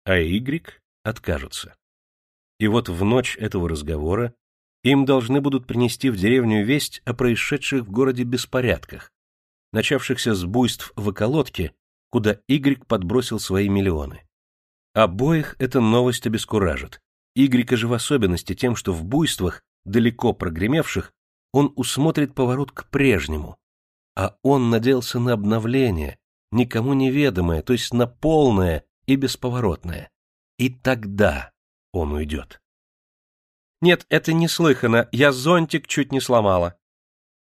А Игрик откажется. И вот в ночь этого разговора им должны будут принести в деревню весть о происшедших в городе беспорядках, начавшихся с буйств в околотке, куда Игрик подбросил свои миллионы. Обоих эта новость обескуражит. Игрика же в особенности тем, что в буйствах, далеко прогремевших, он усмотрит поворот к прежнему. А он надеялся на обновление, никому неведомое, то есть на полное и бесповоротное. И тогда он уйдет. Нет, это неслыханно, я зонтик чуть не сломала.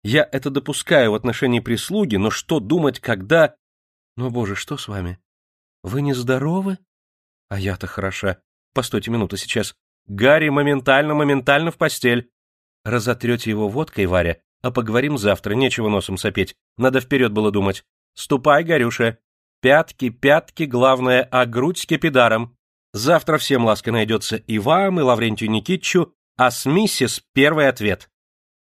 Я это допускаю в отношении прислуги, но что думать, когда... Ну, боже, что с вами? Вы нездоровы? А я-то хороша. Постойте минуту сейчас. Гарри моментально, моментально в постель. Разотрете его водкой, Варя, а поговорим завтра, нечего носом сопеть. Надо вперед было думать. Ступай, Горюша. Пятки, пятки, главное, а грудь с кипидаром. Завтра всем ласка найдется и вам, и Лаврентию Никитчу, а с миссис первый ответ.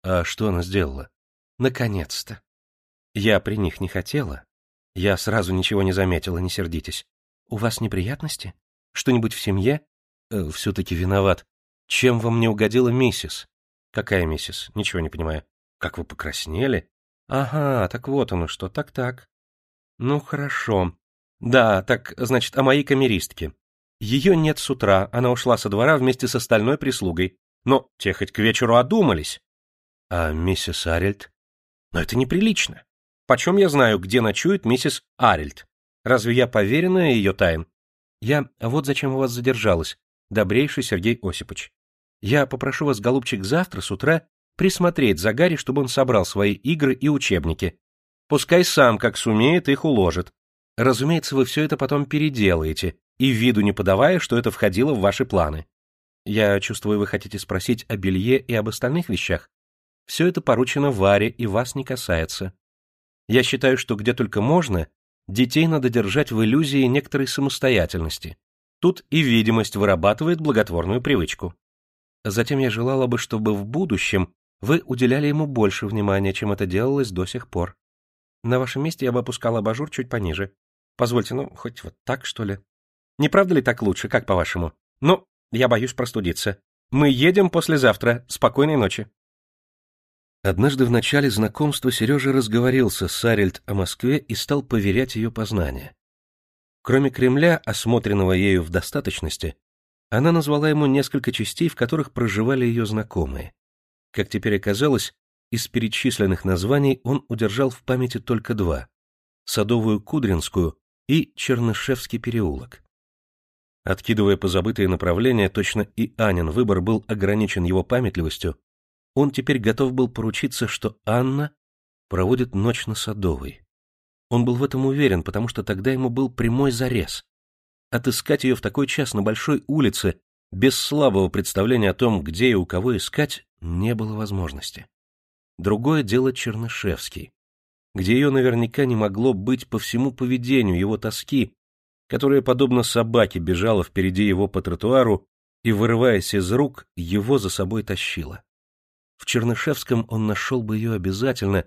А что она сделала? Наконец-то. Я при них не хотела. Я сразу ничего не заметила, не сердитесь. У вас неприятности? Что-нибудь в семье? Э, Все-таки виноват. Чем вам не угодила миссис? Какая миссис? Ничего не понимаю. Как вы покраснели? Ага, так вот оно что, так-так. Ну, хорошо. Да, так, значит, о моей камеристке. Ее нет с утра, она ушла со двора вместе с остальной прислугой. Но те хоть к вечеру одумались. А миссис Арельд? Но это неприлично. Почем я знаю, где ночует миссис Арельд? Разве я поверенная ее тайн? Я вот зачем у вас задержалась, добрейший Сергей Осипович. Я попрошу вас, голубчик, завтра с утра присмотреть за Гарри, чтобы он собрал свои игры и учебники. Пускай сам, как сумеет, их уложит. Разумеется, вы все это потом переделаете, и виду не подавая, что это входило в ваши планы. Я чувствую, вы хотите спросить о белье и об остальных вещах. Все это поручено Варе и вас не касается. Я считаю, что где только можно, детей надо держать в иллюзии некоторой самостоятельности. Тут и видимость вырабатывает благотворную привычку. Затем я желала бы, чтобы в будущем вы уделяли ему больше внимания, чем это делалось до сих пор. На вашем месте я бы опускала абажур чуть пониже. Позвольте, ну, хоть вот так, что ли? Не правда ли так лучше, как по-вашему? Ну, я боюсь простудиться. Мы едем послезавтра. Спокойной ночи. Однажды в начале знакомства Сережа разговорился с Арельд о Москве и стал поверять ее познания. Кроме Кремля, осмотренного ею в достаточности, она назвала ему несколько частей, в которых проживали ее знакомые. Как теперь оказалось, из перечисленных названий он удержал в памяти только два — Садовую Кудринскую и Чернышевский переулок. Откидывая позабытые направления, точно и Анин выбор был ограничен его памятливостью, он теперь готов был поручиться, что Анна проводит ночь на Садовой. Он был в этом уверен, потому что тогда ему был прямой зарез. Отыскать ее в такой час на большой улице, без слабого представления о том, где и у кого искать, не было возможности. Другое дело Чернышевский, где ее наверняка не могло быть по всему поведению его тоски, которая, подобно собаке, бежала впереди его по тротуару и, вырываясь из рук, его за собой тащила. В Чернышевском он нашел бы ее обязательно,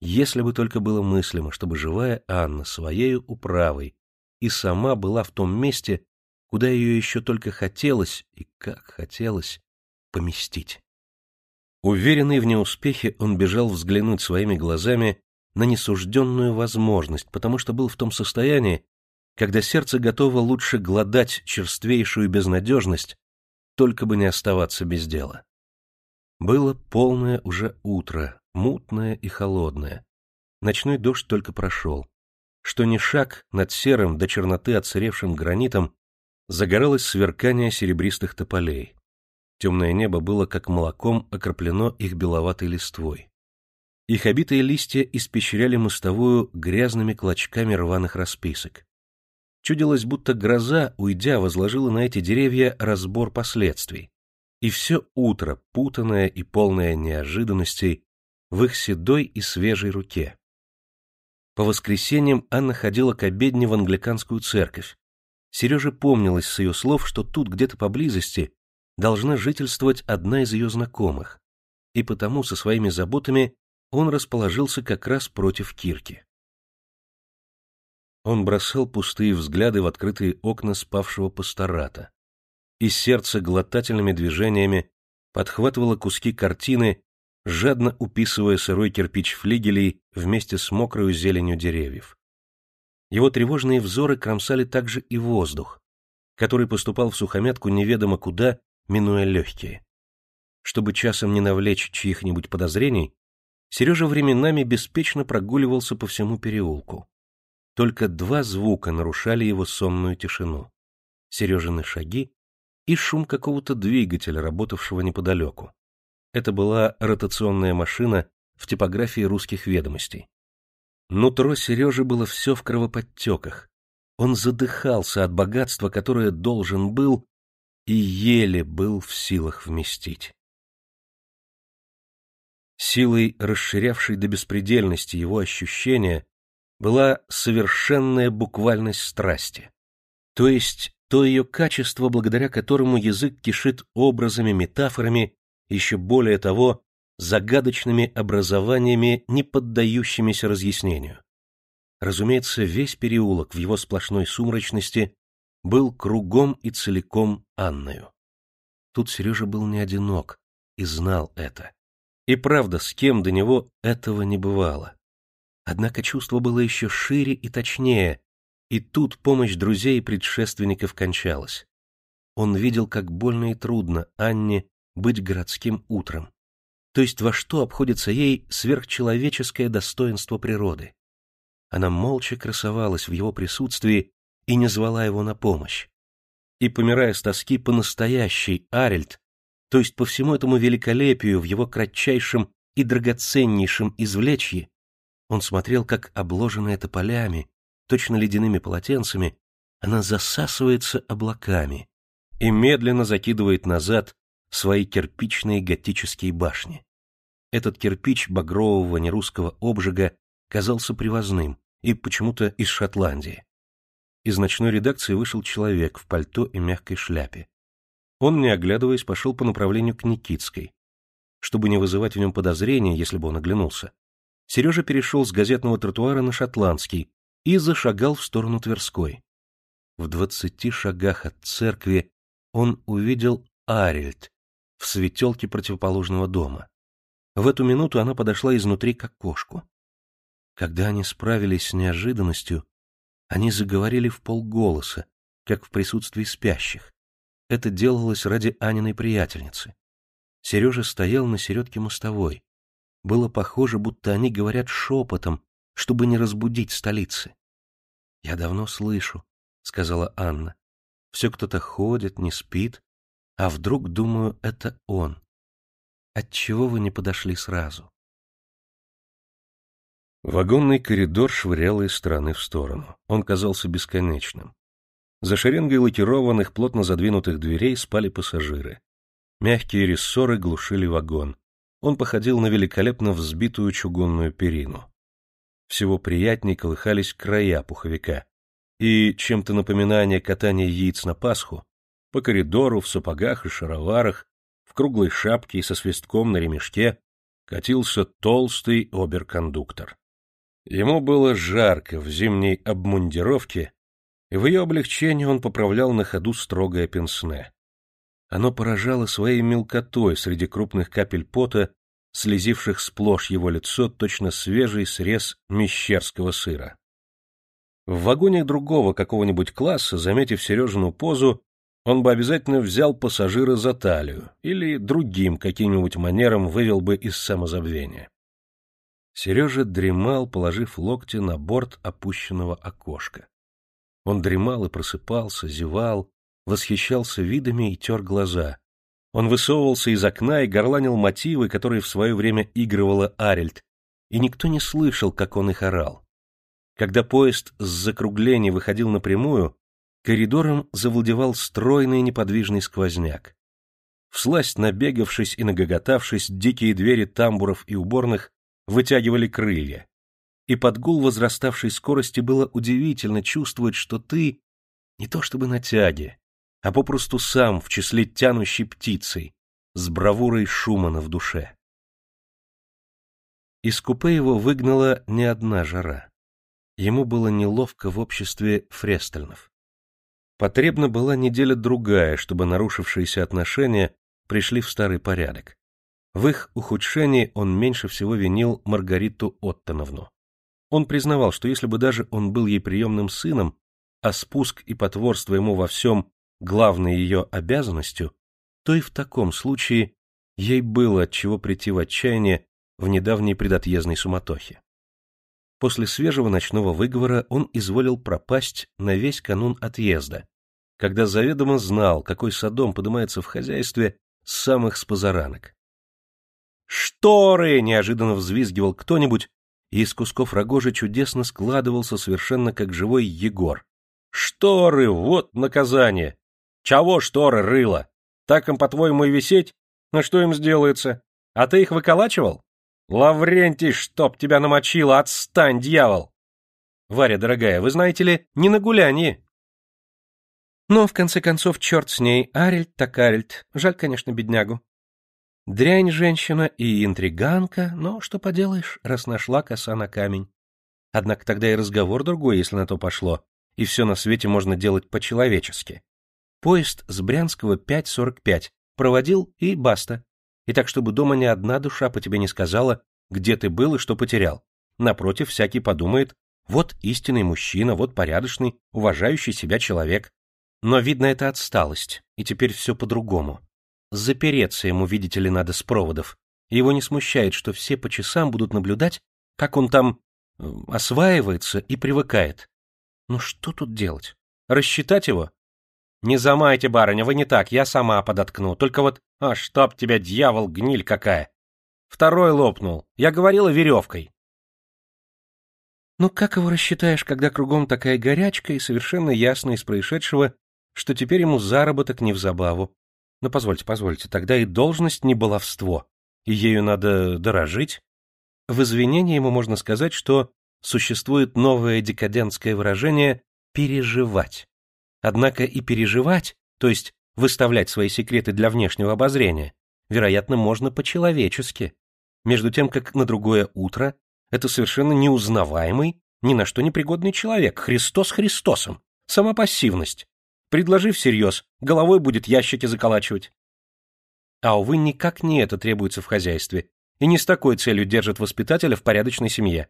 если бы только было мыслимо, чтобы живая Анна своею управой и сама была в том месте, куда ее еще только хотелось, и как хотелось, поместить. Уверенный в неуспехе, он бежал взглянуть своими глазами на несужденную возможность, потому что был в том состоянии, когда сердце готово лучше гладать черствейшую безнадежность, только бы не оставаться без дела. Было полное уже утро, мутное и холодное. Ночной дождь только прошел. Что ни шаг над серым до черноты отсыревшим гранитом загоралось сверкание серебристых тополей. Темное небо было как молоком окроплено их беловатой листвой. Их обитые листья испещряли мостовую грязными клочками рваных расписок. Чудилось, будто гроза, уйдя, возложила на эти деревья разбор последствий. И все утро, путанное и полное неожиданностей, в их седой и свежей руке. По воскресеньям Анна ходила к обедне в англиканскую церковь. Сереже помнилось с ее слов, что тут где-то поблизости должна жительствовать одна из ее знакомых, и потому со своими заботами он расположился как раз против Кирки. Он бросал пустые взгляды в открытые окна спавшего пастората, и сердце глотательными движениями подхватывало куски картины, жадно уписывая сырой кирпич флигелей вместе с мокрой зеленью деревьев. Его тревожные взоры кромсали также и воздух, который поступал в сухомятку неведомо куда, минуя легкие. Чтобы часом не навлечь чьих-нибудь подозрений, Сережа временами беспечно прогуливался по всему переулку. Только два звука нарушали его сонную тишину. Сережины шаги и шум какого-то двигателя, работавшего неподалеку. Это была ротационная машина в типографии русских ведомостей. Нутро Сережи было все в кровоподтеках. Он задыхался от богатства, которое должен был и еле был в силах вместить. Силой, расширявшей до беспредельности его ощущения, была совершенная буквальность страсти, то есть то ее качество, благодаря которому язык кишит образами, метафорами, еще более того, загадочными образованиями, не поддающимися разъяснению. Разумеется, весь переулок в его сплошной сумрачности был кругом и целиком Анною. Тут Сережа был не одинок и знал это. И правда, с кем до него этого не бывало. Однако чувство было еще шире и точнее, и тут помощь друзей и предшественников кончалась. Он видел, как больно и трудно Анне быть городским утром. То есть во что обходится ей сверхчеловеческое достоинство природы. Она молча красовалась в его присутствии и не звала его на помощь. И, помирая с тоски по настоящей, Арельд, то есть по всему этому великолепию в его кратчайшем и драгоценнейшем извлечье, он смотрел, как обложенная тополями, точно ледяными полотенцами, она засасывается облаками и медленно закидывает назад свои кирпичные готические башни. Этот кирпич багрового нерусского обжига казался привозным и почему-то из Шотландии. Из ночной редакции вышел человек в пальто и мягкой шляпе. Он, не оглядываясь, пошел по направлению к Никитской. Чтобы не вызывать в нем подозрения, если бы он оглянулся, Сережа перешел с газетного тротуара на шотландский и зашагал в сторону Тверской. В двадцати шагах от церкви он увидел Арельд в светелке противоположного дома. В эту минуту она подошла изнутри к окошку. Когда они справились с неожиданностью, они заговорили в полголоса, как в присутствии спящих. Это делалось ради Аниной приятельницы. Сережа стоял на середке мостовой. Было похоже, будто они говорят шепотом, чтобы не разбудить столицы. — Я давно слышу, — сказала Анна. — Все кто-то ходит, не спит, а вдруг, думаю, это он. Отчего вы не подошли сразу? Вагонный коридор швырял из стороны в сторону. Он казался бесконечным. За шеренгой лакированных, плотно задвинутых дверей спали пассажиры. Мягкие рессоры глушили вагон он походил на великолепно взбитую чугунную перину. Всего приятней колыхались края пуховика, и чем-то напоминание катания яиц на Пасху по коридору в сапогах и шароварах, в круглой шапке и со свистком на ремешке катился толстый оберкондуктор. Ему было жарко в зимней обмундировке, и в ее облегчении он поправлял на ходу строгое пенсне. Оно поражало своей мелкотой среди крупных капель пота, слезивших сплошь его лицо, точно свежий срез мещерского сыра. В вагоне другого какого-нибудь класса, заметив Сережину позу, он бы обязательно взял пассажира за талию или другим каким-нибудь манером вывел бы из самозабвения. Сережа дремал, положив локти на борт опущенного окошка. Он дремал и просыпался, зевал, восхищался видами и тер глаза. Он высовывался из окна и горланил мотивы, которые в свое время игрывала Арельд, и никто не слышал, как он их орал. Когда поезд с закругления выходил напрямую, коридором завладевал стройный неподвижный сквозняк. Всласть набегавшись и нагоготавшись, дикие двери тамбуров и уборных вытягивали крылья. И под гул возраставшей скорости было удивительно чувствовать, что ты не то чтобы на тяге, а попросту сам в числе тянущей птицей, с бравурой Шумана в душе. Из купе его выгнала не одна жара. Ему было неловко в обществе фрестельнов. Потребна была неделя-другая, чтобы нарушившиеся отношения пришли в старый порядок. В их ухудшении он меньше всего винил Маргариту Оттоновну. Он признавал, что если бы даже он был ей приемным сыном, а спуск и потворство ему во всем главной ее обязанностью, то и в таком случае ей было от чего прийти в отчаяние в недавней предотъездной суматохе. После свежего ночного выговора он изволил пропасть на весь канун отъезда, когда заведомо знал, какой садом поднимается в хозяйстве с самых спозаранок. «Шторы!» — неожиданно взвизгивал кто-нибудь, и из кусков рогожи чудесно складывался совершенно как живой Егор. «Шторы! Вот наказание! Чего шторы рыло? Так им, по-твоему, и висеть? На что им сделается? А ты их выколачивал? Лаврентий, чтоб тебя намочило, отстань, дьявол! Варя, дорогая, вы знаете ли, не на гулянье. Но, в конце концов, черт с ней, Арельд так Арельд. Жаль, конечно, беднягу. Дрянь женщина и интриганка, но что поделаешь, раз нашла коса на камень. Однако тогда и разговор другой, если на то пошло, и все на свете можно делать по-человечески. Поезд с Брянского 5.45 проводил и баста и так, чтобы дома ни одна душа по тебе не сказала, где ты был и что потерял. Напротив, всякий подумает, вот истинный мужчина, вот порядочный, уважающий себя человек. Но, видно, это отсталость, и теперь все по-другому. Запереться ему, видите ли, надо с проводов. его не смущает, что все по часам будут наблюдать, как он там э, осваивается и привыкает. Ну что тут делать? Рассчитать его? Не замайте, барыня, вы не так, я сама подоткну. Только вот, а чтоб тебя, дьявол, гниль какая. Второй лопнул. Я говорила веревкой. Ну как его рассчитаешь, когда кругом такая горячка и совершенно ясно из происшедшего, что теперь ему заработок не в забаву? Ну позвольте, позвольте, тогда и должность не баловство, и ею надо дорожить. В извинении ему можно сказать, что существует новое декадентское выражение «переживать». Однако и переживать, то есть выставлять свои секреты для внешнего обозрения, вероятно, можно по-человечески. Между тем, как на другое утро это совершенно неузнаваемый, ни на что непригодный человек, Христос Христосом, сама пассивность. Предложив всерьез, головой будет ящики заколачивать. А, увы, никак не это требуется в хозяйстве, и не с такой целью держит воспитателя в порядочной семье.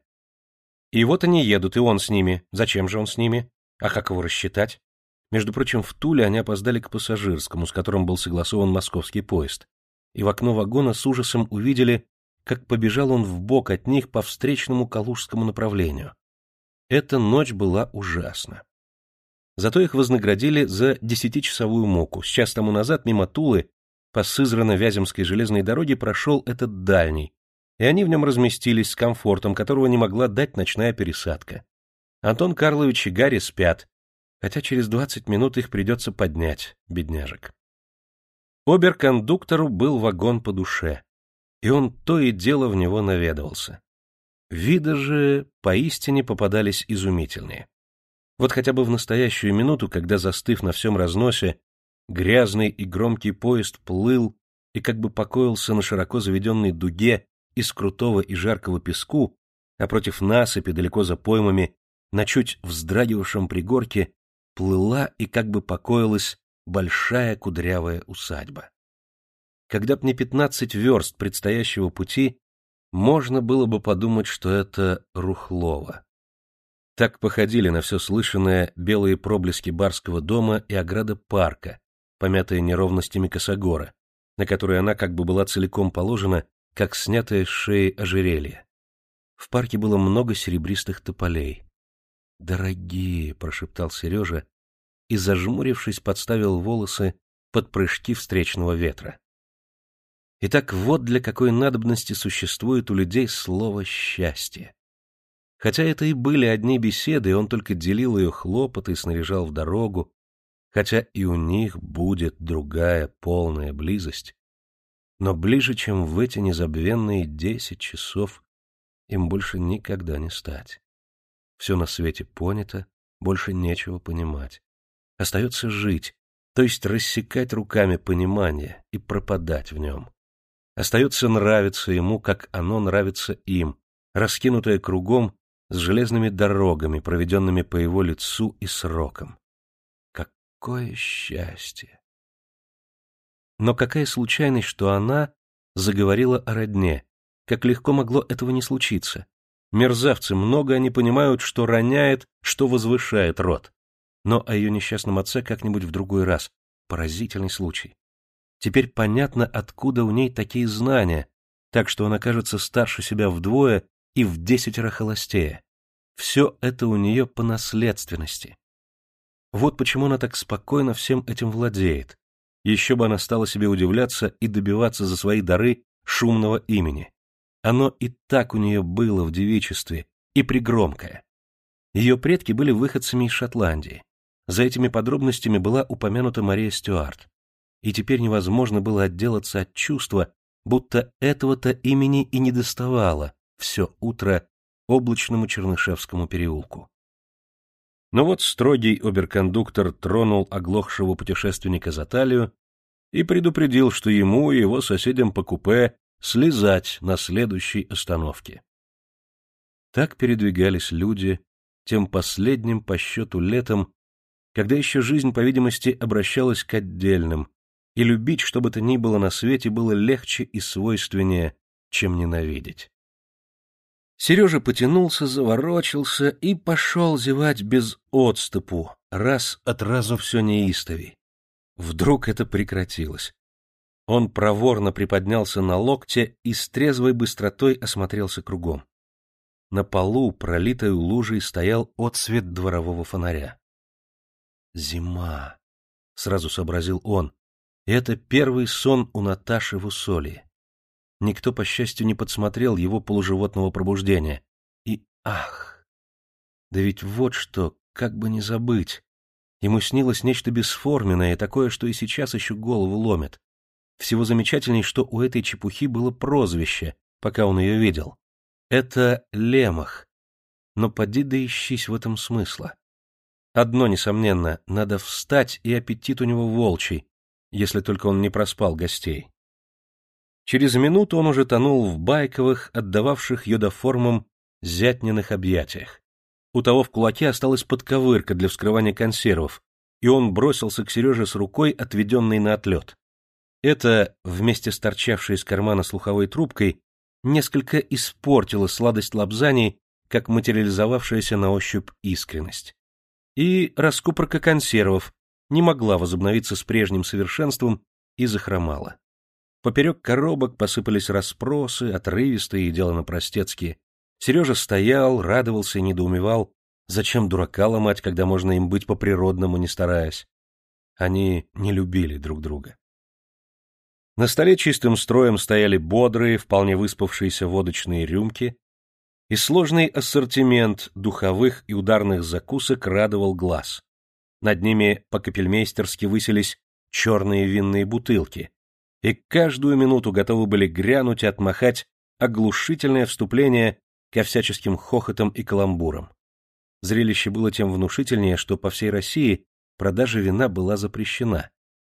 И вот они едут, и он с ними. Зачем же он с ними? А как его рассчитать? Между прочим, в Туле они опоздали к пассажирскому, с которым был согласован московский поезд, и в окно вагона с ужасом увидели, как побежал он вбок от них по встречному калужскому направлению. Эта ночь была ужасна. Зато их вознаградили за десятичасовую муку. С час тому назад мимо Тулы по Сызрано-Вяземской железной дороге прошел этот дальний, и они в нем разместились с комфортом, которого не могла дать ночная пересадка. Антон Карлович и Гарри спят, хотя через двадцать минут их придется поднять, бедняжек. Оберкондуктору был вагон по душе, и он то и дело в него наведывался. Виды же поистине попадались изумительные. Вот хотя бы в настоящую минуту, когда, застыв на всем разносе, грязный и громкий поезд плыл и как бы покоился на широко заведенной дуге из крутого и жаркого песку, а против насыпи, далеко за поймами, на чуть вздрагивавшем пригорке, плыла и как бы покоилась большая кудрявая усадьба. Когда б не пятнадцать верст предстоящего пути, можно было бы подумать, что это Рухлово. Так походили на все слышанное белые проблески барского дома и ограда парка, помятые неровностями косогора, на которой она как бы была целиком положена, как снятая с шеи ожерелье. В парке было много серебристых тополей. «Дорогие!» — прошептал Сережа и, зажмурившись, подставил волосы под прыжки встречного ветра. Итак, вот для какой надобности существует у людей слово «счастье». Хотя это и были одни беседы, он только делил ее хлопоты и снаряжал в дорогу, хотя и у них будет другая полная близость, но ближе, чем в эти незабвенные десять часов, им больше никогда не стать. Все на свете понято, больше нечего понимать. Остается жить, то есть рассекать руками понимание и пропадать в нем. Остается нравиться ему, как оно нравится им, раскинутое кругом с железными дорогами, проведенными по его лицу и срокам. Какое счастье! Но какая случайность, что она заговорила о родне, как легко могло этого не случиться. Мерзавцы много они понимают, что роняет, что возвышает род. Но о ее несчастном отце как-нибудь в другой раз. Поразительный случай. Теперь понятно, откуда у ней такие знания, так что она кажется старше себя вдвое и в десятеро холостее. Все это у нее по наследственности. Вот почему она так спокойно всем этим владеет. Еще бы она стала себе удивляться и добиваться за свои дары шумного имени. Оно и так у нее было в девичестве, и пригромкое. Ее предки были выходцами из Шотландии. За этими подробностями была упомянута Мария Стюарт. И теперь невозможно было отделаться от чувства, будто этого-то имени и не доставало все утро облачному Чернышевскому переулку. Но вот строгий оберкондуктор тронул оглохшего путешественника за талию и предупредил, что ему и его соседям по купе слезать на следующей остановке. Так передвигались люди тем последним по счету летом, когда еще жизнь, по видимости, обращалась к отдельным, и любить что бы то ни было на свете было легче и свойственнее, чем ненавидеть. Сережа потянулся, заворочился и пошел зевать без отступу, раз от разу все неистовей. Вдруг это прекратилось. Он проворно приподнялся на локте и с трезвой быстротой осмотрелся кругом. На полу, пролитой лужей, стоял отсвет дворового фонаря. «Зима», — сразу сообразил он, — это первый сон у Наташи в усолье. Никто, по счастью, не подсмотрел его полуживотного пробуждения. И ах! Да ведь вот что, как бы не забыть. Ему снилось нечто бесформенное, такое, что и сейчас еще голову ломит. Всего замечательней, что у этой чепухи было прозвище, пока он ее видел. Это Лемах. Но поди да ищись в этом смысла. Одно, несомненно, надо встать, и аппетит у него волчий, если только он не проспал гостей. Через минуту он уже тонул в байковых, отдававших йодоформам зятниных объятиях. У того в кулаке осталась подковырка для вскрывания консервов, и он бросился к Сереже с рукой, отведенной на отлет. Это, вместе с торчавшей из кармана слуховой трубкой, несколько испортило сладость лапзаний, как материализовавшаяся на ощупь искренность. И раскупорка консервов не могла возобновиться с прежним совершенством и захромала. Поперек коробок посыпались расспросы, отрывистые и делано простецкие. Сережа стоял, радовался и недоумевал, зачем дурака ломать, когда можно им быть по-природному, не стараясь. Они не любили друг друга. На столе чистым строем стояли бодрые, вполне выспавшиеся водочные рюмки, и сложный ассортимент духовых и ударных закусок радовал глаз. Над ними по-капельмейстерски высились черные винные бутылки, и каждую минуту готовы были грянуть и отмахать оглушительное вступление ко всяческим хохотам и каламбурам. Зрелище было тем внушительнее, что по всей России продажа вина была запрещена.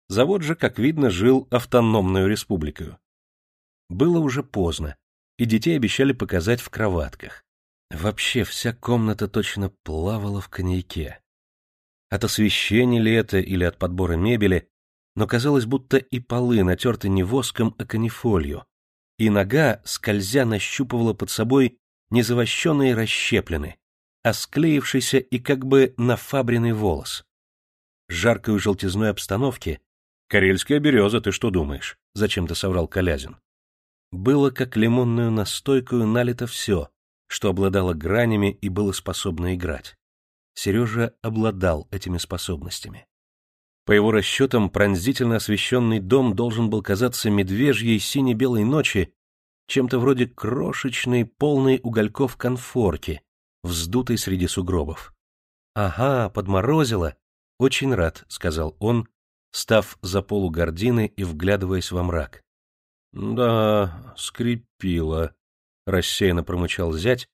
Завод же, как видно, жил автономную республикою. Было уже поздно, и детей обещали показать в кроватках. Вообще вся комната точно плавала в коньяке. От освещения ли это или от подбора мебели, но казалось, будто и полы натерты не воском, а канифолью, и нога, скользя, нащупывала под собой незавощенные расщеплины, осклеившийся и как бы нафабренный волос. Жаркой желтизной обстановки «Карельская береза, ты что думаешь?» — зачем-то соврал Колязин. Было, как лимонную настойкою, налито все, что обладало гранями и было способно играть. Сережа обладал этими способностями. По его расчетам, пронзительно освещенный дом должен был казаться медвежьей сине-белой ночи чем-то вроде крошечной, полной угольков конфорки, вздутой среди сугробов. «Ага, подморозило. Очень рад», — сказал он, став за полу гардины и вглядываясь во мрак. «Да, скрипило», — рассеянно промычал зять,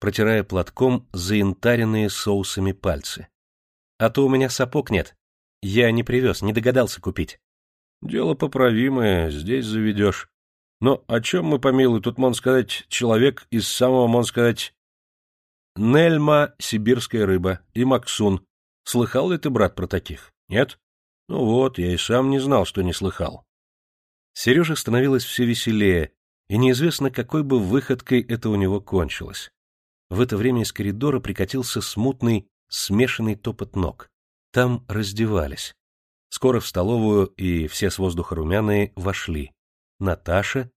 протирая платком заинтаренные соусами пальцы. «А то у меня сапог нет. Я не привез, не догадался купить». «Дело поправимое, здесь заведешь. Но о чем мы, помилуй, тут, можно сказать, человек из самого, можно сказать, Нельма — сибирская рыба, и Максун. Слыхал ли ты, брат, про таких? Нет? Ну вот, я и сам не знал, что не слыхал. Сереже становилось все веселее, и неизвестно, какой бы выходкой это у него кончилось. В это время из коридора прикатился смутный, смешанный топот ног. Там раздевались. Скоро в столовую и все с воздуха румяные вошли. Наташа,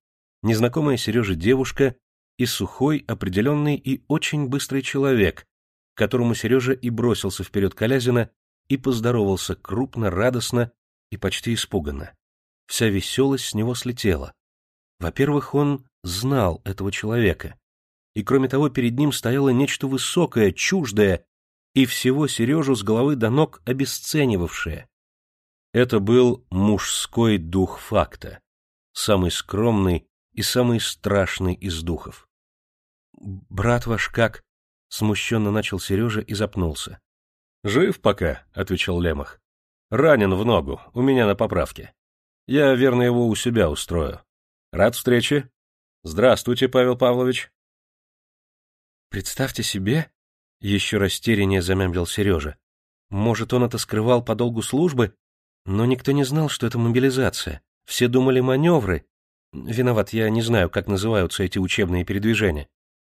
незнакомая Сереже девушка и сухой, определенный и очень быстрый человек, которому Сережа и бросился вперед Колязина и поздоровался крупно, радостно и почти испуганно. Вся веселость с него слетела. Во-первых, он знал этого человека, и кроме того перед ним стояло нечто высокое, чуждое и всего Сережу с головы до ног обесценивавшее. Это был мужской дух факта, самый скромный и самый страшный из духов. «Брат ваш как?» — смущенно начал Сережа и запнулся. «Жив пока», — отвечал Лемах. «Ранен в ногу, у меня на поправке. Я, верно, его у себя устрою. Рад встрече. Здравствуйте, Павел Павлович». «Представьте себе», — еще растеряннее замямлил Сережа. «Может, он это скрывал по долгу службы? Но никто не знал, что это мобилизация. Все думали маневры. Виноват, я не знаю, как называются эти учебные передвижения.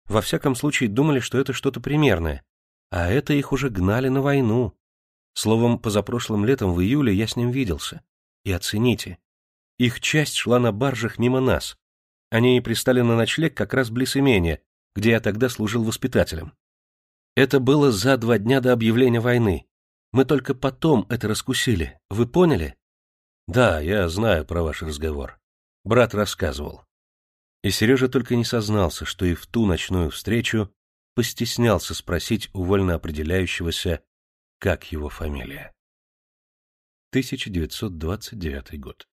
Во всяком случае, думали, что это что-то примерное. А это их уже гнали на войну. Словом, позапрошлым летом в июле я с ним виделся. И оцените. Их часть шла на баржах мимо нас. Они и пристали на ночлег как раз близ имения, где я тогда служил воспитателем. Это было за два дня до объявления войны. Мы только потом это раскусили. Вы поняли? Да, я знаю про ваш разговор. Брат рассказывал. И Сережа только не сознался, что и в ту ночную встречу постеснялся спросить у вольно определяющегося, как его фамилия. 1929 год.